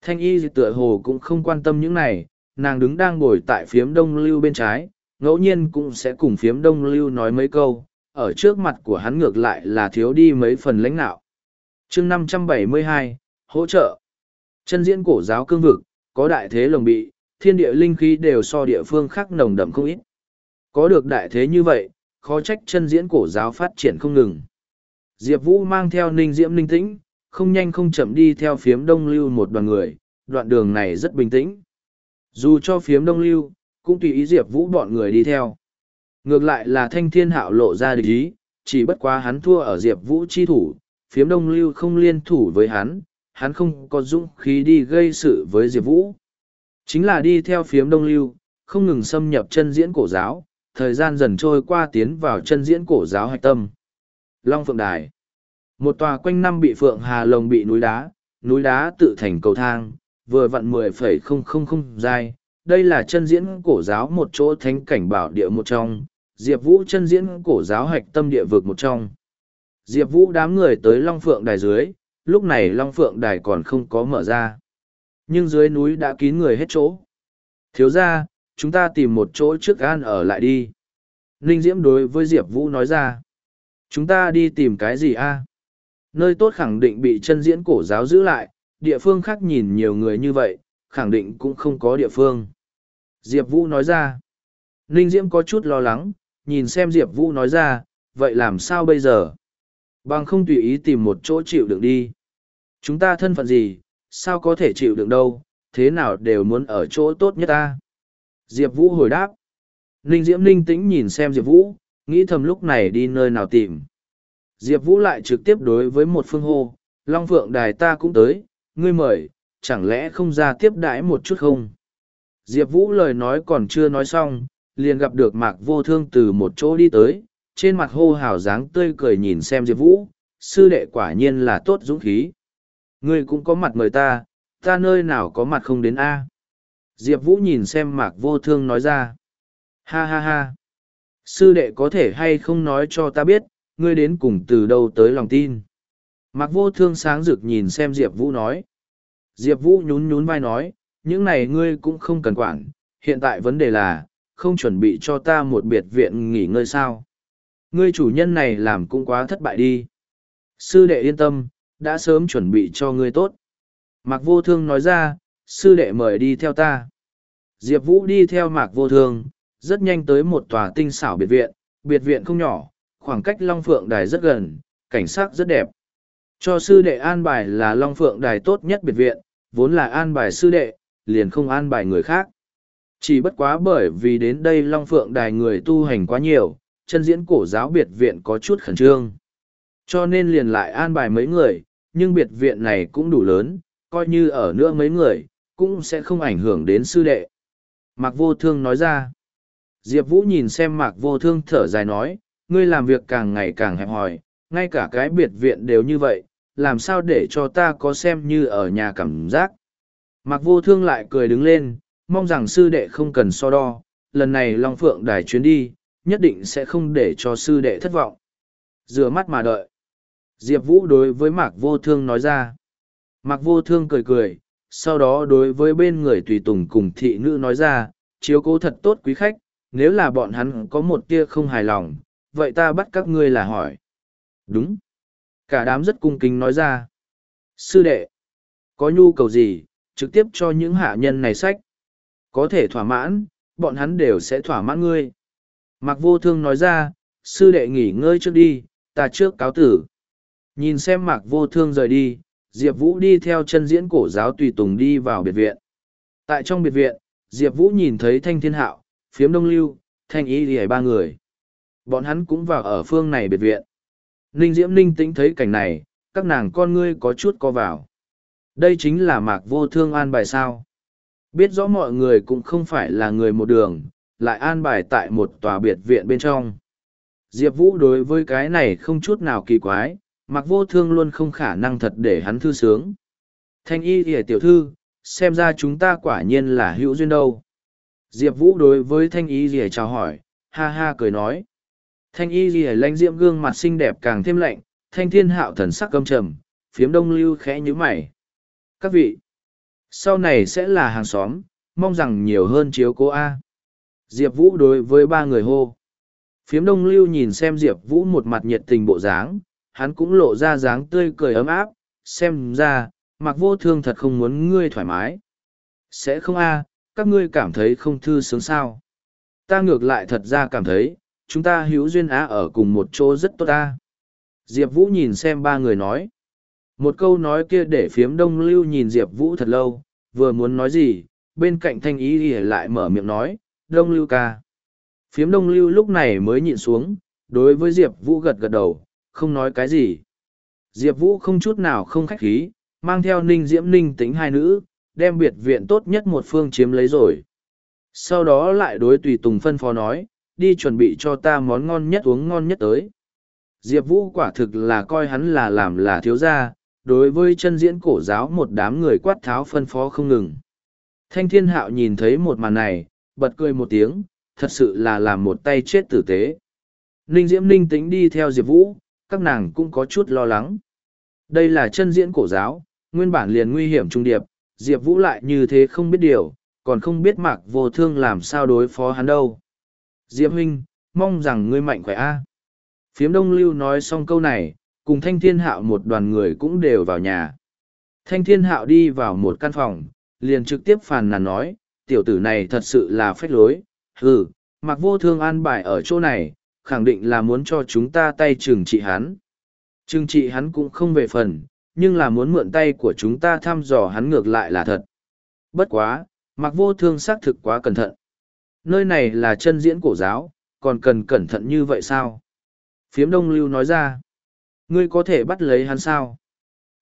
thanh y tựa hồ cũng không quan tâm những này nàng đứng đang ngồi tại phiếm đông lưu bên trái ngẫu nhiên cũng sẽ cùng phiếm đông lưu nói mấy câu ở trước mặt của hắn ngược lại là thiếu đi mấy phần lãnh đạo chương năm trăm bảy mươi hai hỗ trợ. Chân diễn cổ giáo cương vực có đại thế lồng bị thiên địa linh khí đều so địa phương khác nồng đậm không ít. Có được đại thế như vậy khó trách chân diễn cổ giáo phát triển không ngừng. Diệp Vũ mang theo ninh diễm ninh tĩnh, không nhanh không chậm đi theo phiếm đông lưu một đoàn người, đoạn đường này rất bình tĩnh. Dù cho phiếm đông lưu, cũng tùy ý Diệp Vũ bọn người đi theo. Ngược lại là thanh thiên hạo lộ ra địch ý, chỉ bất quá hắn thua ở Diệp Vũ chi thủ, phiếm đông lưu không liên thủ với hắn, hắn không có dũng khí đi gây sự với Diệp Vũ. Chính là đi theo phiếm đông lưu, không ngừng xâm nhập chân diễn cổ giáo, thời gian dần trôi qua tiến vào chân diễn cổ giáo hạch tâm. Long Phượng Đài một tòa quanh năm bị Phượng Hà Lồng bị núi đá, núi đá tự thành cầu thang, vừa vặn 10,000 dài. Đây là chân diễn cổ giáo một chỗ thánh cảnh bảo địa một trong, Diệp Vũ chân diễn cổ giáo hạch tâm địa vực một trong. Diệp Vũ đám người tới Long Phượng Đài dưới, lúc này Long Phượng Đài còn không có mở ra. Nhưng dưới núi đã kín người hết chỗ. Thiếu ra, chúng ta tìm một chỗ trước an ở lại đi. Ninh Diễm đối với Diệp Vũ nói ra. Chúng ta đi tìm cái gì a? Nơi tốt khẳng định bị chân diễn cổ giáo giữ lại, địa phương khác nhìn nhiều người như vậy, khẳng định cũng không có địa phương. Diệp Vũ nói ra. Ninh Diễm có chút lo lắng, nhìn xem Diệp Vũ nói ra, vậy làm sao bây giờ? Bằng không tùy ý tìm một chỗ chịu đựng đi. Chúng ta thân phận gì, sao có thể chịu đựng đâu, thế nào đều muốn ở chỗ tốt nhất ta. Diệp Vũ hồi đáp. Ninh Diễm ninh tĩnh nhìn xem Diệp Vũ, nghĩ thầm lúc này đi nơi nào tìm. Diệp Vũ lại trực tiếp đối với một phương hô, Long Phượng Đài ta cũng tới, ngươi mời, chẳng lẽ không ra tiếp đãi một chút không? Diệp Vũ lời nói còn chưa nói xong, liền gặp được Mạc Vô Thương từ một chỗ đi tới, trên mặt hô hào dáng tươi cười nhìn xem Diệp Vũ, sư đệ quả nhiên là tốt dũng khí. Ngươi cũng có mặt mời ta, ta nơi nào có mặt không đến A. Diệp Vũ nhìn xem Mạc Vô Thương nói ra. Ha ha ha. Sư đệ có thể hay không nói cho ta biết, ngươi đến cùng từ đâu tới lòng tin. Mạc Vô Thương sáng rực nhìn xem Diệp Vũ nói. Diệp Vũ nhún nhún vai nói, những này ngươi cũng không cần quản, hiện tại vấn đề là, không chuẩn bị cho ta một biệt viện nghỉ ngơi sao. Ngươi chủ nhân này làm cũng quá thất bại đi. Sư đệ yên tâm, đã sớm chuẩn bị cho ngươi tốt. Mạc Vô Thương nói ra, sư đệ mời đi theo ta. Diệp Vũ đi theo mạc vô thương, rất nhanh tới một tòa tinh xảo biệt viện, biệt viện không nhỏ, khoảng cách Long Phượng Đài rất gần, cảnh sắc rất đẹp. Cho sư đệ an bài là Long Phượng Đài tốt nhất biệt viện, vốn là an bài sư đệ, liền không an bài người khác. Chỉ bất quá bởi vì đến đây Long Phượng Đài người tu hành quá nhiều, chân diễn cổ giáo biệt viện có chút khẩn trương. Cho nên liền lại an bài mấy người, nhưng biệt viện này cũng đủ lớn, coi như ở nữa mấy người, cũng sẽ không ảnh hưởng đến sư đệ. Mạc Vô Thương nói ra. Diệp Vũ nhìn xem Mạc Vô Thương thở dài nói, ngươi làm việc càng ngày càng hẹp hòi, ngay cả cái biệt viện đều như vậy, làm sao để cho ta có xem như ở nhà cảm giác. Mạc Vô Thương lại cười đứng lên, mong rằng sư đệ không cần so đo, lần này Long Phượng đài chuyến đi, nhất định sẽ không để cho sư đệ thất vọng. Rửa mắt mà đợi. Diệp Vũ đối với Mạc Vô Thương nói ra. Mạc Vô Thương cười cười, sau đó đối với bên người tùy tùng cùng thị nữ nói ra, chiếu cố thật tốt quý khách, nếu là bọn hắn có một tia không hài lòng, vậy ta bắt các ngươi là hỏi. Đúng. Cả đám rất cung kính nói ra. Sư đệ, có nhu cầu gì, trực tiếp cho những hạ nhân này sách. Có thể thỏa mãn, bọn hắn đều sẽ thỏa mãn ngươi. Mạc vô thương nói ra, sư đệ nghỉ ngơi trước đi, ta trước cáo tử. Nhìn xem mạc vô thương rời đi, Diệp Vũ đi theo chân diễn cổ giáo tùy tùng đi vào biệt viện. Tại trong biệt viện, Diệp Vũ nhìn thấy thanh thiên hạo, phiếm đông lưu, thanh ý đi ba người. Bọn hắn cũng vào ở phương này biệt viện. Ninh Diễm Ninh tĩnh thấy cảnh này, các nàng con ngươi có chút co vào. Đây chính là mạc vô thương an bài sao. Biết rõ mọi người cũng không phải là người một đường, lại an bài tại một tòa biệt viện bên trong. Diệp Vũ đối với cái này không chút nào kỳ quái, mặc vô thương luôn không khả năng thật để hắn thư sướng. Thanh y hề tiểu thư, xem ra chúng ta quả nhiên là hữu duyên đâu. Diệp Vũ đối với thanh y hề chào hỏi, ha ha cười nói. Thanh y ghi lãnh diệm gương mặt xinh đẹp càng thêm lạnh, thanh thiên hạo thần sắc câm trầm, phiếm đông lưu khẽ như mày. Các vị, sau này sẽ là hàng xóm, mong rằng nhiều hơn chiếu cố A. Diệp Vũ đối với ba người hô. Phiếm đông lưu nhìn xem Diệp Vũ một mặt nhiệt tình bộ dáng, hắn cũng lộ ra dáng tươi cười ấm áp, xem ra, mặc vô thương thật không muốn ngươi thoải mái. Sẽ không a các ngươi cảm thấy không thư sướng sao. Ta ngược lại thật ra cảm thấy, chúng ta hữu duyên á ở cùng một chỗ rất tốt ta. Diệp Vũ nhìn xem ba người nói. Một câu nói kia để phiếm đông lưu nhìn Diệp Vũ thật lâu, vừa muốn nói gì, bên cạnh thanh ý thì lại mở miệng nói, đông lưu ca. Phiếm đông lưu lúc này mới nhịn xuống, đối với Diệp Vũ gật gật đầu, không nói cái gì. Diệp Vũ không chút nào không khách khí, mang theo ninh diễm ninh tính hai nữ, đem biệt viện tốt nhất một phương chiếm lấy rồi. Sau đó lại đối tùy tùng phân phó nói, đi chuẩn bị cho ta món ngon nhất uống ngon nhất tới. Diệp Vũ quả thực là coi hắn là làm là thiếu gia, đối với chân diễn cổ giáo một đám người quát tháo phân phó không ngừng. Thanh thiên hạo nhìn thấy một màn này, bật cười một tiếng, thật sự là làm một tay chết tử tế. Ninh Diễm Ninh tĩnh đi theo Diệp Vũ, các nàng cũng có chút lo lắng. Đây là chân diễn cổ giáo, nguyên bản liền nguy hiểm trung điệp, Diệp Vũ lại như thế không biết điều, còn không biết mạc vô thương làm sao đối phó hắn đâu. Diệp huynh, mong rằng ngươi mạnh khỏe a. Phiếm đông lưu nói xong câu này, cùng thanh thiên hạo một đoàn người cũng đều vào nhà. Thanh thiên hạo đi vào một căn phòng, liền trực tiếp phàn nàn nói, tiểu tử này thật sự là phách lối, hừ, mặc vô thương an bài ở chỗ này, khẳng định là muốn cho chúng ta tay trừng trị hắn. Trừng trị hắn cũng không về phần, nhưng là muốn mượn tay của chúng ta thăm dò hắn ngược lại là thật. Bất quá, mặc vô thương xác thực quá cẩn thận. Nơi này là chân diễn cổ giáo, còn cần cẩn thận như vậy sao? Phiếm đông lưu nói ra. Ngươi có thể bắt lấy hắn sao?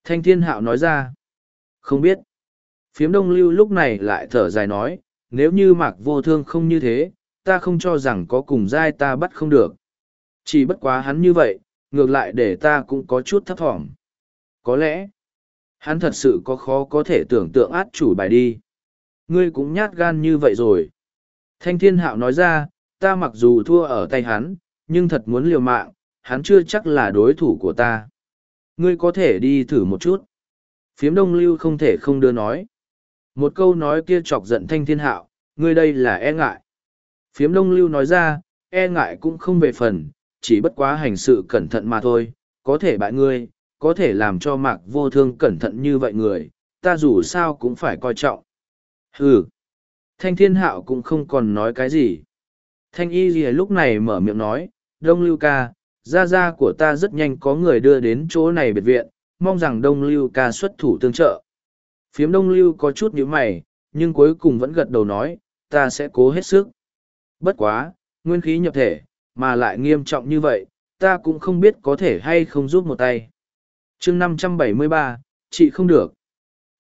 Thanh thiên hạo nói ra. Không biết. Phiếm đông lưu lúc này lại thở dài nói, nếu như mạc vô thương không như thế, ta không cho rằng có cùng giai ta bắt không được. Chỉ bất quá hắn như vậy, ngược lại để ta cũng có chút thấp thỏm. Có lẽ, hắn thật sự có khó có thể tưởng tượng át chủ bài đi. Ngươi cũng nhát gan như vậy rồi. Thanh thiên hạo nói ra, ta mặc dù thua ở tay hắn, nhưng thật muốn liều mạng, hắn chưa chắc là đối thủ của ta. Ngươi có thể đi thử một chút. Phiếm đông lưu không thể không đưa nói. Một câu nói kia chọc giận thanh thiên hạo, ngươi đây là e ngại. Phiếm đông lưu nói ra, e ngại cũng không về phần, chỉ bất quá hành sự cẩn thận mà thôi, có thể bại ngươi, có thể làm cho mạc vô thương cẩn thận như vậy người, ta dù sao cũng phải coi trọng. hừ thanh thiên hạo cũng không còn nói cái gì. Thanh y gì lúc này mở miệng nói, đông lưu ca, gia gia của ta rất nhanh có người đưa đến chỗ này biệt viện, mong rằng đông lưu ca xuất thủ tương trợ. Phiếm đông lưu có chút nhíu mày, nhưng cuối cùng vẫn gật đầu nói, ta sẽ cố hết sức. Bất quá, nguyên khí nhập thể, mà lại nghiêm trọng như vậy, ta cũng không biết có thể hay không giúp một tay. Chương năm trăm bảy mươi ba, chị không được.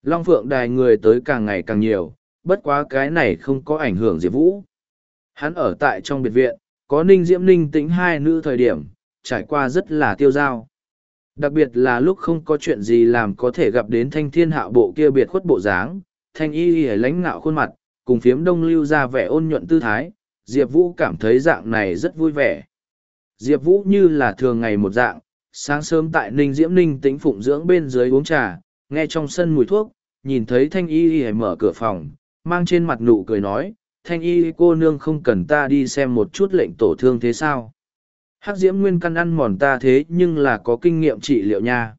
Long phượng đài người tới càng ngày càng nhiều bất quá cái này không có ảnh hưởng diệp vũ. Hắn ở tại trong biệt viện, có ninh diễm ninh tĩnh hai nữ thời điểm, trải qua rất là tiêu dao. Đặc biệt là lúc không có chuyện gì làm có thể gặp đến thanh thiên hạo bộ kia biệt khuất bộ dáng, thanh y y lãnh ngạo khuôn mặt, cùng phiếm đông lưu ra vẻ ôn nhuận tư thái, diệp vũ cảm thấy dạng này rất vui vẻ. Diệp vũ như là thường ngày một dạng, sáng sớm tại ninh diễm ninh tĩnh phụng dưỡng bên dưới uống trà, nghe trong sân mùi thuốc, nhìn thấy thanh y y mở cửa phòng mang trên mặt nụ cười nói, thanh y cô nương không cần ta đi xem một chút lệnh tổ thương thế sao? Hắc diễm nguyên căn ăn mòn ta thế nhưng là có kinh nghiệm trị liệu nha.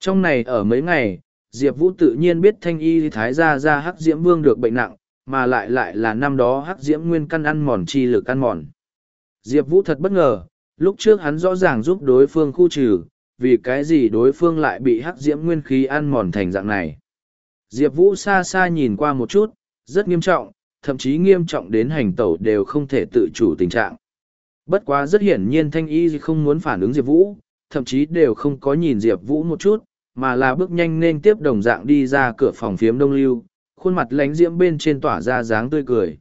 Trong này ở mấy ngày, diệp vũ tự nhiên biết thanh y thái gia ra hắc diễm vương được bệnh nặng, mà lại lại là năm đó hắc diễm nguyên căn ăn mòn chi lực ăn mòn. Diệp vũ thật bất ngờ, lúc trước hắn rõ ràng giúp đối phương khu trừ, vì cái gì đối phương lại bị hắc diễm nguyên khí ăn mòn thành dạng này. Diệp vũ xa xa nhìn qua một chút rất nghiêm trọng, thậm chí nghiêm trọng đến hành tẩu đều không thể tự chủ tình trạng. Bất quá rất hiển nhiên thanh y không muốn phản ứng diệp vũ, thậm chí đều không có nhìn diệp vũ một chút, mà là bước nhanh nên tiếp đồng dạng đi ra cửa phòng phiếm đông lưu, khuôn mặt lánh diễm bên trên tỏa ra dáng tươi cười.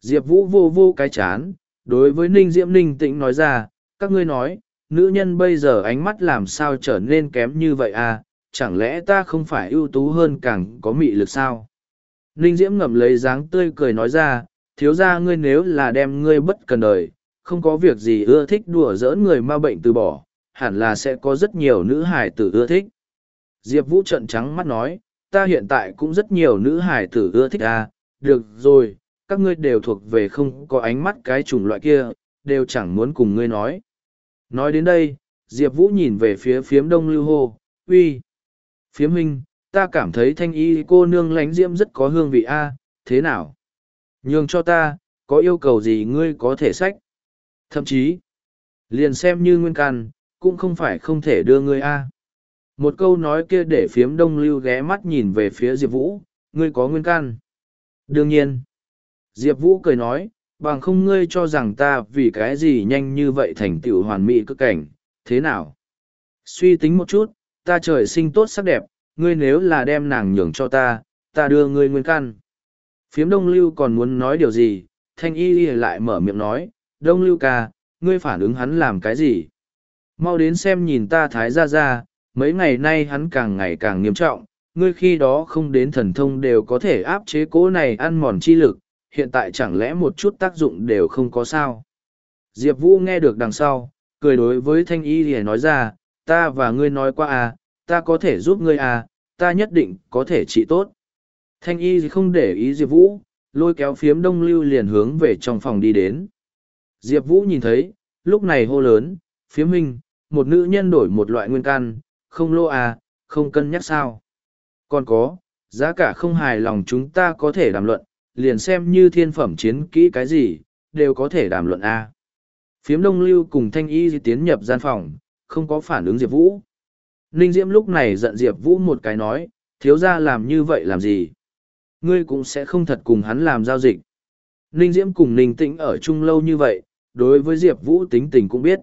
Diệp vũ vô vô cái chán, đối với ninh diễm ninh tĩnh nói ra, các ngươi nói, nữ nhân bây giờ ánh mắt làm sao trở nên kém như vậy à? Chẳng lẽ ta không phải ưu tú hơn càng có mị lực sao? Ninh diễm ngậm lấy dáng tươi cười nói ra thiếu ra ngươi nếu là đem ngươi bất cần đời không có việc gì ưa thích đùa giỡn người ma bệnh từ bỏ hẳn là sẽ có rất nhiều nữ hải tử ưa thích. Diệp vũ trận trắng mắt nói ta hiện tại cũng rất nhiều nữ hải tử ưa thích à, được rồi các ngươi đều thuộc về không có ánh mắt cái chủng loại kia đều chẳng muốn cùng ngươi nói. Nói đến đây diệp vũ nhìn về phía phiếm đông lưu hô uy phiếm huynh ta cảm thấy thanh y cô nương lánh diễm rất có hương vị a, thế nào? Nhường cho ta, có yêu cầu gì ngươi có thể sách? Thậm chí, liền xem như nguyên can cũng không phải không thể đưa ngươi a. Một câu nói kia để phiếm đông lưu ghé mắt nhìn về phía diệp vũ, ngươi có nguyên can đương nhiên. Diệp vũ cười nói, bằng không ngươi cho rằng ta vì cái gì nhanh như vậy thành tựu hoàn mỹ cơ cảnh, thế nào? Suy tính một chút, ta trời sinh tốt sắc đẹp ngươi nếu là đem nàng nhường cho ta ta đưa ngươi nguyên căn. Phiếm đông lưu còn muốn nói điều gì, thanh y y lại mở miệng nói, đông lưu ca, ngươi phản ứng hắn làm cái gì? Mau đến xem nhìn ta thái ra ra mấy ngày nay hắn càng ngày càng nghiêm trọng, ngươi khi đó không đến thần thông đều có thể áp chế cố này ăn mòn chi lực, hiện tại chẳng lẽ một chút tác dụng đều không có sao? Diệp vũ nghe được đằng sau, cười đối với thanh y Y nói ra, ta và ngươi nói qua à ta có thể giúp ngươi à ta nhất định có thể trị tốt. Thanh y không để ý diệp vũ, lôi kéo phiếm đông lưu liền hướng về trong phòng đi đến. Diệp vũ nhìn thấy, lúc này hô lớn, phiếm huynh, một nữ nhân đổi một loại nguyên căn, không lô à không cân nhắc sao? Còn có, giá cả không hài lòng chúng ta có thể đàm luận, liền xem như thiên phẩm chiến kỹ cái gì, đều có thể đàm luận a à. phiếm đông lưu cùng thanh y tiến nhập gian phòng, không có phản ứng diệp vũ ninh diễm lúc này giận diệp vũ một cái nói, thiếu ra làm như vậy làm gì? Ngươi cũng sẽ không thật cùng hắn làm giao dịch. Ninh diễm cùng ninh tĩnh ở chung lâu như vậy, đối với diệp vũ tính tình cũng biết.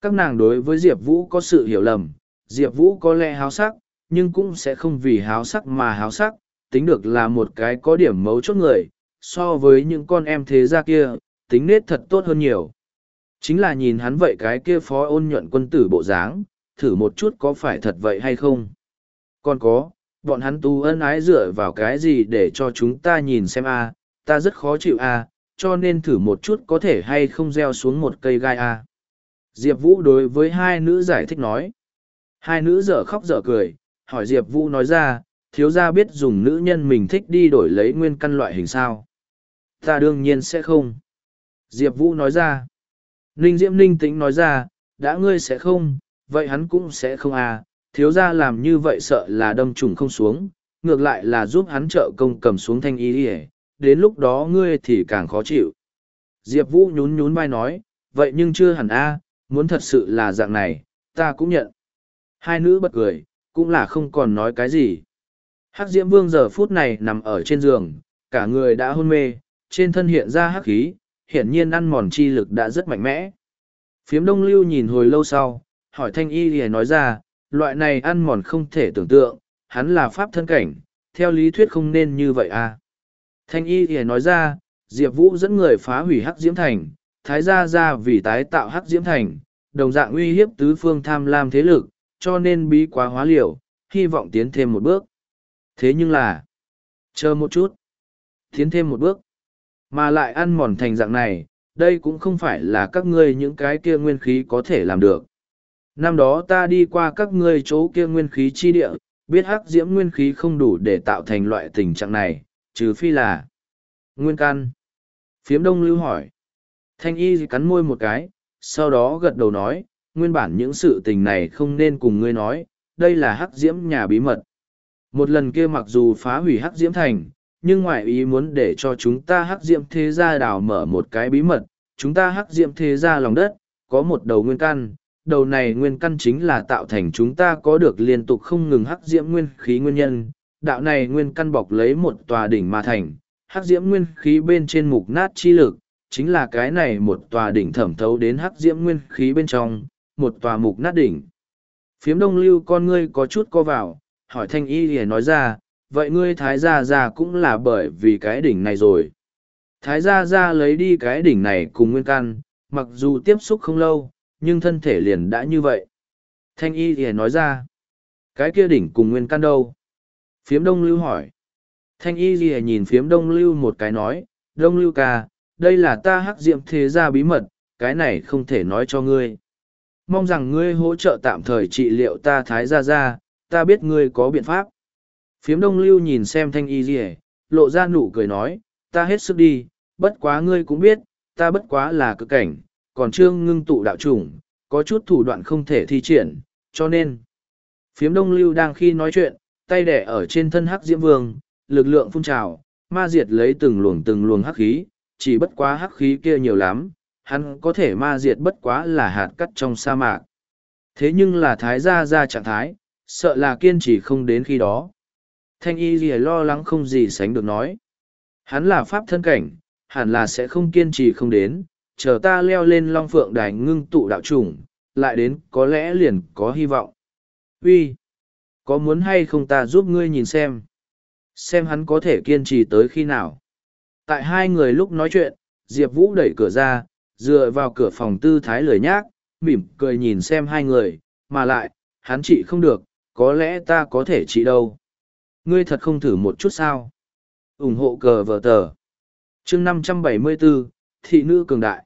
Các nàng đối với diệp vũ có sự hiểu lầm, diệp vũ có lẽ háo sắc, nhưng cũng sẽ không vì háo sắc mà háo sắc, tính được là một cái có điểm mấu chốt người, so với những con em thế gia kia, tính nết thật tốt hơn nhiều. Chính là nhìn hắn vậy cái kia phó ôn nhuận quân tử bộ dáng thử một chút có phải thật vậy hay không? Còn có, bọn hắn tu ân ái dựa vào cái gì để cho chúng ta nhìn xem a? Ta rất khó chịu a, cho nên thử một chút có thể hay không gieo xuống một cây gai a? Diệp vũ đối với hai nữ giải thích nói. Hai nữ dở khóc dở cười, hỏi diệp vũ nói ra, thiếu gia biết dùng nữ nhân mình thích đi đổi lấy nguyên căn loại hình sao? Ta đương nhiên sẽ không. Diệp vũ nói ra. Ninh diễm ninh tĩnh nói ra, đã ngươi sẽ không vậy hắn cũng sẽ không à thiếu gia làm như vậy sợ là đâm trùng không xuống, ngược lại là giúp hắn trợ công cầm xuống thanh y ỉa đến lúc đó ngươi thì càng khó chịu. Diệp vũ nhún nhún vai nói, vậy nhưng chưa hẳn a, muốn thật sự là dạng này, ta cũng nhận. Hai nữ bật cười, cũng là không còn nói cái gì. Hắc diễm vương giờ phút này nằm ở trên giường, cả người đã hôn mê, trên thân hiện ra hắc khí, hiển nhiên ăn mòn chi lực đã rất mạnh mẽ. Phiếm đông lưu nhìn hồi lâu sau hỏi thanh y thì nói ra, loại này ăn mòn không thể tưởng tượng, hắn là pháp thân cảnh, theo lý thuyết không nên như vậy à. Thanh y thì nói ra, diệp vũ dẫn người phá hủy hắc diễm thành, thái gia ra vì tái tạo hắc diễm thành, đồng dạng uy hiếp tứ phương tham lam thế lực, cho nên bí quá hóa liều, hy vọng tiến thêm một bước. Thế nhưng là, chờ một chút, tiến thêm một bước, mà lại ăn mòn thành dạng này, đây cũng không phải là các ngươi những cái kia nguyên khí có thể làm được năm đó ta đi qua các ngươi chỗ kia nguyên khí chi địa, biết hắc diễm nguyên khí không đủ để tạo thành loại tình trạng này, trừ phi là nguyên căn. Phiếm đông lưu hỏi. Thanh y cắn môi một cái, sau đó gật đầu nói, nguyên bản những sự tình này không nên cùng ngươi nói, đây là hắc diễm nhà bí mật. Một lần kia mặc dù phá hủy hắc diễm thành, nhưng ngoại ý muốn để cho chúng ta hắc diễm thế gia đào mở một cái bí mật, chúng ta hắc diễm thế gia lòng đất, có một đầu nguyên căn đầu này nguyên căn chính là tạo thành chúng ta có được liên tục không ngừng hắc diễm nguyên khí nguyên nhân. Đạo này nguyên căn bọc lấy một tòa đỉnh mà thành, hắc diễm nguyên khí bên trên mục nát chi lực, chính là cái này một tòa đỉnh thẩm thấu đến hắc diễm nguyên khí bên trong, một tòa mục nát đỉnh. Phiếm đông lưu, con ngươi có chút co vào, hỏi thanh y để nói ra, vậy ngươi thái gia gia cũng là bởi vì cái đỉnh này rồi? Thái gia gia lấy đi cái đỉnh này cùng nguyên căn, mặc dù tiếp xúc không lâu nhưng thân thể liền đã như vậy. Thanh y thì nói ra, cái kia đỉnh cùng nguyên căn đâu? Phiếm đông lưu hỏi. Thanh y thì nhìn phiếm đông lưu một cái nói, đông lưu ca, đây là ta hắc diệm thế gia bí mật, cái này không thể nói cho ngươi. Mong rằng ngươi hỗ trợ tạm thời trị liệu ta thái gia gia, ta biết ngươi có biện pháp. Phiếm đông lưu nhìn xem thanh y rỉa lộ ra nụ cười nói, ta hết sức đi, bất quá ngươi cũng biết, ta bất quá là cực cảnh còn trương ngưng tụ đạo chủng, có chút thủ đoạn không thể thi triển, cho nên, phiếm đông lưu đang khi nói chuyện, tay đẻ ở trên thân hắc diễm vương, lực lượng phun trào, ma diệt lấy từng luồng từng luồng hắc khí, chỉ bất quá hắc khí kia nhiều lắm, hắn có thể ma diệt bất quá là hạt cắt trong sa mạc. Thế nhưng là thái gia ra trạng thái, sợ là kiên trì không đến khi đó. Thanh y gì lo lắng không gì sánh được nói. Hắn là pháp thân cảnh, hẳn là sẽ không kiên trì không đến chờ ta leo lên long phượng đài ngưng tụ đạo chủng, lại đến có lẽ liền có hy vọng. Uy, có muốn hay không ta giúp ngươi nhìn xem? Xem hắn có thể kiên trì tới khi nào. Tại hai người lúc nói chuyện, diệp vũ đẩy cửa ra, dựa vào cửa phòng tư thái lười nhác, mỉm cười nhìn xem hai người, mà lại, hắn trị không được, có lẽ ta có thể trị đâu. Ngươi thật không thử một chút sao? Ủng hộ cờ vờ tờ. Chương năm trăm bảy mươi bốn thị nữ cường đại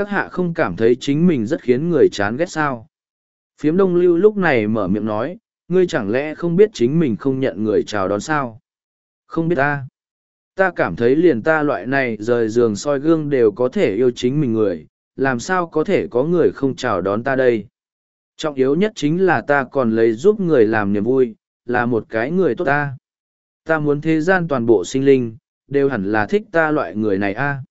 các hạ không cảm thấy chính mình rất khiến người chán ghét sao? Phiếm đông lưu lúc này mở miệng nói, ngươi chẳng lẽ không biết chính mình không nhận người chào đón sao? Không biết ta. Ta cảm thấy liền ta loại này rời giường soi gương đều có thể yêu chính mình người, làm sao có thể có người không chào đón ta đây? Trọng yếu nhất chính là ta còn lấy giúp người làm niềm vui, là một cái người tốt ta. Ta muốn thế gian toàn bộ sinh linh, đều hẳn là thích ta loại người này a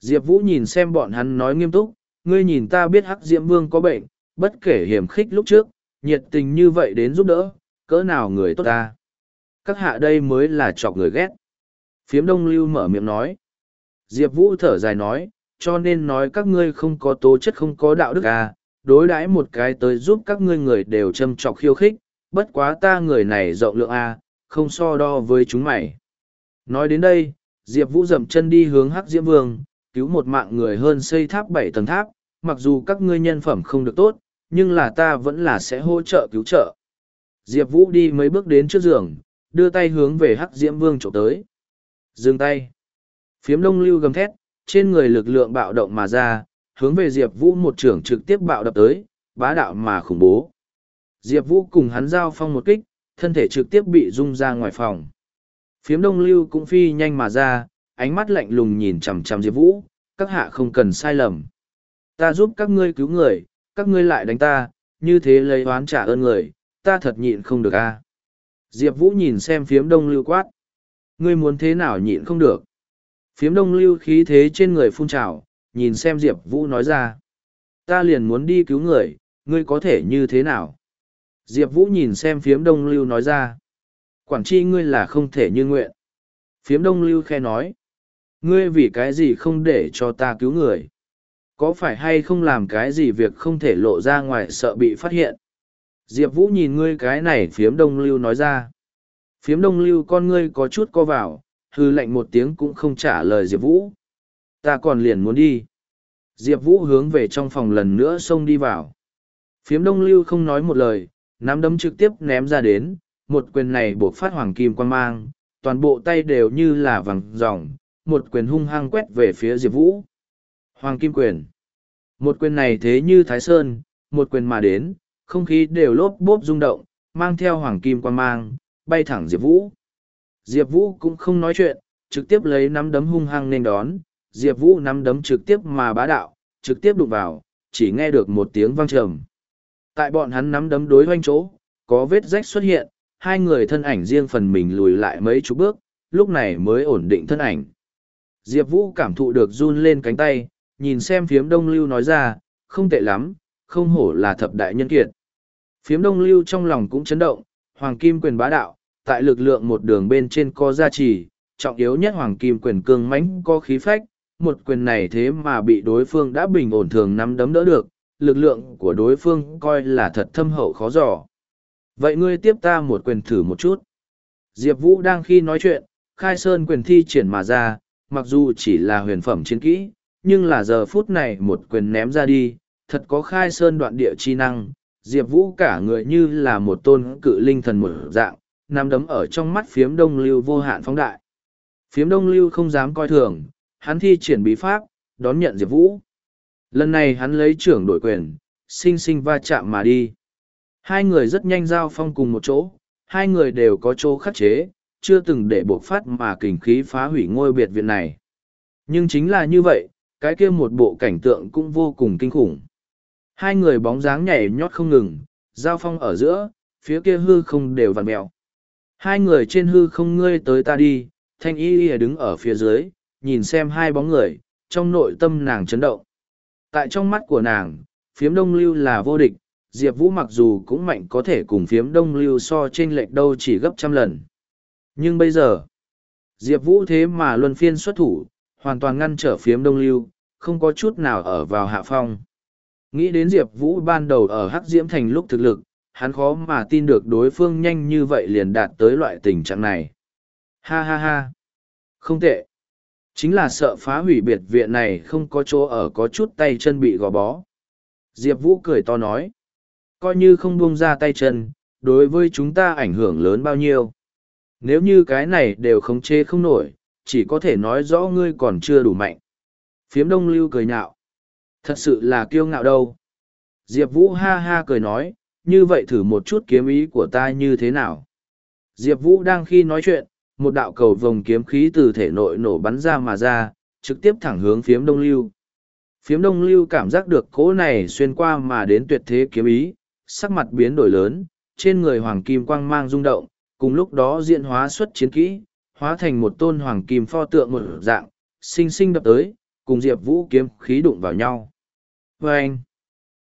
diệp vũ nhìn xem bọn hắn nói nghiêm túc ngươi nhìn ta biết hắc diễm vương có bệnh bất kể hiểm khích lúc trước nhiệt tình như vậy đến giúp đỡ cỡ nào người tốt ta. Các hạ đây mới là chọc người ghét. Phiếm đông lưu mở miệng nói. Diệp vũ thở dài nói cho nên nói các ngươi không có tố chất không có đạo đức à, đối đãi một cái tới giúp các ngươi người đều châm trọc khiêu khích bất quá ta người này rộng lượng a không so đo với chúng mày. Nói đến đây diệp vũ dậm chân đi hướng hắc diễm vương cứu một mạng người hơn xây tháp bảy tầng tháp mặc dù các ngươi nhân phẩm không được tốt nhưng là ta vẫn là sẽ hỗ trợ cứu trợ. Diệp vũ đi mấy bước đến trước giường đưa tay hướng về hắc diễm vương trộm tới. Dừng tay. Phiếm đông lưu gầm thét trên người lực lượng bạo động mà ra hướng về diệp vũ một trưởng trực tiếp bạo đập tới bá đạo mà khủng bố. Diệp Vũ cùng hắn giao phong một kích, thân thể trực tiếp bị rung ra ngoài phòng. Phiếm đông lưu cũng phi nhanh mà ra, ánh mắt lạnh lùng nhìn chằm chằm Diệp Vũ, các hạ không cần sai lầm. Ta giúp các ngươi cứu người, các ngươi lại đánh ta, như thế lấy oán trả ơn người, ta thật nhịn không được a. Diệp Vũ nhìn xem phiếm đông lưu quát. Ngươi muốn thế nào nhịn không được. Phiếm đông lưu khí thế trên người phun trào, nhìn xem Diệp Vũ nói ra. Ta liền muốn đi cứu người, ngươi có thể như thế nào? Diệp Vũ nhìn xem phiếm đông lưu nói ra. Quản chi ngươi là không thể như nguyện. Phiếm đông lưu khe nói. Ngươi vì cái gì không để cho ta cứu người? Có phải hay không làm cái gì việc không thể lộ ra ngoài sợ bị phát hiện? Diệp Vũ nhìn ngươi cái này phiếm đông lưu nói ra. Phiếm đông lưu con ngươi có chút co vào, hư lệnh một tiếng cũng không trả lời Diệp Vũ. Ta còn liền muốn đi. Diệp Vũ hướng về trong phòng lần nữa xông đi vào. Phiếm đông lưu không nói một lời, nắm đấm trực tiếp ném ra đến, một quyền này buộc phát hoàng kim quan mang, toàn bộ tay đều như là vàng ròng, một quyền hung hăng quét về phía Diệp Vũ. Hoàng kim quyền. Một quyền này thế như Thái Sơn, một quyền mà đến, không khí đều lốp bốp rung động, mang theo hoàng kim quan mang, bay thẳng Diệp Vũ. Diệp Vũ cũng không nói chuyện, trực tiếp lấy nắm đấm hung hăng nên đón, Diệp Vũ nắm đấm trực tiếp mà bá đạo, trực tiếp đụng vào, chỉ nghe được một tiếng vang trầm. Tại bọn hắn nắm đấm đối hoanh chỗ, có vết rách xuất hiện, hai người thân ảnh riêng phần mình lùi lại mấy chục bước, lúc này mới ổn định thân ảnh. Diệp Vũ cảm thụ được run lên cánh tay, nhìn xem phiếm đông lưu nói ra, không tệ lắm, không hổ là thập đại nhân kiệt. Phiếm đông lưu trong lòng cũng chấn động, hoàng kim quyền bá đạo, tại lực lượng một đường bên trên có gia trì, trọng yếu nhất hoàng kim quyền cương mãnh có khí phách, một quyền này thế mà bị đối phương đã bình ổn thường nắm đấm đỡ được, lực lượng của đối phương coi là thật thâm hậu khó dò. Vậy ngươi tiếp ta một quyền thử một chút. Diệp Vũ đang khi nói chuyện, khai sơn quyền thi triển mà ra, mặc dù chỉ là huyền phẩm chiến kỹ, nhưng là giờ phút này một quyền ném ra đi, thật có khai sơn đoạn địa chi năng. Diệp Vũ cả người như là một tôn cự linh thần một dạng, nằm đấm ở trong mắt phiếm đông lưu vô hạn phóng đại. Phiếm đông lưu không dám coi thường, hắn thi triển bí pháp, đón nhận Diệp Vũ. Lần này hắn lấy trưởng đổi quyền, sinh sinh va chạm mà đi. Hai người rất nhanh giao phong cùng một chỗ, hai người đều có chỗ khắc chế, chưa từng để buộc phát mà kình khí phá hủy ngôi biệt viện này. Nhưng chính là như vậy, cái kia một bộ cảnh tượng cũng vô cùng kinh khủng. Hai người bóng dáng nhảy nhót không ngừng, giao phong ở giữa, phía kia hư không đều vằn mẹo. Hai người trên hư không ngươi tới ta đi, thanh y y đứng ở phía dưới, nhìn xem hai bóng người, trong nội tâm nàng chấn động. Tại trong mắt của nàng, phiếm đông lưu là vô địch, Diệp Vũ mặc dù cũng mạnh có thể cùng phiếm đông lưu so trên lệch đâu chỉ gấp trăm lần. Nhưng bây giờ, Diệp Vũ thế mà luân phiên xuất thủ, hoàn toàn ngăn trở phiếm đông lưu, không có chút nào ở vào hạ phong. Nghĩ đến Diệp Vũ ban đầu ở Hắc Diễm Thành lúc thực lực, hắn khó mà tin được đối phương nhanh như vậy liền đạt tới loại tình trạng này. Ha ha ha! Không tệ! Chính là sợ phá hủy biệt viện này không có chỗ ở có chút tay chân bị gò bó. Diệp Vũ cười to nói. Coi như không buông ra tay chân, đối với chúng ta ảnh hưởng lớn bao nhiêu. Nếu như cái này đều khống chế không nổi, chỉ có thể nói rõ ngươi còn chưa đủ mạnh. Phiếm đông lưu cười nhạo. Thật sự là kiêu ngạo đâu. Diệp Vũ ha ha cười nói, như vậy thử một chút kiếm ý của ta như thế nào. Diệp Vũ đang khi nói chuyện, một đạo cầu vồng kiếm khí từ thể nội nổ bắn ra mà ra, trực tiếp thẳng hướng phiếm đông lưu. Phiếm đông lưu cảm giác được cỗ này xuyên qua mà đến tuyệt thế kiếm ý, sắc mặt biến đổi lớn, trên người hoàng kim quang mang rung động, cùng lúc đó diện hóa xuất chiến kỹ, hóa thành một tôn hoàng kim pho tượng một dạng, sinh sinh đập tới, cùng Diệp Vũ kiếm khí đụng vào nhau. Và anh,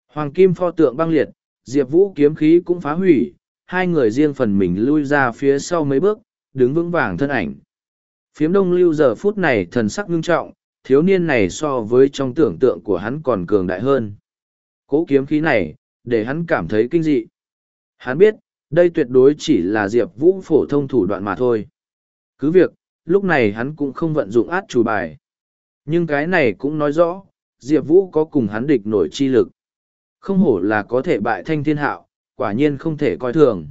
hoàng kim pho tượng băng liệt, Diệp Vũ kiếm khí cũng phá hủy, hai người riêng phần mình lui ra phía sau mấy bước, đứng vững vàng thân ảnh. Phiếm đông lưu giờ phút này thần sắc ngưng trọng, thiếu niên này so với trong tưởng tượng của hắn còn cường đại hơn. Cố kiếm khí này, để hắn cảm thấy kinh dị. Hắn biết, đây tuyệt đối chỉ là Diệp Vũ phổ thông thủ đoạn mà thôi. Cứ việc, lúc này hắn cũng không vận dụng át chủ bài. Nhưng cái này cũng nói rõ, Diệp Vũ có cùng hắn địch nổi chi lực. Không hổ là có thể bại thanh thiên hạo, quả nhiên không thể coi thường.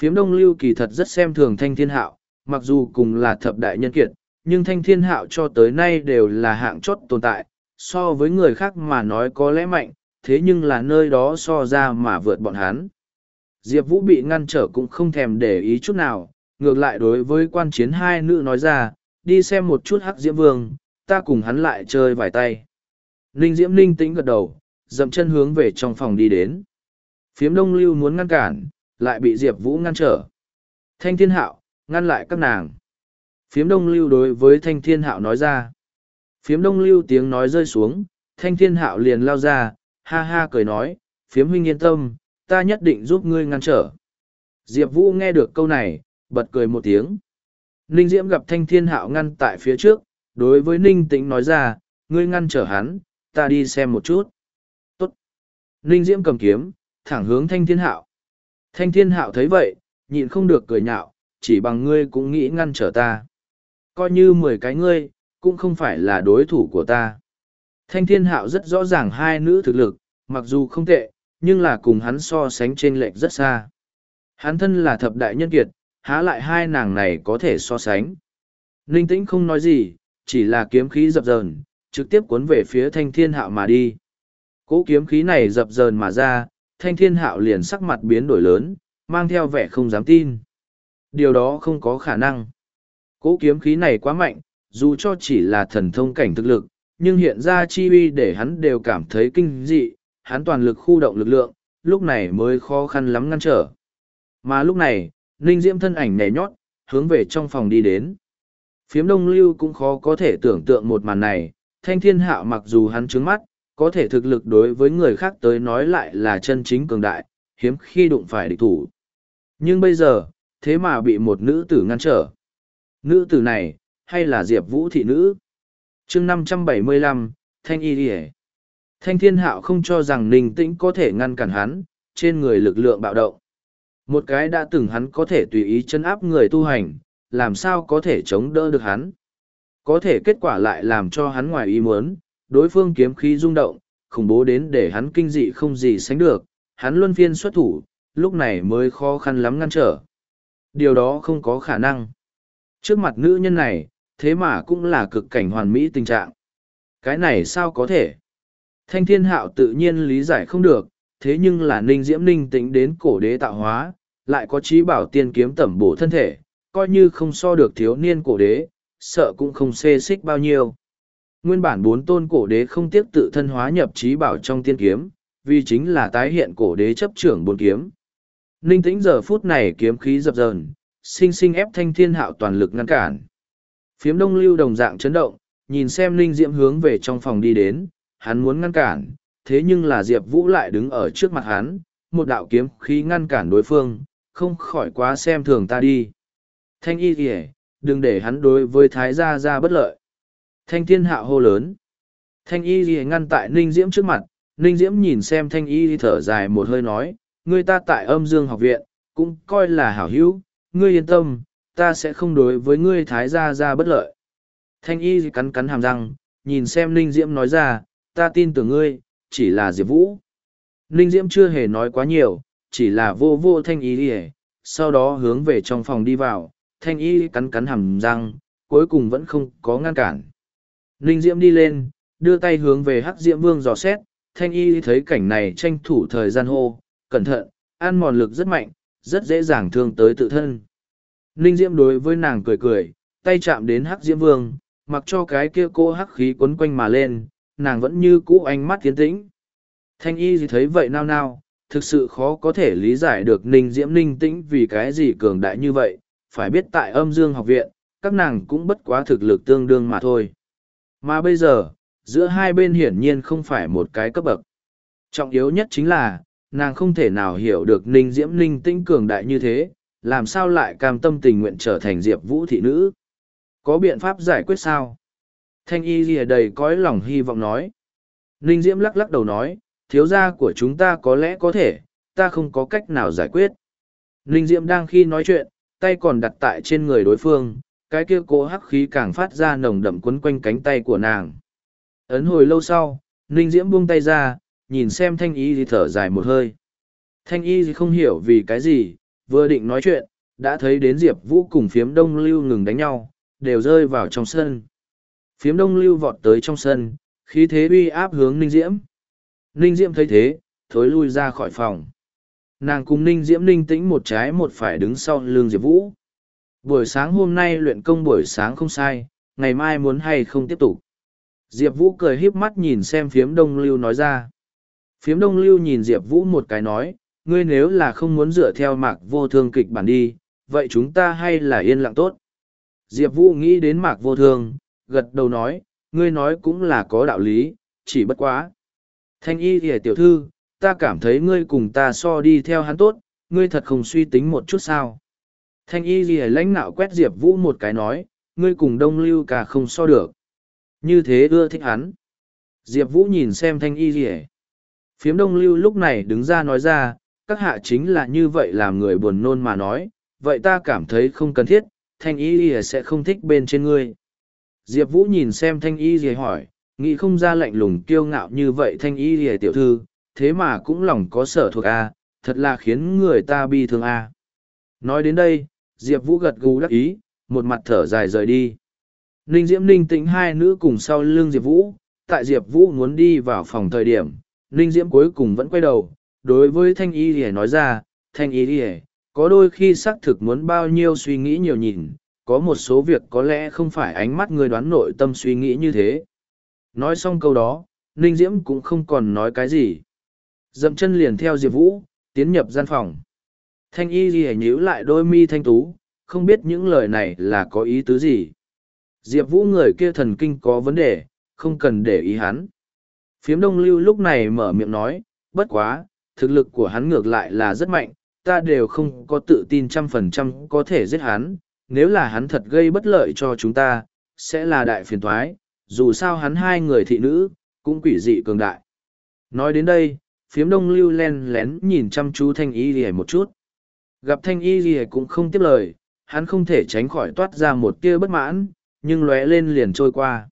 Phiếm đông lưu kỳ thật rất xem thường thanh thiên hạo, mặc dù cùng là thập đại nhân kiệt, nhưng thanh thiên hạo cho tới nay đều là hạng chót tồn tại, so với người khác mà nói có lẽ mạnh, thế nhưng là nơi đó so ra mà vượt bọn hắn. Diệp Vũ bị ngăn trở cũng không thèm để ý chút nào, ngược lại đối với quan chiến hai nữ nói ra, đi xem một chút hắc diễm vương, ta cùng hắn lại chơi vài tay. Ninh Diễm Ninh tĩnh gật đầu, dậm chân hướng về trong phòng đi đến. Phiếm đông lưu muốn ngăn cản, lại bị Diệp Vũ ngăn trở. Thanh thiên hạo, ngăn lại các nàng. Phiếm đông lưu đối với thanh thiên hạo nói ra. Phiếm đông lưu tiếng nói rơi xuống, thanh thiên hạo liền lao ra, ha ha cười nói, phiếm huynh yên tâm, ta nhất định giúp ngươi ngăn trở. Diệp Vũ nghe được câu này, bật cười một tiếng. Ninh Diễm gặp thanh thiên hạo ngăn tại phía trước, đối với Ninh Tĩnh nói ra, ngươi ngăn trở hắn, ta đi xem một chút. Tốt. Ninh Diễm cầm kiếm, thẳng hướng thanh thiên hạo. Thanh thiên hạo thấy vậy, nhịn không được cười nhạo, chỉ bằng ngươi cũng nghĩ ngăn trở ta. Coi như mười cái ngươi, cũng không phải là đối thủ của ta. Thanh thiên hạo rất rõ ràng hai nữ thực lực, mặc dù không tệ, nhưng là cùng hắn so sánh trên lệch rất xa. Hắn thân là thập đại nhân kiệt, há lại hai nàng này có thể so sánh. Ninh tĩnh không nói gì, chỉ là kiếm khí dập dờn, trực tiếp cuốn về phía thanh thiên hạo mà đi. Cỗ kiếm khí này dập dờn mà ra, thanh thiên hạo liền sắc mặt biến đổi lớn, mang theo vẻ không dám tin. Điều đó không có khả năng. Cỗ kiếm khí này quá mạnh, dù cho chỉ là thần thông cảnh thực lực, nhưng hiện ra chi uy để hắn đều cảm thấy kinh dị, hắn toàn lực khu động lực lượng, lúc này mới khó khăn lắm ngăn trở. Mà lúc này, Ninh Diễm thân ảnh nhảy nhót, hướng về trong phòng đi đến. Phiếm đông lưu cũng khó có thể tưởng tượng một màn này, thanh thiên hạo mặc dù hắn trướng mắt, có thể thực lực đối với người khác tới nói lại là chân chính cường đại, hiếm khi đụng phải địch thủ. Nhưng bây giờ, thế mà bị một nữ tử ngăn trở. Nữ tử này, hay là Diệp Vũ thị nữ? chương năm trăm bảy mươi lăm Thanh Y Điề. Thanh Thiên Hạo không cho rằng Ninh Tĩnh có thể ngăn cản hắn, trên người lực lượng bạo động. Một cái đã từng hắn có thể tùy ý chân áp người tu hành, làm sao có thể chống đỡ được hắn. Có thể kết quả lại làm cho hắn ngoài ý muốn, đối phương kiếm khí rung động, khủng bố đến để hắn kinh dị không gì sánh được, hắn luân phiên xuất thủ, lúc này mới khó khăn lắm ngăn trở. Điều đó không có khả năng. Trước mặt nữ nhân này, thế mà cũng là cực cảnh hoàn mỹ tình trạng. Cái này sao có thể? Thanh thiên hạo tự nhiên lý giải không được, thế nhưng là ninh diễm ninh tính đến cổ đế tạo hóa, lại có trí bảo tiên kiếm tẩm bổ thân thể, coi như không so được thiếu niên cổ đế, sợ cũng không xê xích bao nhiêu. Nguyên bản bốn tôn cổ đế không tiếc tự thân hóa nhập trí bảo trong tiên kiếm, vì chính là tái hiện cổ đế chấp trưởng bốn kiếm. Ninh tĩnh giờ phút này kiếm khí dập dờn, sinh sinh ép thanh thiên hạo toàn lực ngăn cản. Phiếm đông lưu đồng dạng chấn động, nhìn xem Ninh Diễm hướng về trong phòng đi đến, hắn muốn ngăn cản, thế nhưng là Diệp Vũ lại đứng ở trước mặt hắn, một đạo kiếm khí ngăn cản đối phương, không khỏi quá xem thường ta đi. Thanh y kìa, đừng để hắn đối với thái gia ra bất lợi. Thanh thiên hạ hô lớn. Thanh y kìa ngăn tại Ninh Diễm trước mặt, Ninh Diễm nhìn xem thanh y thở dài một hơi nói, người ta tại âm dương học viện, cũng coi là hảo hữu, ngươi yên tâm, ta sẽ không đối với ngươi thái gia ra bất lợi. Thanh y cắn cắn hàm răng, nhìn xem Ninh Diễm nói ra, ta tin tưởng ngươi, chỉ là Diệp Vũ. Ninh Diễm chưa hề nói quá nhiều, chỉ là vô vô thanh y đi sau đó hướng về trong phòng đi vào, thanh y cắn cắn hàm răng, cuối cùng vẫn không có ngăn cản. Ninh Diễm đi lên, đưa tay hướng về Hắc Diễm Vương dò xét, thanh y thấy cảnh này tranh thủ thời gian hô, cẩn thận, ăn mòn lực rất mạnh, rất dễ dàng thương tới tự thân. Ninh Diễm đối với nàng cười cười, tay chạm đến Hắc Diễm Vương, mặc cho cái kia cô hắc khí quấn quanh mà lên, nàng vẫn như cũ ánh mắt tiến tĩnh. Thanh y gì thấy vậy nao nao, thực sự khó có thể lý giải được Ninh Diễm Ninh tĩnh vì cái gì cường đại như vậy, phải biết tại âm dương học viện, các nàng cũng bất quá thực lực tương đương mà thôi. Mà bây giờ, giữa hai bên hiển nhiên không phải một cái cấp bậc. Trọng yếu nhất chính là, nàng không thể nào hiểu được Ninh Diễm Ninh tĩnh cường đại như thế, làm sao lại cam tâm tình nguyện trở thành Diệp Vũ thị nữ. Có biện pháp giải quyết sao? Thanh y gì đầy cõi lòng hy vọng nói. Ninh Diễm lắc lắc đầu nói, thiếu gia của chúng ta có lẽ có thể, ta không có cách nào giải quyết. Ninh Diễm đang khi nói chuyện, tay còn đặt tại trên người đối phương, cái kia cố hắc khí càng phát ra nồng đậm quấn quanh cánh tay của nàng. Ấn hồi lâu sau, Ninh Diễm buông tay ra, nhìn xem thanh y thì thở dài một hơi. Thanh y thì không hiểu vì cái gì, vừa định nói chuyện, đã thấy đến Diệp Vũ cùng phiếm đông lưu ngừng đánh nhau, đều rơi vào trong sân. Phiếm đông lưu vọt tới trong sân, khí thế uy áp hướng Ninh Diễm. Ninh Diễm thấy thế, thối lui ra khỏi phòng. Nàng cùng Ninh Diễm ninh tĩnh một trái một phải đứng sau lưng Diệp Vũ. Buổi sáng hôm nay luyện công buổi sáng không sai, ngày mai muốn hay không tiếp tục. Diệp Vũ cười híp mắt nhìn xem phiếm đông lưu nói ra. Phiếm đông lưu nhìn Diệp Vũ một cái nói, ngươi nếu là không muốn dựa theo mạc vô thương kịch bản đi, vậy chúng ta hay là yên lặng tốt. Diệp Vũ nghĩ đến mạc vô thương, gật đầu nói, ngươi nói cũng là có đạo lý, chỉ bất quá. Thanh y thì tiểu thư, ta cảm thấy ngươi cùng ta so đi theo hắn tốt, ngươi thật không suy tính một chút sao. Thanh y thì lãnh nạo quét Diệp Vũ một cái nói, ngươi cùng đông lưu cả không so được. Như thế ưa thích hắn. Diệp Vũ nhìn xem thanh y thì Phiếm đông lưu lúc này đứng ra nói ra, các hạ chính là như vậy làm người buồn nôn mà nói, vậy ta cảm thấy không cần thiết, thanh y thì sẽ không thích bên trên ngươi. Diệp Vũ nhìn xem thanh y gì hỏi, nghĩ không ra lạnh lùng kiêu ngạo như vậy thanh y gì tiểu thư, thế mà cũng lòng có sở thuộc A, thật là khiến người ta bi thương A. Nói đến đây, Diệp Vũ gật gù đắc ý, một mặt thở dài rời đi. Ninh Diễm Ninh tĩnh hai nữ cùng sau lưng Diệp Vũ, tại Diệp Vũ muốn đi vào phòng thời điểm, Ninh Diễm cuối cùng vẫn quay đầu, đối với Thanh Y Lìa nói ra, Thanh Y Lìa, có đôi khi xác thực muốn bao nhiêu suy nghĩ nhiều nhìn, có một số việc có lẽ không phải ánh mắt người đoán nội tâm suy nghĩ như thế. Nói xong câu đó, Ninh Diễm cũng không còn nói cái gì. Dậm chân liền theo Diệp Vũ, tiến nhập gian phòng. Thanh y ghi nhíu lại đôi mi thanh tú, không biết những lời này là có ý tứ gì. Diệp Vũ người kia thần kinh có vấn đề, không cần để ý hắn. Phiếm đông lưu lúc này mở miệng nói, bất quá, thực lực của hắn ngược lại là rất mạnh, ta đều không có tự tin trăm phần trăm có thể giết hắn, nếu là hắn thật gây bất lợi cho chúng ta, sẽ là đại phiền thoái, dù sao hắn hai người thị nữ, cũng quỷ dị cường đại. Nói đến đây, phiếm đông lưu len lén nhìn chăm chú thanh y rìa một chút. Gặp thanh y rìa cũng không tiếp lời hắn không thể tránh khỏi toát ra một tia bất mãn nhưng lóe lên liền trôi qua.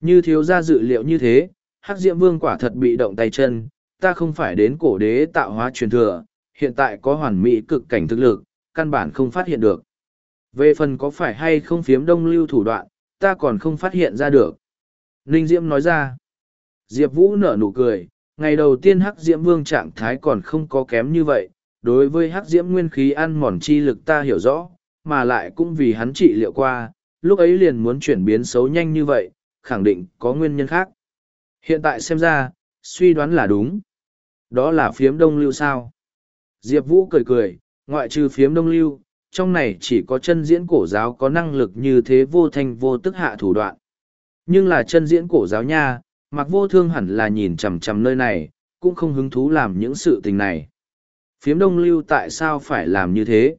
Như thiếu ra dự liệu như thế hắc diệm vương quả thật bị động tay chân ta không phải đến cổ đế tạo hóa truyền thừa hiện tại có hoàn mỹ cực cảnh thực lực căn bản không phát hiện được về phần có phải hay không phiếm đông lưu thủ đoạn, ta còn không phát hiện ra được. Ninh diễm nói ra. Diệp vũ nở nụ cười, ngày đầu tiên hắc diễm vương trạng thái còn không có kém như vậy, đối với hắc diễm nguyên khí ăn mòn chi lực ta hiểu rõ, mà lại cũng vì hắn trị liệu qua, lúc ấy liền muốn chuyển biến xấu nhanh như vậy, khẳng định có nguyên nhân khác. Hiện tại xem ra, suy đoán là đúng. Đó là phiếm đông lưu sao? Diệp vũ cười cười, ngoại trừ phiếm đông lưu trong này chỉ có chân diễn cổ giáo có năng lực như thế vô thanh vô tức hạ thủ đoạn nhưng là chân diễn cổ giáo nha mặc vô thương hẳn là nhìn chằm chằm nơi này, cũng không hứng thú làm những sự tình này. Phiếm đông lưu tại sao phải làm như thế?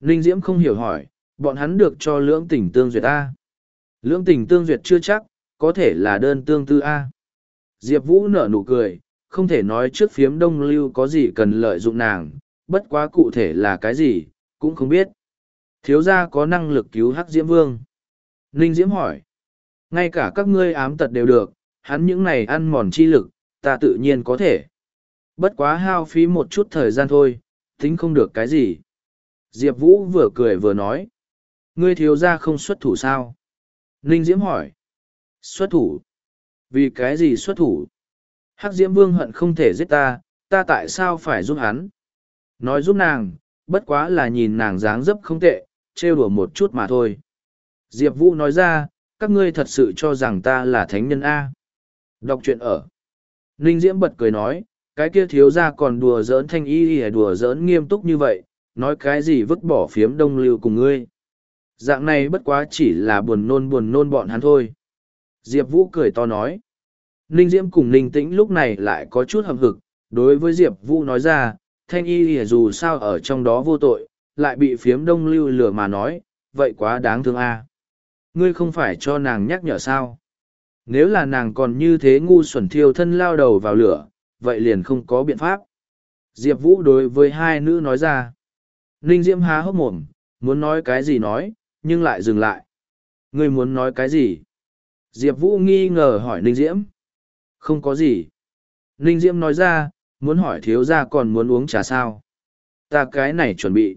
Ninh Diễm không hiểu hỏi, bọn hắn được cho lưỡng tình tương duyệt A. Lưỡng tình tương duyệt chưa chắc, có thể là đơn tương tư A. Diệp Vũ nở nụ cười, không thể nói trước phiếm đông lưu có gì cần lợi dụng nàng, bất quá cụ thể là cái gì, cũng không biết. Thiếu gia có năng lực cứu Hắc Diễm Vương. Ninh Diễm hỏi, ngay cả các ngươi ám tật đều được, hắn những này ăn mòn chi lực, ta tự nhiên có thể. Bất quá hao phí một chút thời gian thôi, tính không được cái gì. Diệp Vũ vừa cười vừa nói. Ngươi thiếu gia không xuất thủ sao? Ninh Diễm hỏi. Xuất thủ? Vì cái gì xuất thủ? Hắc Diễm Vương hận không thể giết ta, ta tại sao phải giúp hắn? Nói giúp nàng, bất quá là nhìn nàng dáng dấp không tệ, trêu đùa một chút mà thôi. Diệp Vũ nói ra, các ngươi thật sự cho rằng ta là thánh nhân A. Đọc truyện ở. Ninh Diễm bật cười nói, cái kia thiếu ra còn đùa giỡn thanh y y đùa giỡn nghiêm túc như vậy, nói cái gì vứt bỏ phiếm đông lưu cùng ngươi. Dạng này bất quá chỉ là buồn nôn buồn nôn bọn hắn thôi. Diệp Vũ cười to nói. Ninh Diễm cùng Ninh Tĩnh lúc này lại có chút hậm hực, đối với Diệp Vũ nói ra, thanh y dù sao ở trong đó vô tội, lại bị phiếm đông lưu lừa mà nói, vậy quá đáng thương a. Ngươi không phải cho nàng nhắc nhở sao? nếu là nàng còn như thế ngu xuẩn thiêu thân lao đầu vào lửa vậy liền không có biện pháp. Diệp vũ đối với hai nữ nói ra. Ninh diễm há hốc mồm muốn nói cái gì nói nhưng lại dừng lại. Ngươi muốn nói cái gì? Diệp vũ nghi ngờ hỏi ninh diễm. Không có gì. Ninh diễm nói ra muốn hỏi thiếu gia còn muốn uống trà sao? Ta cái này chuẩn bị.